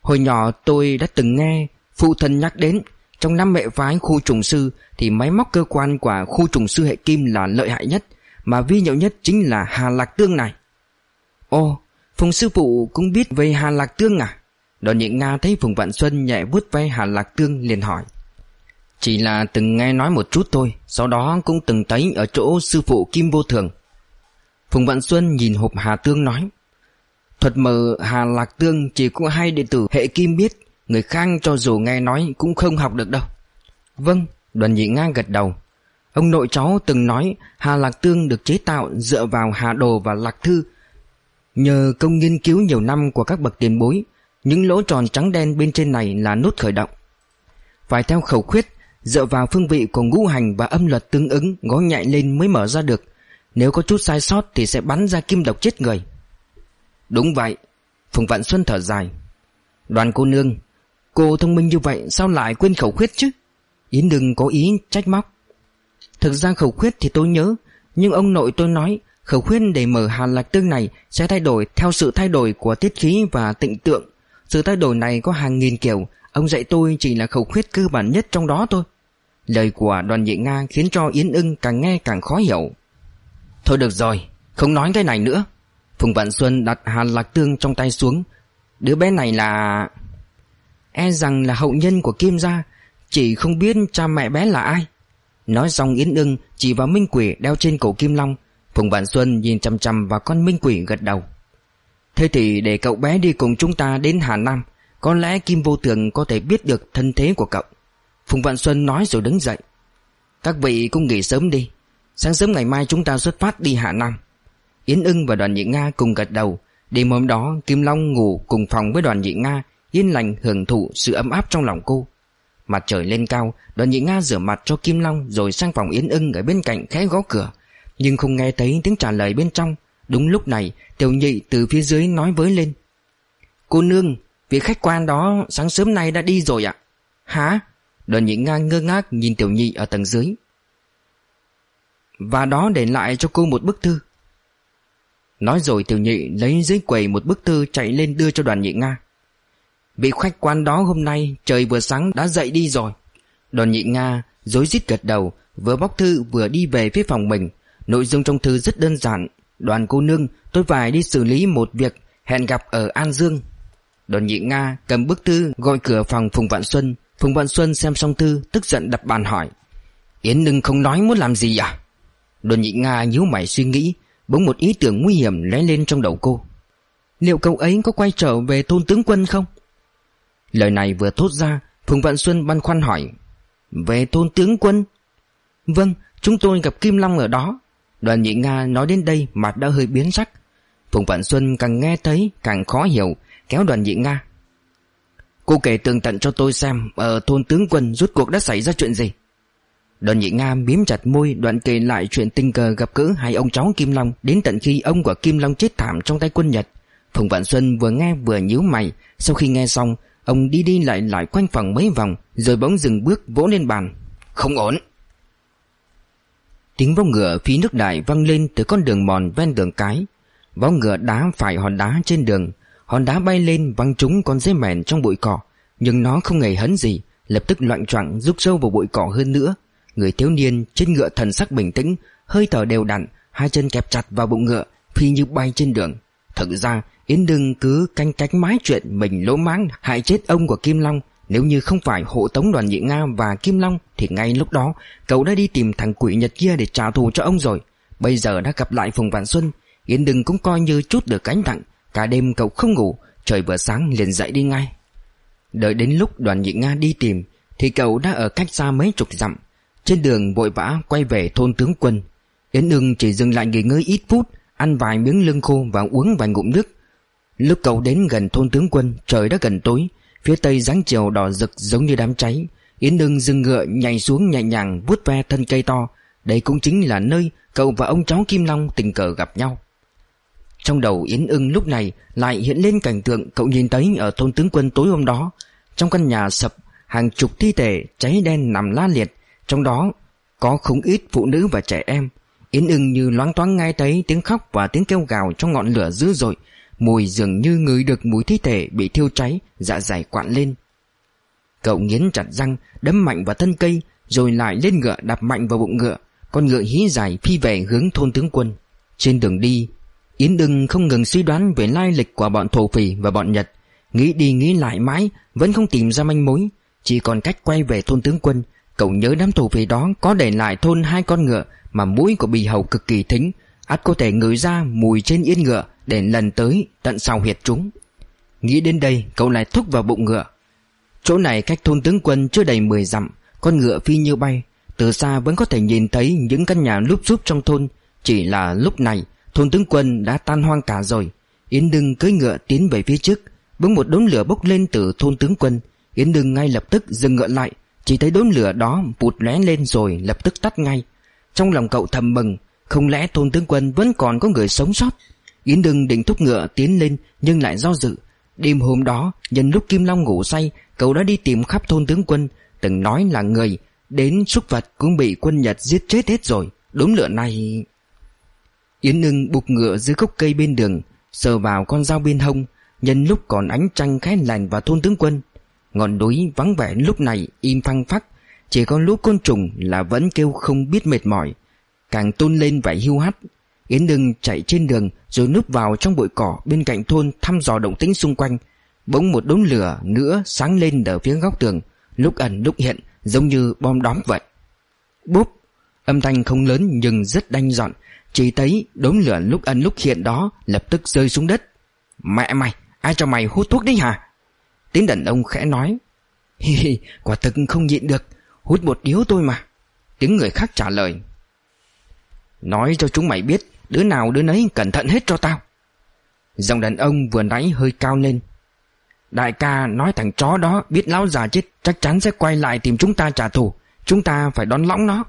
Hồi nhỏ tôi đã từng nghe Phụ thân nhắc đến, Trong năm mẹ phái khu trùng sư Thì máy móc cơ quan của khu trùng sư hệ kim là lợi hại nhất, Mà vi nhậu nhất chính là Hà Lạc Tương này. Ồ Phùng sư phụ cũng biết về Hà Lạc Tương à? Đoàn nhị Nga thấy Phùng Vạn Xuân nhẹ vuốt vai Hà Lạc Tương liền hỏi. Chỉ là từng nghe nói một chút thôi Sau đó cũng từng thấy ở chỗ sư phụ Kim Vô Thường. Phùng Vạn Xuân nhìn hộp Hà Tương nói Thuật mờ Hà Lạc Tương chỉ có hai đệ tử hệ kim biết Người khác cho dù nghe nói cũng không học được đâu. Vâng, đoàn nhị Nga gật đầu. Ông nội cháu từng nói Hà Lạc Tương được chế tạo dựa vào Hà Đồ và Lạc Thư Nhờ công nghiên cứu nhiều năm của các bậc tiền bối, Những lỗ tròn trắng đen bên trên này là nút khởi động. Phải theo khẩu khuyết, Dựa vào phương vị của ngũ hành và âm luật tương ứng Gó nhạy lên mới mở ra được. Nếu có chút sai sót thì sẽ bắn ra kim độc chết người. Đúng vậy, Phùng Vạn Xuân thở dài. Đoàn cô nương, Cô thông minh như vậy sao lại quên khẩu khuyết chứ? Yến đừng có ý trách móc. Thực ra khẩu khuyết thì tôi nhớ, Nhưng ông nội tôi nói Khẩu khuyết để mở hàn lạc tương này Sẽ thay đổi theo sự thay đổi của tiết khí và tịnh tượng. Sự thay đổi này có hàng nghìn kiểu Ông dạy tôi chỉ là khẩu khuyết cơ bản nhất trong đó thôi. Lời của đoàn nhị Nga khiến cho Yến ưng càng nghe càng khó hiểu. Thôi được rồi Không nói cái này nữa. Phùng Vạn Xuân đặt hàn lạc tương trong tay xuống. Đứa bé này là... E rằng là hậu nhân của Kim gia Chỉ không biết cha mẹ bé là ai. Nói xong Yến ưng chỉ vào minh quỷ đeo trên cổ Kim Long Phùng Vạn Xuân nhìn chăm chăm vào con minh quỷ gật đầu. Thế thì để cậu bé đi cùng chúng ta đến Hà Nam, Có lẽ Kim Vô Tường có thể biết được thân thế của cậu. Phùng Vạn Xuân nói rồi đứng dậy. Các vị cũng nghỉ sớm đi. Sáng sớm ngày mai chúng ta xuất phát đi Hà Nam. Yến ưng và đoàn nhị Nga cùng gật đầu. Đêm hôm đó, Kim Long ngủ cùng phòng với đoàn nhị Nga, Yên lành hưởng thụ sự ấm áp trong lòng cô. Mặt trời lên cao, Đoàn nhị Nga rửa mặt cho Kim Long Rồi sang phòng Yến ưng ở bên cạnh khẽ gõ cửa. Nhưng không nghe thấy tiếng trả lời bên trong. Đúng lúc này, Tiểu nhị từ phía dưới nói với lên. Cô nương, Vị khách quan đó sáng sớm nay đã đi rồi ạ. Hả? Đoàn nhị Nga ngơ ngác nhìn tiểu nhị ở tầng dưới. Và đó để lại cho cô một bức thư. Nói rồi tiểu nhị lấy dưới quầy một bức thư chạy lên đưa cho đoàn nhị Nga. Vị khách quan đó hôm nay trời vừa sáng đã dậy đi rồi. Đoàn nhị Nga dối rít gật đầu, Vừa bóc thư vừa đi về phía phòng mình. Nội dung trong thư rất đơn giản. Đoàn cô nương tôi phải đi xử lý một việc Hẹn gặp ở An Dương. Đoàn nhị Nga cầm bức thư gọi cửa phòng Phùng Vạn Xuân. Phùng Vạn Xuân xem xong thư tức giận đập bàn hỏi Yến Nưng không nói muốn làm gì à? Đoàn nhị Nga nhíu mày suy nghĩ Bỗng một ý tưởng nguy hiểm lóe lên trong đầu cô. Liệu cậu ấy có quay trở về thôn tướng quân không? Lời này vừa thốt ra Phùng Vạn Xuân băn khoăn hỏi Về thôn tướng quân? Vâng, chúng tôi gặp Kim Long ở đó. Đoàn nhị Nga nói đến đây mặt đã hơi biến sắc. Phùng Vạn Xuân càng nghe thấy càng khó hiểu, Kéo đoàn nhị Nga. Cô kể tường tận cho tôi xem Ở thôn tướng quân rút cuộc đã xảy ra chuyện gì. Đoàn nhị Nga biếm chặt môi, đoạn kể lại chuyện tình cờ gặp gỡ hai ông cháu Kim Long Đến tận khi ông của Kim Long chết thảm trong tay quân Nhật. Phùng Vạn Xuân vừa nghe vừa nhíu mày, Sau khi nghe xong, Ông đi đi lại lại quanh phòng mấy vòng, Rồi bỗng dừng bước vỗ lên bàn. Không ổn. Tiếng vó ngựa phi nước đại vang lên từ con đường mòn ven đường cái. Vó ngựa đá phải hòn đá trên đường. Hòn đá bay lên văng trúng con dế mèn trong bụi cỏ. Nhưng nó không hề hấn gì, Lập tức loạn choạng rút sâu vào bụi cỏ hơn nữa. Người thiếu niên trên ngựa thần sắc bình tĩnh, Hơi thở đều đặn, Hai chân kẹp chặt vào bụng ngựa, Phi như bay trên đường. Thực ra, Yến đừng cứ canh cánh mái chuyện Mình lỗ máng hại chết ông của Kim Long nếu như không phải hộ tống đoàn nhị Nga và Kim Long, Thì ngay lúc đó, Cậu đã đi tìm thằng quỷ Nhật kia để trả thù cho ông rồi. Bây giờ đã gặp lại Phùng Vạn Xuân, Yến đừng cũng coi như chút được cánh nặng. Cả đêm cậu không ngủ, Trời vừa sáng liền dậy đi ngay. Đợi đến lúc đoàn nhị Nga đi tìm, Thì cậu đã ở cách xa mấy chục dặm. Trên đường vội vã quay về thôn tướng quân. Yến đừng chỉ dừng lại nghỉ ngơi ít phút, Ăn vài miếng lưng khô và uống vài ngụm nước. Lúc cậu đến gần thôn tướng quân, Trời đã gần tối. Phía tây dáng chiều đỏ rực giống như đám cháy. Yến Đương dừng ngựa, nhảy xuống nhẹ nhàng, vuốt ve thân cây to. Đây cũng chính là nơi cậu và ông cháu Kim Long tình cờ gặp nhau. Trong đầu Yến ưng lúc này lại hiện lên cảnh tượng cậu nhìn thấy ở thôn tướng quân tối hôm đó. Trong căn nhà sập, hàng chục thi thể cháy đen nằm la liệt. Trong đó có không ít phụ nữ và trẻ em. Yến ưng như loáng thoáng nghe thấy tiếng khóc và tiếng kêu gào trong ngọn lửa dữ dội. Mùi dường như ngửi được mùi thi thể bị thiêu cháy Dạ dày quặn lên. Cậu nghiến chặt răng, Đấm mạnh vào thân cây, Rồi lại lên ngựa đạp mạnh vào bụng ngựa. Con ngựa hí dài phi về hướng thôn tướng quân. Trên đường đi, Yến Đừng không ngừng suy đoán về lai lịch của bọn thổ phỉ và bọn Nhật. Nghĩ đi nghĩ lại mãi, Vẫn không tìm ra manh mối. Chỉ còn cách quay về thôn tướng quân, Cậu nhớ đám thổ phỉ đó có để lại thôn hai con ngựa Mà mũi của bì hầu cực kỳ thính. Ắt có thể ngửi ra mùi trên yên ngựa để lần tới tận sau huyệt chúng. Nghĩ đến đây, cậu lại thúc vào bụng ngựa. Chỗ này cách thôn tướng quân chưa đầy 10 dặm, Con ngựa phi như bay. Từ xa vẫn có thể nhìn thấy những căn nhà lúp xúp trong thôn. Chỉ là lúc này, Thôn tướng quân đã tan hoang cả rồi. Yến Đưng cưỡi ngựa tiến về phía trước, Bỗng một đốm lửa bốc lên từ thôn tướng quân. Yến Đưng ngay lập tức dừng ngựa lại, Chỉ thấy đốm lửa đó bụt lóe lên rồi lập tức tắt ngay. Trong lòng cậu thầm mừng, Không lẽ thôn tướng quân vẫn còn có người sống sót? Yến Đừng định thúc ngựa tiến lên, Nhưng lại do dự. Đêm hôm đó, nhân lúc Kim Long ngủ say, Cậu đã đi tìm khắp thôn tướng quân, Từng nói là người Đến súc vật cũng bị quân Nhật giết chết hết rồi. Đốm lửa này. Yến Đừng buộc ngựa dưới gốc cây bên đường, Sờ vào con dao bên hông. Nhân lúc còn ánh trăng khẽ lành vào thôn tướng quân, Ngọn núi vắng vẻ lúc này im phăng phắc. Chỉ có lũ côn trùng là vẫn kêu không biết mệt mỏi. Càng tôn lên vẻ hiu hắt Yến đừng chạy trên đường Rồi núp vào trong bụi cỏ bên cạnh thôn Thăm dò động tĩnh xung quanh. Bỗng một đốm lửa nữa sáng lên ở phía góc tường, Lúc ẩn lúc hiện, Giống như bom đóm vậy. Bốp Âm thanh không lớn nhưng rất đanh dọn. Chỉ thấy đốm lửa lúc ẩn lúc hiện đó Lập tức rơi xuống đất. Mẹ mày, ai cho mày hút thuốc đấy hả? Tiếng đàn ông khẽ nói. Hi hi, quả thực không nhịn được. Hút một điếu tôi mà. Tiếng người khác trả lời. Nói cho chúng mày biết Đứa nào đứa nấy cẩn thận hết cho tao. Dòng đàn ông vừa nãy hơi cao lên. Đại ca nói thằng chó đó Biết lão già chết, chắc chắn sẽ quay lại tìm chúng ta trả thù. Chúng ta phải đón lõng nó.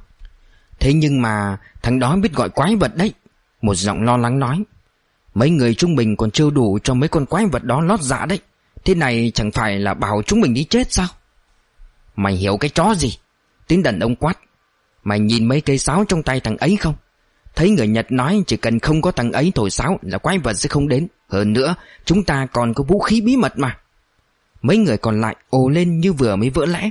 Thế nhưng mà thằng đó biết gọi quái vật đấy. Một giọng lo lắng nói. Mấy người chúng mình còn chưa đủ cho mấy con quái vật đó lót dạ đấy. Thế này chẳng phải là bảo chúng mình đi chết sao? Mày hiểu cái chó gì? Tiếng đàn ông quát. Mày nhìn mấy cây sáo trong tay thằng ấy không? Thấy người Nhật nói chỉ cần không có thằng ấy thổi sáo là quái vật sẽ không đến. Hơn nữa, chúng ta còn có vũ khí bí mật mà. Mấy người còn lại ồ lên như vừa mới vỡ lẽ.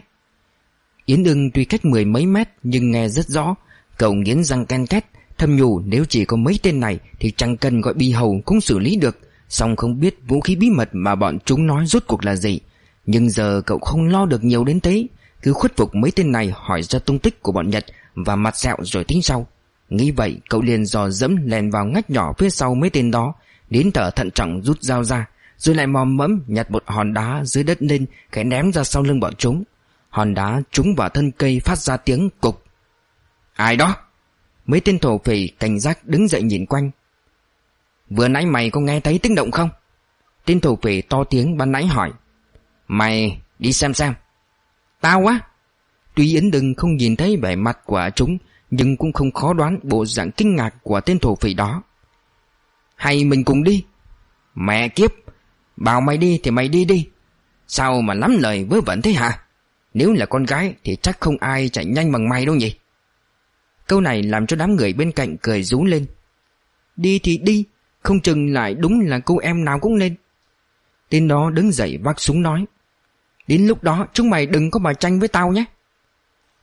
Yến ưng tuy cách mười mấy mét nhưng nghe rất rõ. Cậu nghiến răng ken két Thâm nhủ nếu chỉ có mấy tên này Thì chẳng cần gọi bi hầu cũng xử lý được. Xong không biết vũ khí bí mật mà bọn chúng nói rốt cuộc là gì. Nhưng giờ cậu không lo được nhiều đến thế. Cứ khuất phục mấy tên này hỏi ra tung tích của bọn Nhật Và mặt sẹo rồi tính sau. Nghĩ vậy cậu liền dò dẫm lèn vào ngách nhỏ phía sau mấy tên đó Đến thở thận trọng rút dao ra Rồi lại mòm mẫm nhặt một hòn đá dưới đất lên Cái ném ra sau lưng bọn chúng. Hòn đá trúng vào thân cây phát ra tiếng cục. Ai đó? Mấy tên thổ phỉ cảnh giác đứng dậy nhìn quanh. Vừa nãy mày có nghe thấy tiếng động không? Tên thổ phỉ to tiếng ban nãy hỏi. Mày đi xem xem. Tao á? Tuy Yến Đừng không nhìn thấy vẻ mặt của chúng nhưng cũng không khó đoán bộ dạng kinh ngạc của tên thổ phỉ đó. Hay mình cùng đi. Mẹ kiếp, Bảo mày đi thì mày đi đi. Sao mà lắm lời vớ vẩn thế hả? Nếu là con gái thì chắc không ai chạy nhanh bằng mày đâu nhỉ? Câu này làm cho đám người bên cạnh cười rú lên. Đi thì đi, Không chừng lại đúng là cô em nào cũng lên Tên đó đứng dậy vác súng nói. Đến lúc đó chúng mày đừng có mà tranh với tao nhé.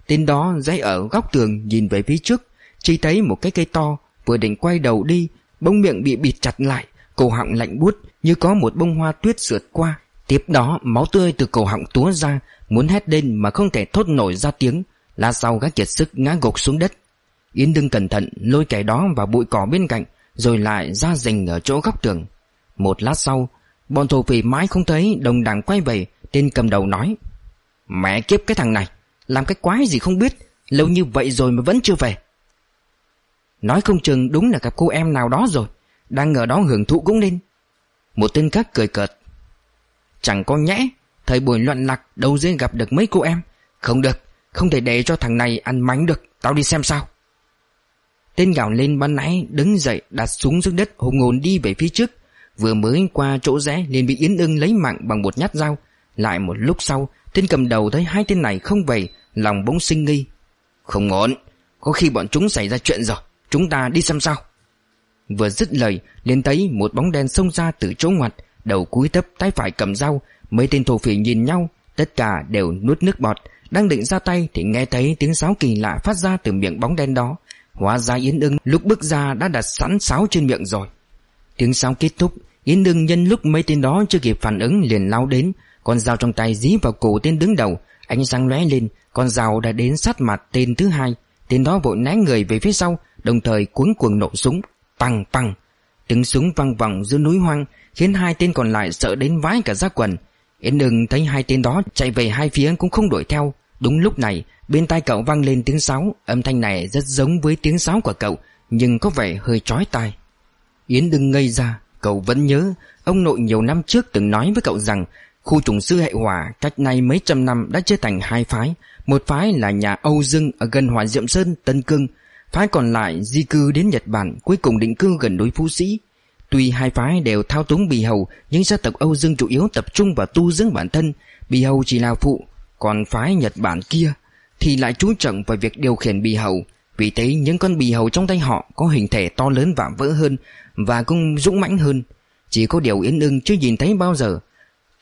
Tên đó dãy ở góc tường nhìn về phía trước, Chỉ thấy một cái cây to Vừa định quay đầu đi Bông miệng bị bịt chặt lại, Cổ họng lạnh buốt Như có một bông hoa tuyết sượt qua. Tiếp đó, máu tươi từ cổ họng túa ra, Muốn hét lên mà không thể thốt nổi ra tiếng Là sau gác kiệt sức ngã gục xuống đất. Yến đừng cẩn thận lôi kẻ đó vào bụi cỏ bên cạnh, Rồi lại ra rình ở chỗ góc tường. Một lát sau, Bọn thổ phỉ mãi không thấy đồng đảng quay về, Tên cầm đầu nói, Mẹ kiếp cái thằng này làm cái quái gì không biết, Lâu như vậy rồi mà vẫn chưa về. Nói không chừng đúng là gặp cô em nào đó rồi, Đang ở đó hưởng thụ cũng nên. Một tên khác cười cợt. Chẳng có nhẽ, Thời buổi loạn lạc đâu dễ gặp được mấy cô em. Không được, Không thể để cho thằng này ăn mánh được, Tao đi xem sao. Tên gào lên ban nãy, đứng dậy, đặt súng xuống đất, hùng hồn đi về phía trước. Vừa mới qua chỗ rẽ, liền bị Yến ưng lấy mạng bằng một nhát dao. Lại một lúc sau Tên cầm đầu thấy hai tên này không về, Lòng bỗng sinh nghi. Không ổn, Có khi bọn chúng xảy ra chuyện rồi, Chúng ta đi xem sao. Vừa dứt lời, liền thấy một bóng đen xông ra từ chỗ ngoặt, Đầu cúi thấp, tay phải cầm dao. Mấy tên thổ phỉ nhìn nhau, Tất cả đều nuốt nước bọt. Đang định ra tay thì nghe thấy tiếng sáo kỳ lạ phát ra từ miệng bóng đen đó. Hóa ra Yến ưng lúc bước ra đã đặt sẵn sáo trên miệng rồi. Tiếng sáo kết thúc, Yến ưng nhân lúc mấy tên đó chưa kịp phản ứng liền lao đến con dao trong tay dí vào cổ tên đứng đầu. Ánh sáng lóe lên, Con dao đã đến sát mặt tên thứ hai. Tên đó vội né người về phía sau, Đồng thời cuốn cuồng nổ súng. Tăng tăng Tiếng súng vang vọng giữa núi hoang, Khiến hai tên còn lại sợ đến vái cả da quần. Yến ưng thấy hai tên đó chạy về hai phía cũng không đuổi theo. Đúng lúc này, Bên tai cậu vang lên tiếng sáo. Âm thanh này rất giống với tiếng sáo của cậu, Nhưng có vẻ hơi chói tai. Yến đừng ngây ra. Cậu vẫn nhớ, Ông nội nhiều năm trước từng nói với cậu rằng Khu trùng sư hệ hỏa cách nay mấy trăm năm đã chia thành hai phái. Một phái là nhà Âu Dương ở gần Hòa Diệm Sơn, Tân Cương. Phái còn lại di cư đến Nhật Bản Cuối cùng định cư gần núi Phú Sĩ. Tuy hai phái đều thao túng bì hầu Nhưng gia tộc Âu Dương chủ yếu tập trung vào tu dưỡng bản thân. Bì hầu chỉ là phụ Còn phái Nhật Bản kia Thì lại chú trọng vào việc điều khiển bì hầu. Vì thế những con bì hầu trong tay họ Có hình thể to lớn vạm vỡ hơn Và cũng dũng mãnh hơn. Chỉ có điều Yến ưng chưa nhìn thấy bao giờ.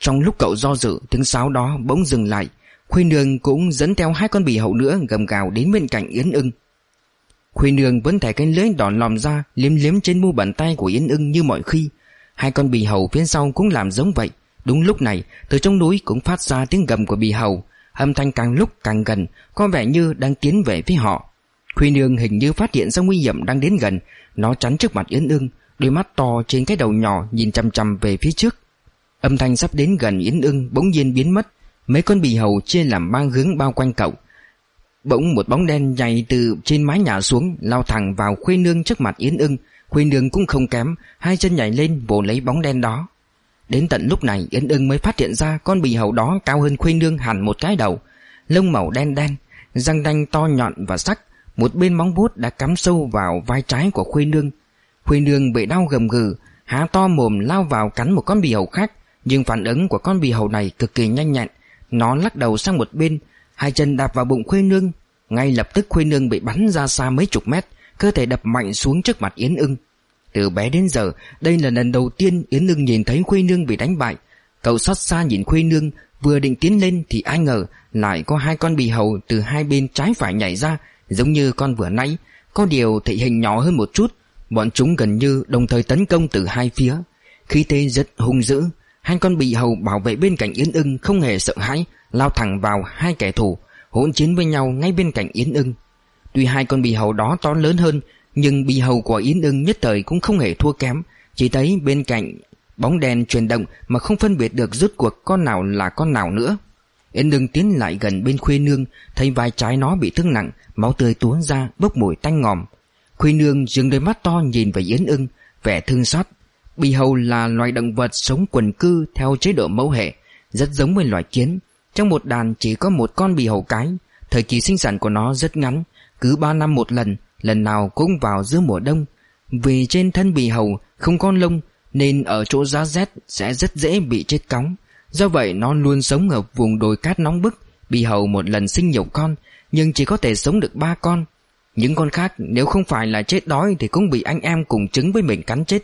Trong lúc cậu do dự, Tiếng sáo đó bỗng dừng lại. Khuê Nương cũng dẫn theo hai con bì hậu nữa gầm gào đến bên cạnh Yến ưng. Khuê Nương vẫn thẻ cái lưới đỏ lòm ra, Liếm liếm trên mu bàn tay của Yến ưng như mọi khi. Hai con bì hầu phía sau cũng làm giống vậy. Đúng lúc này, Từ trong núi cũng phát ra tiếng gầm của bì hầu Âm thanh càng lúc càng gần, Có vẻ như đang tiến về phía họ. Khuê Nương hình như phát hiện ra nguy hiểm đang đến gần. Nó chắn trước mặt Yến ưng, Đôi mắt to trên cái đầu nhỏ nhìn chăm chăm về phía trước. Âm thanh sắp đến gần Yến ưng bỗng nhiên biến mất. Mấy con bì hầu chia làm ba hướng bao quanh cậu. Bỗng một bóng đen nhảy từ trên mái nhà xuống, Lao thẳng vào khuê nương trước mặt Yến ưng. Khuê nương cũng không kém, Hai chân nhảy lên vồ lấy bóng đen đó. Đến tận lúc này, Yến ưng mới phát hiện ra Con bì hầu đó cao hơn khuê nương hẳn một cái đầu. Lông màu đen đen, Răng đanh to nhọn và sắc. Một bên móng vuốt đã cắm sâu vào vai trái của khuê nương. Khuê nương bị đau gầm gừ, Há to mồm lao vào cắn một con bì hầu khác. Nhưng phản ứng của con bì hầu này cực kỳ nhanh nhẹn. Nó lắc đầu sang một bên, Hai chân đạp vào bụng Khuê Nương. Ngay lập tức Khuê Nương bị bắn ra xa mấy chục mét, Cơ thể đập mạnh xuống trước mặt Yến ưng. Từ bé đến giờ, Đây là lần đầu tiên Yến ưng nhìn thấy Khuê Nương bị đánh bại. Cậu xót xa nhìn Khuê Nương, Vừa định tiến lên thì ai ngờ Lại có hai con bì hầu từ hai bên trái phải nhảy ra, Giống như con vừa nãy. Có điều thể hình nhỏ hơn một chút, Bọn chúng gần như đồng thời tấn công từ hai phía. Khí thế rất hung dữ Hai con bị hầu bảo vệ bên cạnh Yến ưng không hề sợ hãi, Lao thẳng vào hai kẻ thù, Hỗn chiến với nhau ngay bên cạnh Yến ưng. Tuy hai con bì hầu đó to lớn hơn, Nhưng bì hầu của Yến ưng nhất thời cũng không hề thua kém. Chỉ thấy bên cạnh Bóng đèn chuyển động mà không phân biệt được rút cuộc con nào là con nào nữa. Yến ưng tiến lại gần bên khuê nương, Thấy vai trái nó bị thương nặng, Máu tươi túa ra bốc mùi tanh ngòm. Khuê nương dừng đôi mắt to nhìn về Yến ưng, Vẻ thương xót Bì hầu là loài động vật sống quần cư theo chế độ mẫu hệ, Rất giống với loài kiến. Trong một đàn chỉ có một con bì hầu cái. Thời kỳ sinh sản của nó rất ngắn, Cứ 3 năm một lần Lần nào cũng vào giữa mùa đông. Vì trên thân bì hầu không có lông, Nên ở chỗ giá rét sẽ rất dễ bị chết cóng. Do vậy, nó luôn sống ở vùng đồi cát nóng bức. Bì hầu một lần sinh nhiều con, Nhưng chỉ có thể sống được ba con. Những con khác, nếu không phải là chết đói Thì cũng bị anh em cùng trứng với mình cắn chết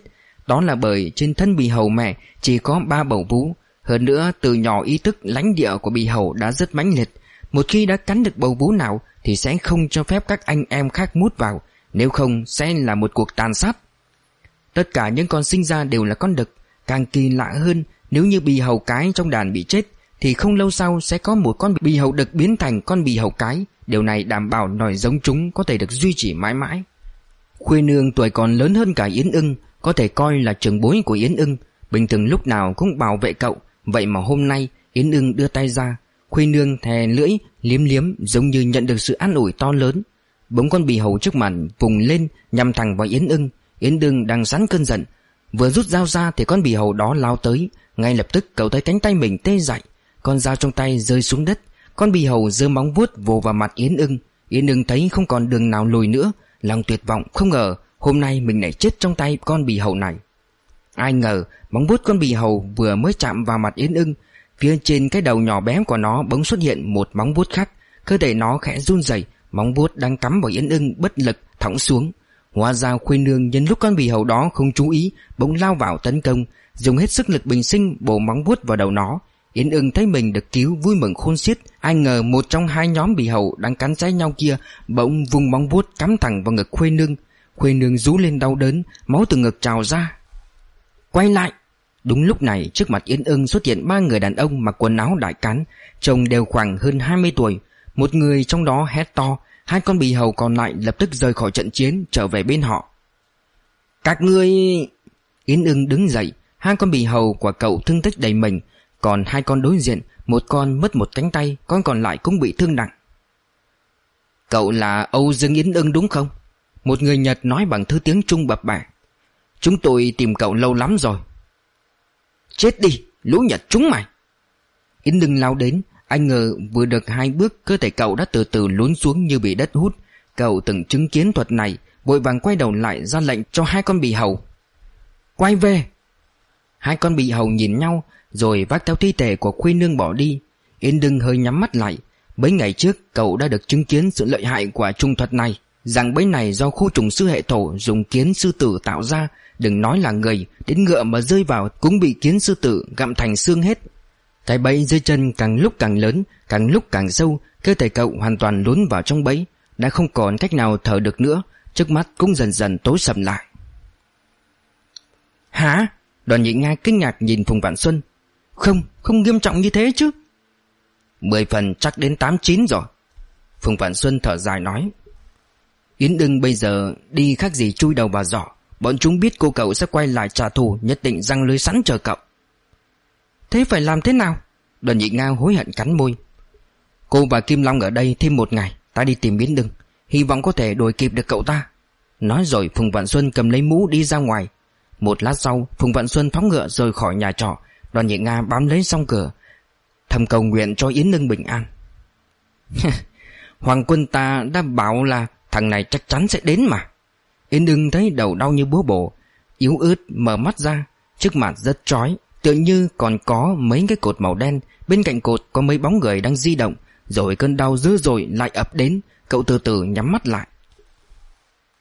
đó là bởi trên thân bì hầu mẹ chỉ có ba bầu vú. Hơn nữa, từ nhỏ ý thức lãnh địa của bì hầu đã rất mãnh liệt. Một khi đã cắn được bầu vú nào thì sẽ không cho phép các anh em khác mút vào. Nếu không, sẽ là một cuộc tàn sát. Tất cả những con sinh ra đều là con đực. Càng kỳ lạ hơn, nếu như bì hầu cái trong đàn bị chết, thì không lâu sau sẽ có một con bì hầu đực biến thành con bì hầu cái. Điều này đảm bảo nòi giống chúng có thể được duy trì mãi mãi. Khuê nương tuổi còn lớn hơn cả Yến ưng có thể coi là trường bối của Yến ưng. Bình thường lúc nào cũng bảo vệ cậu. Vậy mà hôm nay, Yến ưng đưa tay ra, Khuê nương thè lưỡi, liếm liếm, Giống như nhận được sự an ủi to lớn. Bỗng con bì hầu trước mặt vùng lên, Nhằm thẳng vào Yến ưng. Yến ưng đang sắn cơn giận. Vừa rút dao ra thì con bì hầu đó lao tới. Ngay lập tức, cậu thấy cánh tay mình tê dại. Con dao trong tay rơi xuống đất. Con bì hầu giơ móng vuốt vồ vào mặt Yến ưng. Yến ưng thấy không còn đường nào lùi nữa. Lòng tuyệt vọng, không ngờ Hôm nay mình lại chết trong tay con bì hầu này. Ai ngờ móng vuốt con bì hầu vừa mới chạm vào mặt Yến ưng Phía trên cái đầu nhỏ bé của nó bỗng xuất hiện một móng vuốt khác. Cơ thể nó khẽ run rẩy, Móng vuốt đang cắm vào Yến ưng bất lực thõng xuống. Hóa ra khuê nương nhân lúc con bì hầu đó không chú ý Bỗng lao vào tấn công Dùng hết sức lực bình sinh bổ móng vuốt vào đầu nó. Yến ưng thấy mình được cứu vui mừng khôn xiết Ai ngờ một trong hai nhóm bì hầu đang cắn xé nhau kia Bỗng vùng móng vuốt cắm thẳng vào ngực Khuê Nương. Khuê Nương rú lên đau đớn, Máu từ ngực trào ra. Quay lại, Đúng lúc này trước mặt Yến ưng xuất hiện ba người đàn ông mặc quần áo đại cán, Trông đều khoảng hơn 20 tuổi. Một người trong đó hét to, Hai con bì hầu còn lại lập tức rời khỏi trận chiến, trở về bên họ. Các ngươi... Yến ưng đứng dậy, Hai con bì hầu của cậu thương tích đầy mình, Còn hai con đối diện, Một con mất một cánh tay, Con còn lại cũng bị thương nặng. Cậu là Âu Dương Yến ưng đúng không? Một người Nhật nói bằng thứ tiếng Trung bập bẹ. Chúng tôi tìm cậu lâu lắm rồi. Chết đi, Lũ Nhật chúng mày. Yến đừng lao đến, Anh ngờ vừa được hai bước, Cơ thể cậu đã từ từ lún xuống như bị đất hút. Cậu từng chứng kiến thuật này, Vội vàng quay đầu lại ra lệnh cho hai con bì hầu. Quay về. Hai con bị hầu nhìn nhau, Rồi vác theo thi thể của Khuê Nương bỏ đi. Yên đừng hơi nhắm mắt lại. Mấy ngày trước, cậu đã được chứng kiến sự lợi hại của trung thuật này. Rằng bẫy này do khu trùng sư hệ thổ dùng kiến sư tử tạo ra Đừng nói là người Đến ngựa mà rơi vào cũng bị kiến sư tử gặm thành xương hết. Cái bẫy dưới chân càng lúc càng lớn Càng lúc càng sâu Cơ thể cậu hoàn toàn lún vào trong bẫy Đã không còn cách nào thở được nữa Trước mắt cũng dần dần tối sầm lại. Hả? Đoàn nhị Nga kinh ngạc nhìn Phùng Vạn Xuân. Không, không nghiêm trọng như thế chứ. Mười phần chắc đến tám chín rồi. Phùng Vạn Xuân thở dài nói Yến Đương bây giờ đi khác gì chui đầu vào giỏ. Bọn chúng biết cô cậu sẽ quay lại trả thù Nhất định răng lưới sẵn chờ cậu. Thế phải làm thế nào? Đoàn nhị Ngao hối hận cắn môi. Cô và Kim Long ở đây thêm một ngày Ta đi tìm Yến Đương, Hy vọng có thể đuổi kịp được cậu ta. Nói rồi Phùng Vạn Xuân cầm lấy mũ đi ra ngoài. Một lát sau Phùng Vận Xuân phóng ngựa rời khỏi nhà trọ. Đoàn nhị Nga bám lấy song cửa Thầm cầu nguyện cho Yến Nưng bình an. Hoàng quân ta đã bảo là Thằng này chắc chắn sẽ đến mà. Yên Nưng thấy đầu đau như búa bổ, Yếu ớt mở mắt ra, Trước mặt rất chói Tựa như còn có mấy cái cột màu đen, Bên cạnh cột có mấy bóng người đang di động, Rồi cơn đau dữ dội lại ập đến, Cậu từ từ nhắm mắt lại.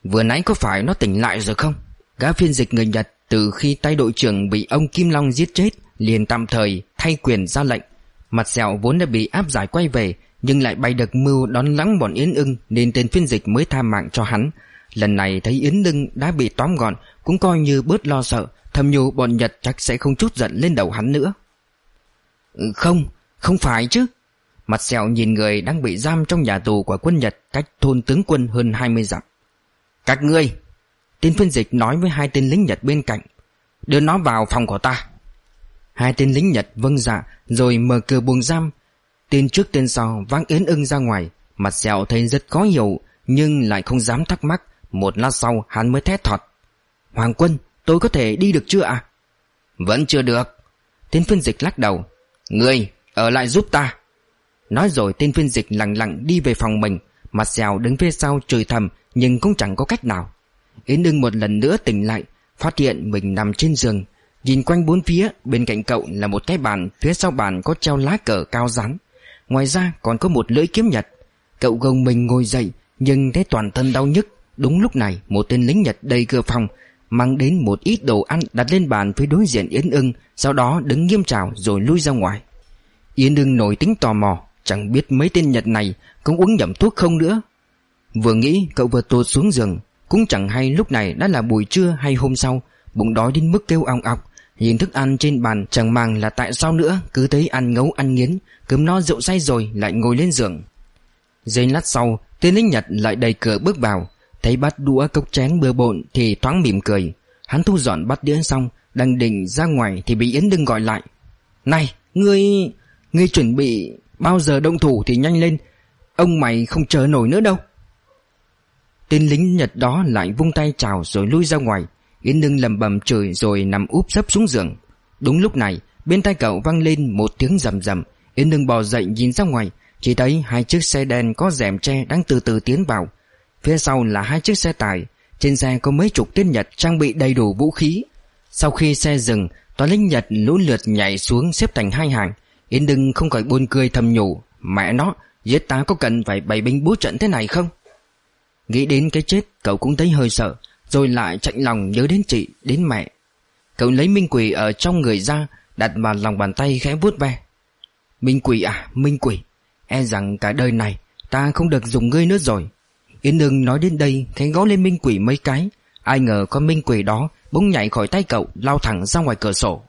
Vừa nãy có phải nó tỉnh lại rồi không? Gã phiên dịch người Nhật từ khi tay đội trưởng bị ông Kim Long giết chết liền tạm thời thay quyền ra lệnh. Mặt sẹo vốn đã bị áp giải quay về nhưng lại bay được mưu đón lắng bọn Yến ưng nên tên phiên dịch mới tha mạng cho hắn. Lần này thấy Yến ưng đã bị tóm gọn cũng coi như bớt lo sợ thầm nhu bọn Nhật chắc sẽ không chút giận lên đầu hắn nữa. Ừ, không, không phải chứ. Mặt sẹo nhìn người đang bị giam trong nhà tù của quân Nhật cách thôn tướng quân hơn 20 dặm. Các ngươi Tên phiên dịch nói với hai tên lính Nhật bên cạnh Đưa nó vào phòng của ta Hai tên lính Nhật vâng dạ Rồi mở cửa buồng giam Tên trước tên sau vang yến ưng ra ngoài, Mặt sẹo thấy rất khó hiểu, Nhưng lại không dám thắc mắc. Một lát sau, hắn mới thét thọt. Hoàng quân, tôi có thể đi được chưa ạ? Vẫn chưa được. Tên phiên dịch lắc đầu. Người ở lại giúp ta. Nói rồi, tên phiên dịch lặng lặng đi về phòng mình. Mặt sẹo đứng phía sau chửi thầm, Nhưng cũng chẳng có cách nào. Yến Đương một lần nữa tỉnh lại, Phát hiện mình nằm trên giường. Nhìn quanh bốn phía, Bên cạnh cậu là một cái bàn, Phía sau bàn có treo lá cờ cao rắn. Ngoài ra còn có một lưỡi kiếm nhật. Cậu gồng mình ngồi dậy, Nhưng thấy toàn thân đau nhức. Đúng lúc này, một tên lính nhật đầy cửa phòng, Mang đến một ít đồ ăn đặt lên bàn phía đối diện Yến ưng, Sau đó đứng nghiêm trào rồi lui ra ngoài. Yến ưng nổi tính tò mò, Chẳng biết mấy tên nhật này Có uống nhầm thuốc không nữa. Vừa nghĩ, cậu vừa tuột xuống giường. Cũng chẳng hay lúc này đã là buổi trưa hay hôm sau, Bụng đói đến mức kêu ong ọc. Nhìn thức ăn trên bàn, chẳng màng là tại sao nữa? Cứ thấy ăn ngấu, ăn nghiến, Cơm no, rượu say rồi lại ngồi lên giường. Giây lát sau Tên lính Nhật lại đầy cửa bước vào. Thấy bát đũa cốc chén bừa bộn Thì thoáng mỉm cười. Hắn thu dọn bát đĩa xong, Đang định ra ngoài thì bị Yến Đừng gọi lại. Này, ngươi Ngươi chuẩn bị bao giờ động thủ thì nhanh lên, Ông mày không chờ nổi nữa đâu. Tên lính Nhật đó lại vung tay chào rồi lui ra ngoài. Yến Nương lầm bầm chửi rồi nằm úp sấp xuống giường. Đúng lúc này, Bên tai cậu vang lên một tiếng rầm rầm. Yến Nương bò dậy nhìn ra ngoài. Chỉ thấy hai chiếc xe đen có rèm tre đang từ từ tiến vào. Phía sau là hai chiếc xe tải. Trên xe có mấy chục tên Nhật trang bị đầy đủ vũ khí. Sau khi xe dừng Toàn lính Nhật lũ lượt nhảy xuống xếp thành hai hàng. Yến Đừng không khỏi buồn cười thầm nhủ, Mẹ nó, Giết ta có cần phải bày binh bố trận thế này không? Nghĩ đến cái chết, cậu cũng thấy hơi sợ. Rồi lại chạy lòng nhớ đến chị, Đến mẹ. Cậu lấy minh quỷ ở trong người ra, Đặt vào lòng bàn tay khẽ vuốt ve. Minh quỷ à Minh quỷ E rằng cả đời này Ta không được dùng ngươi nữa rồi. Yến đương nói đến đây, khẽ gõ lên Minh quỷ mấy cái. Ai ngờ con Minh quỷ đó Bỗng nhảy khỏi tay cậu, Lao thẳng ra ngoài cửa sổ.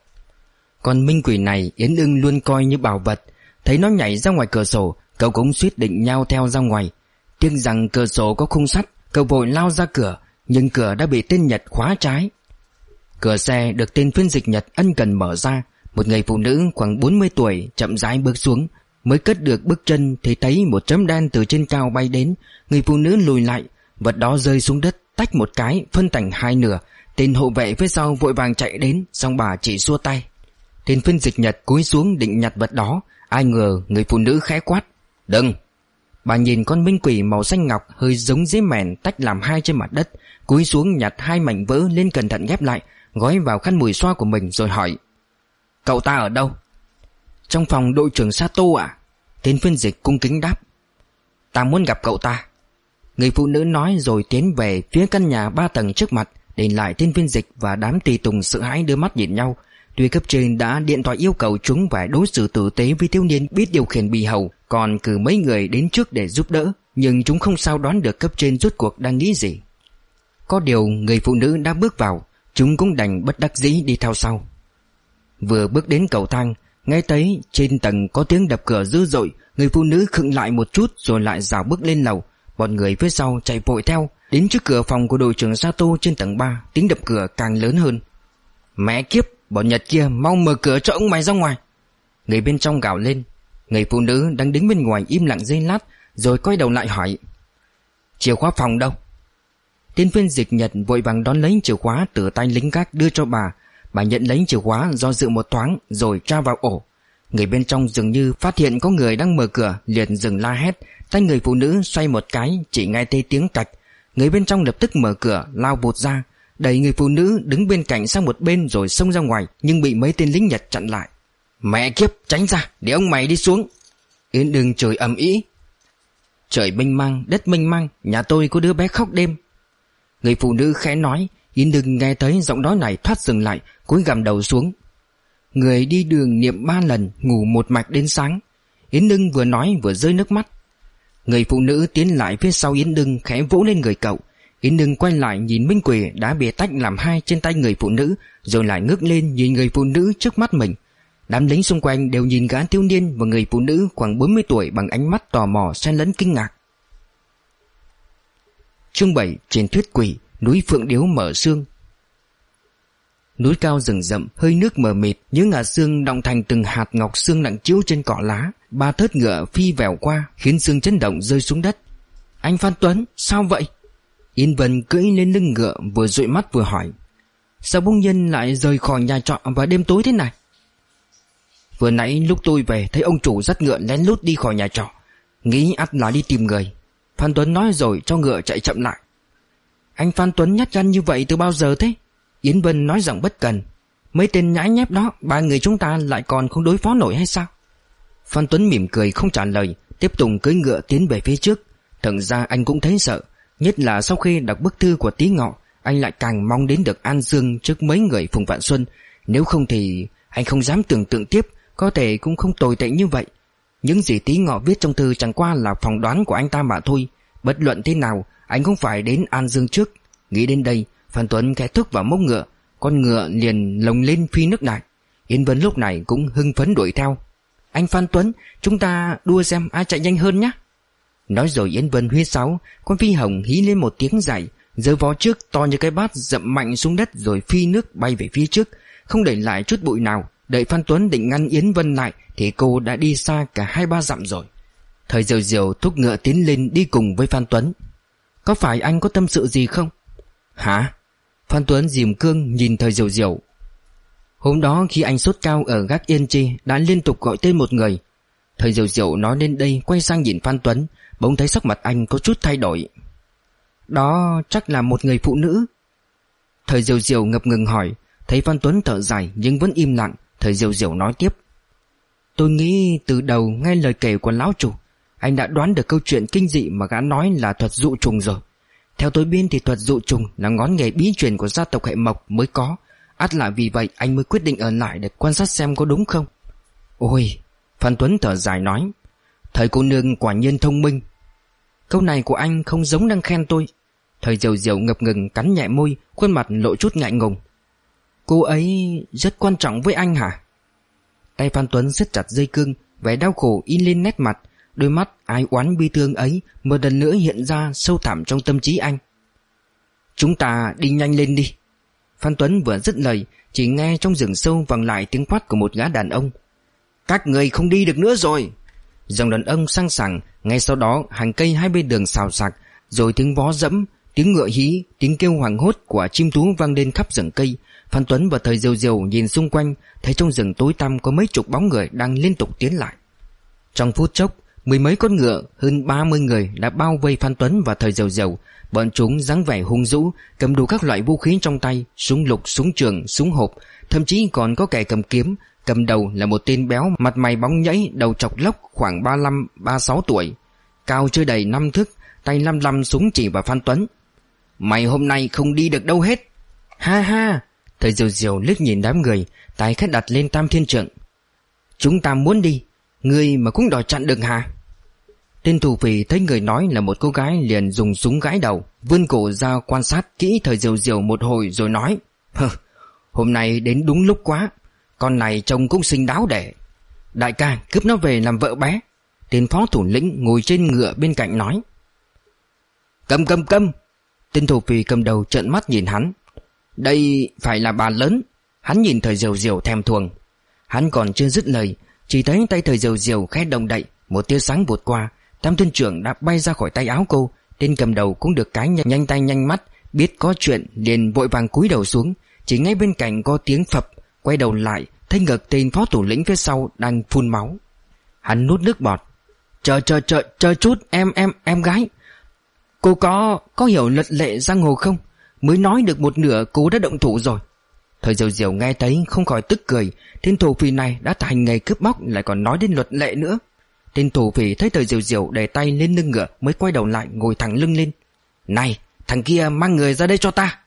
Còn Minh quỷ này, Yến Ưng luôn coi như bảo vật. Thấy nó nhảy ra ngoài cửa sổ, Cậu cũng suýt định nhau theo ra ngoài. Tiếc rằng cửa sổ có khung sắt, Cậu vội lao ra cửa nhưng cửa đã bị tên Nhật khóa trái. Cửa xe được tên phiên dịch Nhật ân cần mở ra. Một người phụ nữ khoảng 40 tuổi chậm rãi bước xuống. Mới cất được bước chân thì thấy một chấm đen từ trên cao bay đến. Người phụ nữ lùi lại, Vật đó rơi xuống đất, tách một cái, phân thành hai nửa. Tên hộ vệ phía sau vội vàng chạy đến Xong bà chỉ xua tay. Tên phiên dịch Nhật cúi xuống định nhặt vật đó. Ai ngờ người phụ nữ khẽ quát, Đừng Bà nhìn con minh quỷ màu xanh ngọc hơi giống dế mèn tách làm hai trên mặt đất, Cúi xuống nhặt hai mảnh vỡ lên cẩn thận ghép lại, Gói vào khăn mùi xoa của mình rồi hỏi, Cậu ta ở đâu? Trong phòng đội trưởng Sato à? Tên phiên dịch cung kính đáp, Ta muốn gặp cậu ta Người phụ nữ nói rồi tiến về phía căn nhà ba tầng trước mặt Để lại tên phiên dịch và đám tùy tùng sợ hãi đưa mắt nhìn nhau Tuy cấp trên đã điện thoại yêu cầu chúng phải đối xử tử tế với thiếu niên biết điều khiển bì hầu còn cử mấy người đến trước để giúp đỡ, Nhưng chúng không sao đoán được cấp trên rốt cuộc đang nghĩ gì. Có điều người phụ nữ đã bước vào, Chúng cũng đành bất đắc dĩ đi theo sau. Vừa bước đến cầu thang, nghe thấy trên tầng có tiếng đập cửa dữ dội, Người phụ nữ khựng lại một chút Rồi lại rào bước lên lầu. Bọn người phía sau chạy vội theo, Đến trước cửa phòng của đội trưởng Sato trên tầng 3 Tiếng đập cửa càng lớn hơn. Mẹ kiếp, Bọn Nhật kia mau mở cửa cho ông mày ra ngoài. Người bên trong gào lên. Người phụ nữ đang đứng bên ngoài im lặng giây lát, Rồi quay đầu lại hỏi, Chìa khóa phòng đâu? Tên phiên dịch Nhật vội vàng đón lấy chìa khóa từ tay lính gác đưa cho bà. Bà nhận lấy chìa khóa do dự một thoáng rồi tra vào ổ. Người bên trong dường như phát hiện có người đang mở cửa, liền dừng la hét. Tay người phụ nữ xoay một cái, chỉ nghe thấy tiếng cạch. Người bên trong lập tức mở cửa, lao bột ra. Đẩy người phụ nữ đứng bên cạnh sang một bên rồi xông ra ngoài, Nhưng bị mấy tên lính Nhật chặn lại. Mẹ kiếp, tránh ra, để ông mày đi xuống. Yến đừng trời ầm ĩ. Trời mênh mang, đất mênh mang, Nhà tôi có đứa bé khóc đêm. Người phụ nữ khẽ nói Yến đừng nghe thấy giọng nói này thoát dừng lại, cúi gằm đầu xuống. Người đi đường niệm ba lần, Ngủ một mạch đến sáng. Yến Đưng vừa nói vừa rơi nước mắt. Người phụ nữ tiến lại phía sau Yến Đưng Khẽ vỗ lên người cậu. Yến Đưng quay lại nhìn Minh Quỳ đã bị tách làm hai trên tay người phụ nữ, Rồi lại ngước lên nhìn người phụ nữ trước mắt mình. Đám lính xung quanh đều nhìn gã thiếu niên và người phụ nữ khoảng 40 tuổi bằng ánh mắt tò mò, xen lẫn kinh ngạc. Chương 7 Trên thuyết quỷ, Núi Phượng Điếu mở xương. Núi cao rừng rậm, Hơi nước mờ mịt, Những ngả xương động thành từng hạt ngọc xương nặng chiếu trên cỏ lá. Ba thớt ngựa phi vèo qua, Khiến xương chấn động rơi xuống đất. Anh Phan Tuấn, sao vậy? Yên Vân cưỡi lên lưng ngựa, Vừa dụi mắt vừa hỏi. Sao bông nhân lại rời khỏi nhà trọ vào đêm tối thế này? Vừa nãy lúc tôi về Thấy ông chủ dắt ngựa lén lút đi khỏi nhà trọ. Nghĩ ắt là đi tìm người. Phan Tuấn nói rồi cho ngựa chạy chậm lại. Anh Phan Tuấn nhát gan như vậy từ bao giờ thế? Yến Vân nói giọng bất cần. Mấy tên nhãi nhép đó, Ba người chúng ta lại còn không đối phó nổi hay sao? Phan Tuấn mỉm cười không trả lời, Tiếp tục cưỡi ngựa tiến về phía trước. Thật ra anh cũng thấy sợ, Nhất là sau khi đọc bức thư của Tý Ngọ, Anh lại càng mong đến được An Dương trước mấy người Phùng Vạn Xuân. Nếu không thì anh không dám tưởng tượng tiếp có thể cũng không tồi tệ như vậy. Những gì tí ngọ viết trong thư chẳng qua là phỏng đoán của anh ta mà thôi. Bất luận thế nào, Anh không phải đến An Dương trước. Nghĩ đến đây, Phan Tuấn khẽ thức vào mốc ngựa. Con ngựa liền lồng lên phi nước đại. Yên Vân lúc này cũng hưng phấn đuổi theo. Anh Phan Tuấn, Chúng ta đua xem ai chạy nhanh hơn nhé Nói rồi Yên Vân huyết sáo, Con phi hồng hí lên một tiếng dài, Giơ vó trước to như cái bát dậm mạnh xuống đất Rồi phi nước bay về phía trước, Không để lại chút bụi nào. Đợi Phan Tuấn định ngăn Yến Vân lại, Thì cô đã đi xa cả hai ba dặm rồi. Thời diều diều thúc ngựa tiến lên đi cùng với Phan Tuấn. Có phải anh có tâm sự gì không? Hả? Phan Tuấn dìm cương nhìn thời diều diều Hôm đó khi anh sốt cao ở gác Yên Chi, Đã liên tục gọi tên một người. Thời diều diều nói lên đây, quay sang nhìn Phan Tuấn, Bỗng thấy sắc mặt anh có chút thay đổi. Đó chắc là một người phụ nữ. Thời diều diều ngập ngừng hỏi, Thấy Phan Tuấn thở dài nhưng vẫn im lặng Thời diều diều nói tiếp. Tôi nghĩ từ đầu nghe lời kể của lão chủ, Anh đã đoán được câu chuyện kinh dị mà gã nói là thuật dụ trùng rồi. Theo tôi biết thì thuật dụ trùng là ngón nghề bí truyền của gia tộc hệ mộc mới có. Ắt là vì vậy anh mới quyết định ở lại để quan sát xem có đúng không? Ôi, Phan Tuấn thở dài nói. Thời cô nương quả nhiên thông minh. Câu này của anh không giống đang khen tôi. Thời diều diều ngập ngừng cắn nhẹ môi, Khuôn mặt lộ chút ngại ngùng. Cô ấy rất quan trọng với anh hả? Tay Phan Tuấn siết chặt dây cương, Vẻ đau khổ in lên nét mặt. Đôi mắt ai oán bi thương ấy Một lần nữa hiện ra sâu thẳm trong tâm trí anh. Chúng ta đi nhanh lên đi. Phan Tuấn vừa dứt lời, Chỉ nghe trong rừng sâu vang lại tiếng quát của một gã đàn ông. Các người không đi được nữa rồi. Dòng đàn ông sang sảng, Ngay sau đó hàng cây hai bên đường xào sạc, Rồi tiếng vó dẫm, Tiếng ngựa hí, Tiếng kêu hoàng hốt của chim tú vang lên khắp rừng cây. Phan Tuấn và thời diều diều nhìn xung quanh Thấy trong rừng tối tăm có mấy chục bóng người Đang liên tục tiến lại. Trong phút chốc Mười mấy con ngựa hơn ba mươi người đã bao vây Phan Tuấn và thời diều diều Bọn chúng dáng vẻ hung dữ Cầm đủ các loại vũ khí trong tay Súng lục, súng trường, súng hộp Thậm chí còn có kẻ cầm kiếm. Cầm đầu là một tên béo mặt mày bóng nhảy Đầu chọc lốc khoảng 35-36 tuổi. Cao chưa đầy năm thước Tay lăm lăm súng chỉ vào Phan Tuấn. Mày hôm nay không đi được đâu hết. Ha ha Thời diều diều liếc nhìn đám người Tài khét đặt lên tam thiên trượng. Chúng ta muốn đi Ngươi mà cũng đòi chặn được hả? Tên thủ phỉ thấy người nói là một cô gái liền dùng súng gãi đầu Vươn cổ ra quan sát kỹ thời diều diều một hồi rồi nói Hừ, hôm nay đến đúng lúc quá Con này trông cũng xinh đáo đẻ. Đại ca cướp nó về làm vợ bé. Tên phó thủ lĩnh ngồi trên ngựa bên cạnh nói. Cầm cầm cầm. Tên thủ phỉ cầm đầu trợn mắt nhìn hắn. Đây phải là bà lớn. Hắn nhìn thời diều diều thèm thuồng. Hắn còn chưa dứt lời Chỉ thấy tay thời diều diều khẽ động đậy Một tia sáng vụt qua. Tam thuyền trưởng đã bay ra khỏi tay áo cô Tên cầm đầu cũng được cái nhanh, nhanh tay nhanh mắt Biết có chuyện liền vội vàng cúi đầu xuống. Chỉ ngay bên cạnh có tiếng phập Quay đầu lại Thấy ngực tên phó thủ lĩnh phía sau đang phun máu. Hắn nuốt nước bọt. Chờ chờ chờ chờ chút em em em gái. Cô có có hiểu luật lệ giang hồ không? Mới nói được một nửa cô đã động thủ rồi. Thời diều diều nghe thấy không khỏi tức cười. Tên thổ phỉ này đã thành nghề cướp bóc, Lại còn nói đến luật lệ nữa. Tên thổ phỉ thấy thời diều diều để tay lên lưng ngựa Mới quay đầu lại ngồi thẳng lưng lên. Này, thằng kia mang người ra đây cho ta.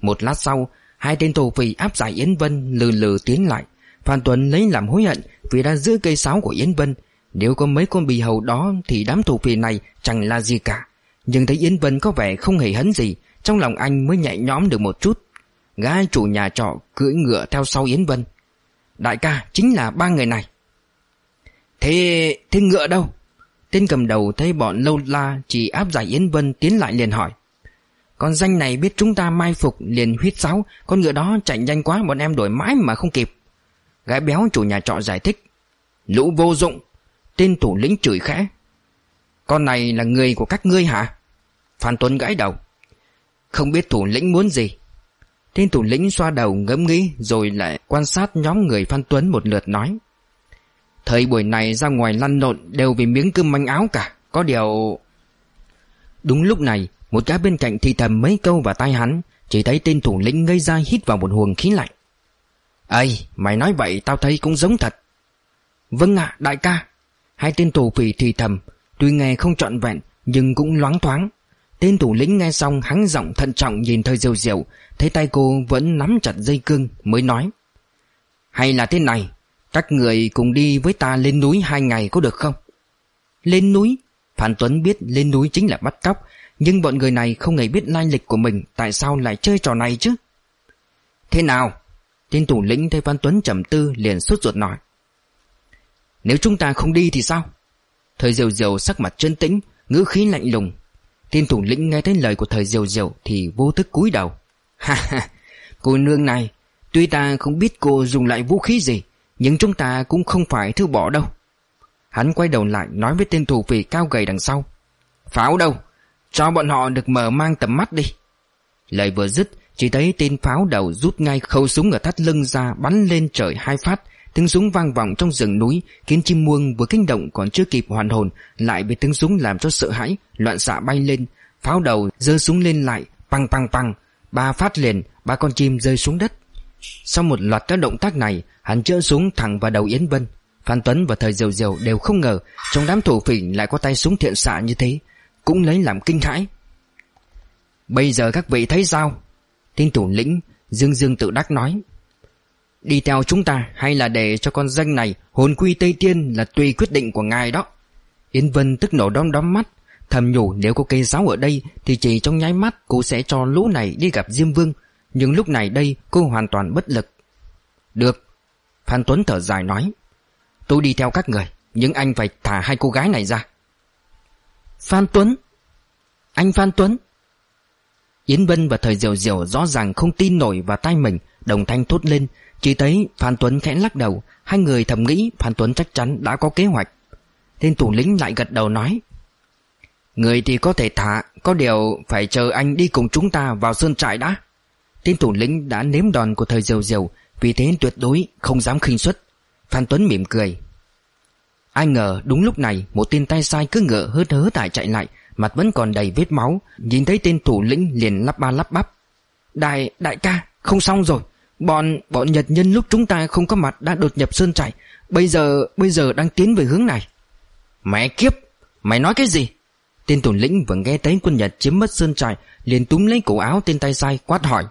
Một lát sau, Hai tên thổ phỉ áp giải Yến Vân lừ lừ tiến lại. Phan Tuấn lấy làm hối hận Vì đã giữ cây sáo của Yến Vân. Nếu có mấy con bì hầu đó Thì đám thổ phỉ này chẳng là gì cả. Nhưng thấy Yến Vân có vẻ không hề hấn gì trong lòng anh mới nhẹ nhóm được một chút Gái chủ nhà trọ cưỡi ngựa theo sau Yến Vân Đại ca chính là ba người này Thế... thế ngựa đâu? Tên cầm đầu thấy bọn lâu la chỉ áp giải Yến Vân tiến lại liền hỏi. Con danh này biết chúng ta mai phục liền huyết sáo, con ngựa đó chạy nhanh quá bọn em đuổi mãi mà không kịp. Gái béo chủ nhà trọ giải thích. Lũ vô dụng, tên thủ lĩnh chửi khẽ. Con này là người của các ngươi hả? Phan Tuấn gãi đầu. Không biết thủ lĩnh muốn gì. Tên thủ lĩnh xoa đầu ngẫm nghĩ rồi lại quan sát nhóm người Phan Tuấn một lượt nói. Thời buổi này ra ngoài lăn lộn đều vì miếng cơm manh áo cả, Có điều... Đúng lúc này, Một gã bên cạnh thì thầm mấy câu vào tai hắn, Chỉ thấy tên thủ lĩnh ngây ra hít vào một huồng khí lạnh Ây, mày nói vậy tao thấy cũng giống thật Vâng ạ, đại ca Hai tên tù phỉ thì thầm, Tuy nghe không trọn vẹn, Nhưng cũng loáng thoáng Tên thủ lĩnh nghe xong hắn giọng thận trọng nhìn thời diều diều, Thấy tay cô vẫn nắm chặt dây cương, Mới nói Hay là thế này, các người cùng đi với ta lên núi hai ngày có được không? Lên núi? Phan Tuấn biết lên núi chính là bắt cóc, Nhưng bọn người này không hề biết lai lịch của mình, Tại sao lại chơi trò này chứ? Thế nào? Tên thủ lĩnh thấy Phan Tuấn trầm tư liền sốt ruột nói Nếu chúng ta không đi thì sao? Thời diều diều sắc mặt chân tĩnh, Ngữ khí lạnh lùng Tên thủ lĩnh nghe thấy lời của thời diều diều Thì vô thức cúi đầu. Ha ha, Cô nương này, Tuy ta không biết cô dùng lại vũ khí gì, nhưng chúng ta cũng không phải thứ bỏ đâu. Hắn quay đầu lại nói với tên thủ vị cao gầy đằng sau. Pháo đâu, Cho bọn họ được mở mang tầm mắt đi. Lời vừa dứt, Chỉ thấy tên pháo đầu rút ngay khẩu súng ở thắt lưng ra Bắn lên trời hai phát Tiếng súng vang vọng trong rừng núi, Khiến chim muông vừa kinh động còn chưa kịp hoàn hồn, Lại bị tiếng súng làm cho sợ hãi, Loạn xạ bay lên, Pháo đầu giơ súng lên lại, Păng păng păng. Ba phát liền, Ba con chim rơi xuống đất. Sau một loạt các động tác này, Hắn chữa súng thẳng vào đầu Yến Vân. Phan Tuấn và thời diều diều đều không ngờ Trong đám thủ phỉ lại có tay súng thiện xạ như thế, Cũng lấy làm kinh hãi. Bây giờ các vị thấy sao? Tin thủ lĩnh Dương Dương tự đắc nói. Đi theo chúng ta hay là để cho con danh này hồn quy Tây Tiên là tùy quyết định của ngài đó. Yến Vân tức nổ đom đóm mắt. Thầm nhủ nếu có cây giáo ở đây Thì chỉ trong nháy mắt cô sẽ cho lũ này đi gặp Diêm Vương. Nhưng lúc này đây cô hoàn toàn bất lực. Được. Phan Tuấn thở dài nói Tôi đi theo các người Nhưng anh phải thả hai cô gái này ra. Phan Tuấn? Anh Phan Tuấn? Yến Vân và Thời Diệu Diệu rõ ràng không tin nổi vào tay mình Đồng thanh thốt lên chỉ thấy Phan Tuấn khẽ lắc đầu Hai người thầm nghĩ Phan Tuấn chắc chắn đã có kế hoạch. Tên thủ lĩnh lại gật đầu nói Người thì có thể thả Có điều phải chờ anh đi cùng chúng ta vào sơn trại đã. Tên thủ lĩnh đã nếm đòn của thời diều diều Vì thế tuyệt đối không dám khinh suất. Phan Tuấn mỉm cười. Ai ngờ đúng lúc này Một tên tay sai cứ ngựa hớt hớ tải chạy lại Mặt vẫn còn đầy vết máu Nhìn thấy tên thủ lĩnh liền lắp ba lắp bắp. Đại, đại ca, không xong rồi. Bọn, bọn Nhật nhân lúc chúng ta không có mặt đã đột nhập sơn trại Bây giờ, bây giờ đang tiến về hướng này Mẹ kiếp, mày nói cái gì? Tên thủ lĩnh vừa nghe thấy quân Nhật chiếm mất sơn trại liền túm lấy cổ áo tên tay sai quát hỏi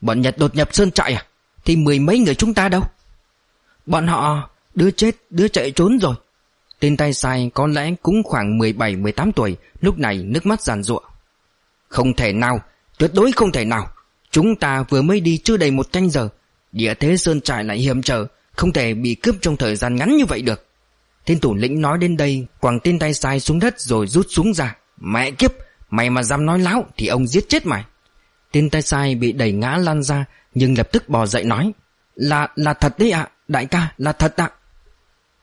Bọn Nhật đột nhập sơn trại à? Thì mười mấy người chúng ta đâu? Bọn họ đứa chết đứa chạy trốn rồi Tên tay sai có lẽ cũng khoảng 17-18 tuổi Lúc này nước mắt giàn ruộng Không thể nào Tuyệt đối không thể nào Chúng ta vừa mới đi chưa đầy một canh giờ. Địa thế sơn trại lại hiểm trở, Không thể bị cướp trong thời gian ngắn như vậy được. Tên thủ lĩnh nói đến đây Quẳng tên tay sai xuống đất rồi rút súng ra. Mẹ kiếp, Mày mà dám nói láo thì ông giết chết mày. Tên tay sai bị đẩy ngã lăn ra, Nhưng lập tức bò dậy nói, Là là thật đấy ạ, Đại ca, là thật ạ.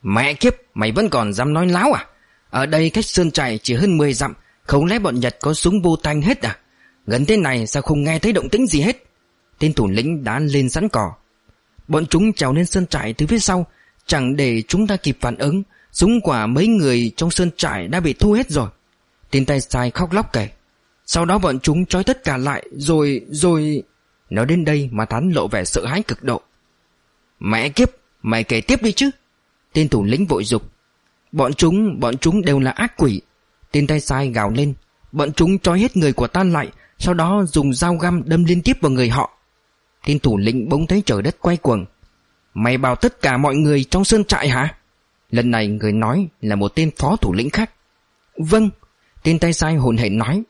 Mẹ kiếp, mày vẫn còn dám nói láo à? Ở đây cách sơn trại chỉ hơn 10 dặm, Không lẽ bọn Nhật có súng vô thanh hết à? Gần thế này sao không nghe thấy động tĩnh gì hết? Tên thủ lĩnh đã lên sẵn cỏ. Bọn chúng trèo lên sơn trại từ phía sau Chẳng để chúng ta kịp phản ứng Súng quả mấy người trong sơn trại đã bị thu hết rồi. Tên tay sai khóc lóc kể. Sau đó bọn chúng trói tất cả lại Rồi, rồi Nói đến đây mà thán lộ vẻ sợ hãi cực độ. Mẹ kiếp, mày kể tiếp đi chứ. Tên thủ lĩnh vội dục. Bọn chúng, bọn chúng đều là ác quỷ. Tên tay sai gào lên. Bọn chúng trói hết người của ta lại sau đó dùng dao găm đâm liên tiếp vào người họ. Tên thủ lĩnh bỗng thấy trời đất quay cuồng. Mày bảo tất cả mọi người trong sơn trại hả? Lần này người nói là một tên phó thủ lĩnh khác. Vâng. Tên tay sai hồn hển nói,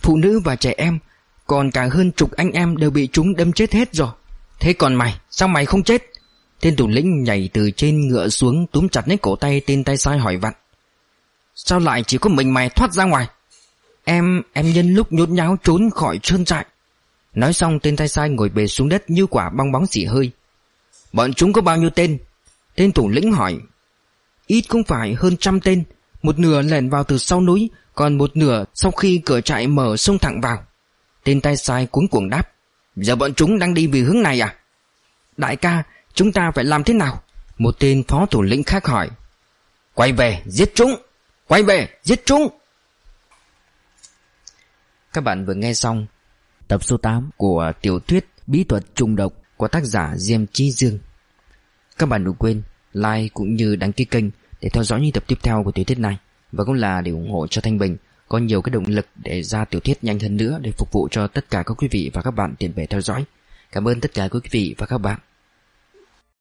Phụ nữ và trẻ em, Còn cả hơn chục anh em đều bị chúng đâm chết hết rồi. Thế còn mày, Sao mày không chết? Tên thủ lĩnh nhảy từ trên ngựa xuống Túm chặt lấy cổ tay tên tay sai hỏi vặn, Sao lại chỉ có mình mày thoát ra ngoài? Em, em nhân lúc nhốt nháo trốn khỏi trơn trại. Nói xong tên tay sai ngồi bề xuống đất như quả bong bóng xỉ hơi. Bọn chúng có bao nhiêu tên? Tên thủ lĩnh hỏi. Ít cũng phải hơn trăm tên. Một nửa lẻn vào từ sau núi Còn một nửa sau khi cửa trại mở xông thẳng vào. Tên tay sai cuống cuồng đáp. Giờ bọn chúng đang đi về hướng này à? Đại ca Chúng ta phải làm thế nào? Một tên phó thủ lĩnh khác hỏi. Quay về giết chúng! Quay về giết chúng! Các bạn vừa nghe xong Tập số 8 của tiểu thuyết Bí thuật trùng độc của tác giả Diêm Chi Dương Các bạn đừng quên like cũng như đăng ký kênh để theo dõi những tập tiếp theo của tiểu thuyết này và cũng là để ủng hộ cho Thanh Bình có nhiều cái động lực để ra tiểu thuyết nhanh hơn nữa để phục vụ cho tất cả các quý vị và các bạn tiền về theo dõi. Cảm ơn tất cả quý vị và các bạn.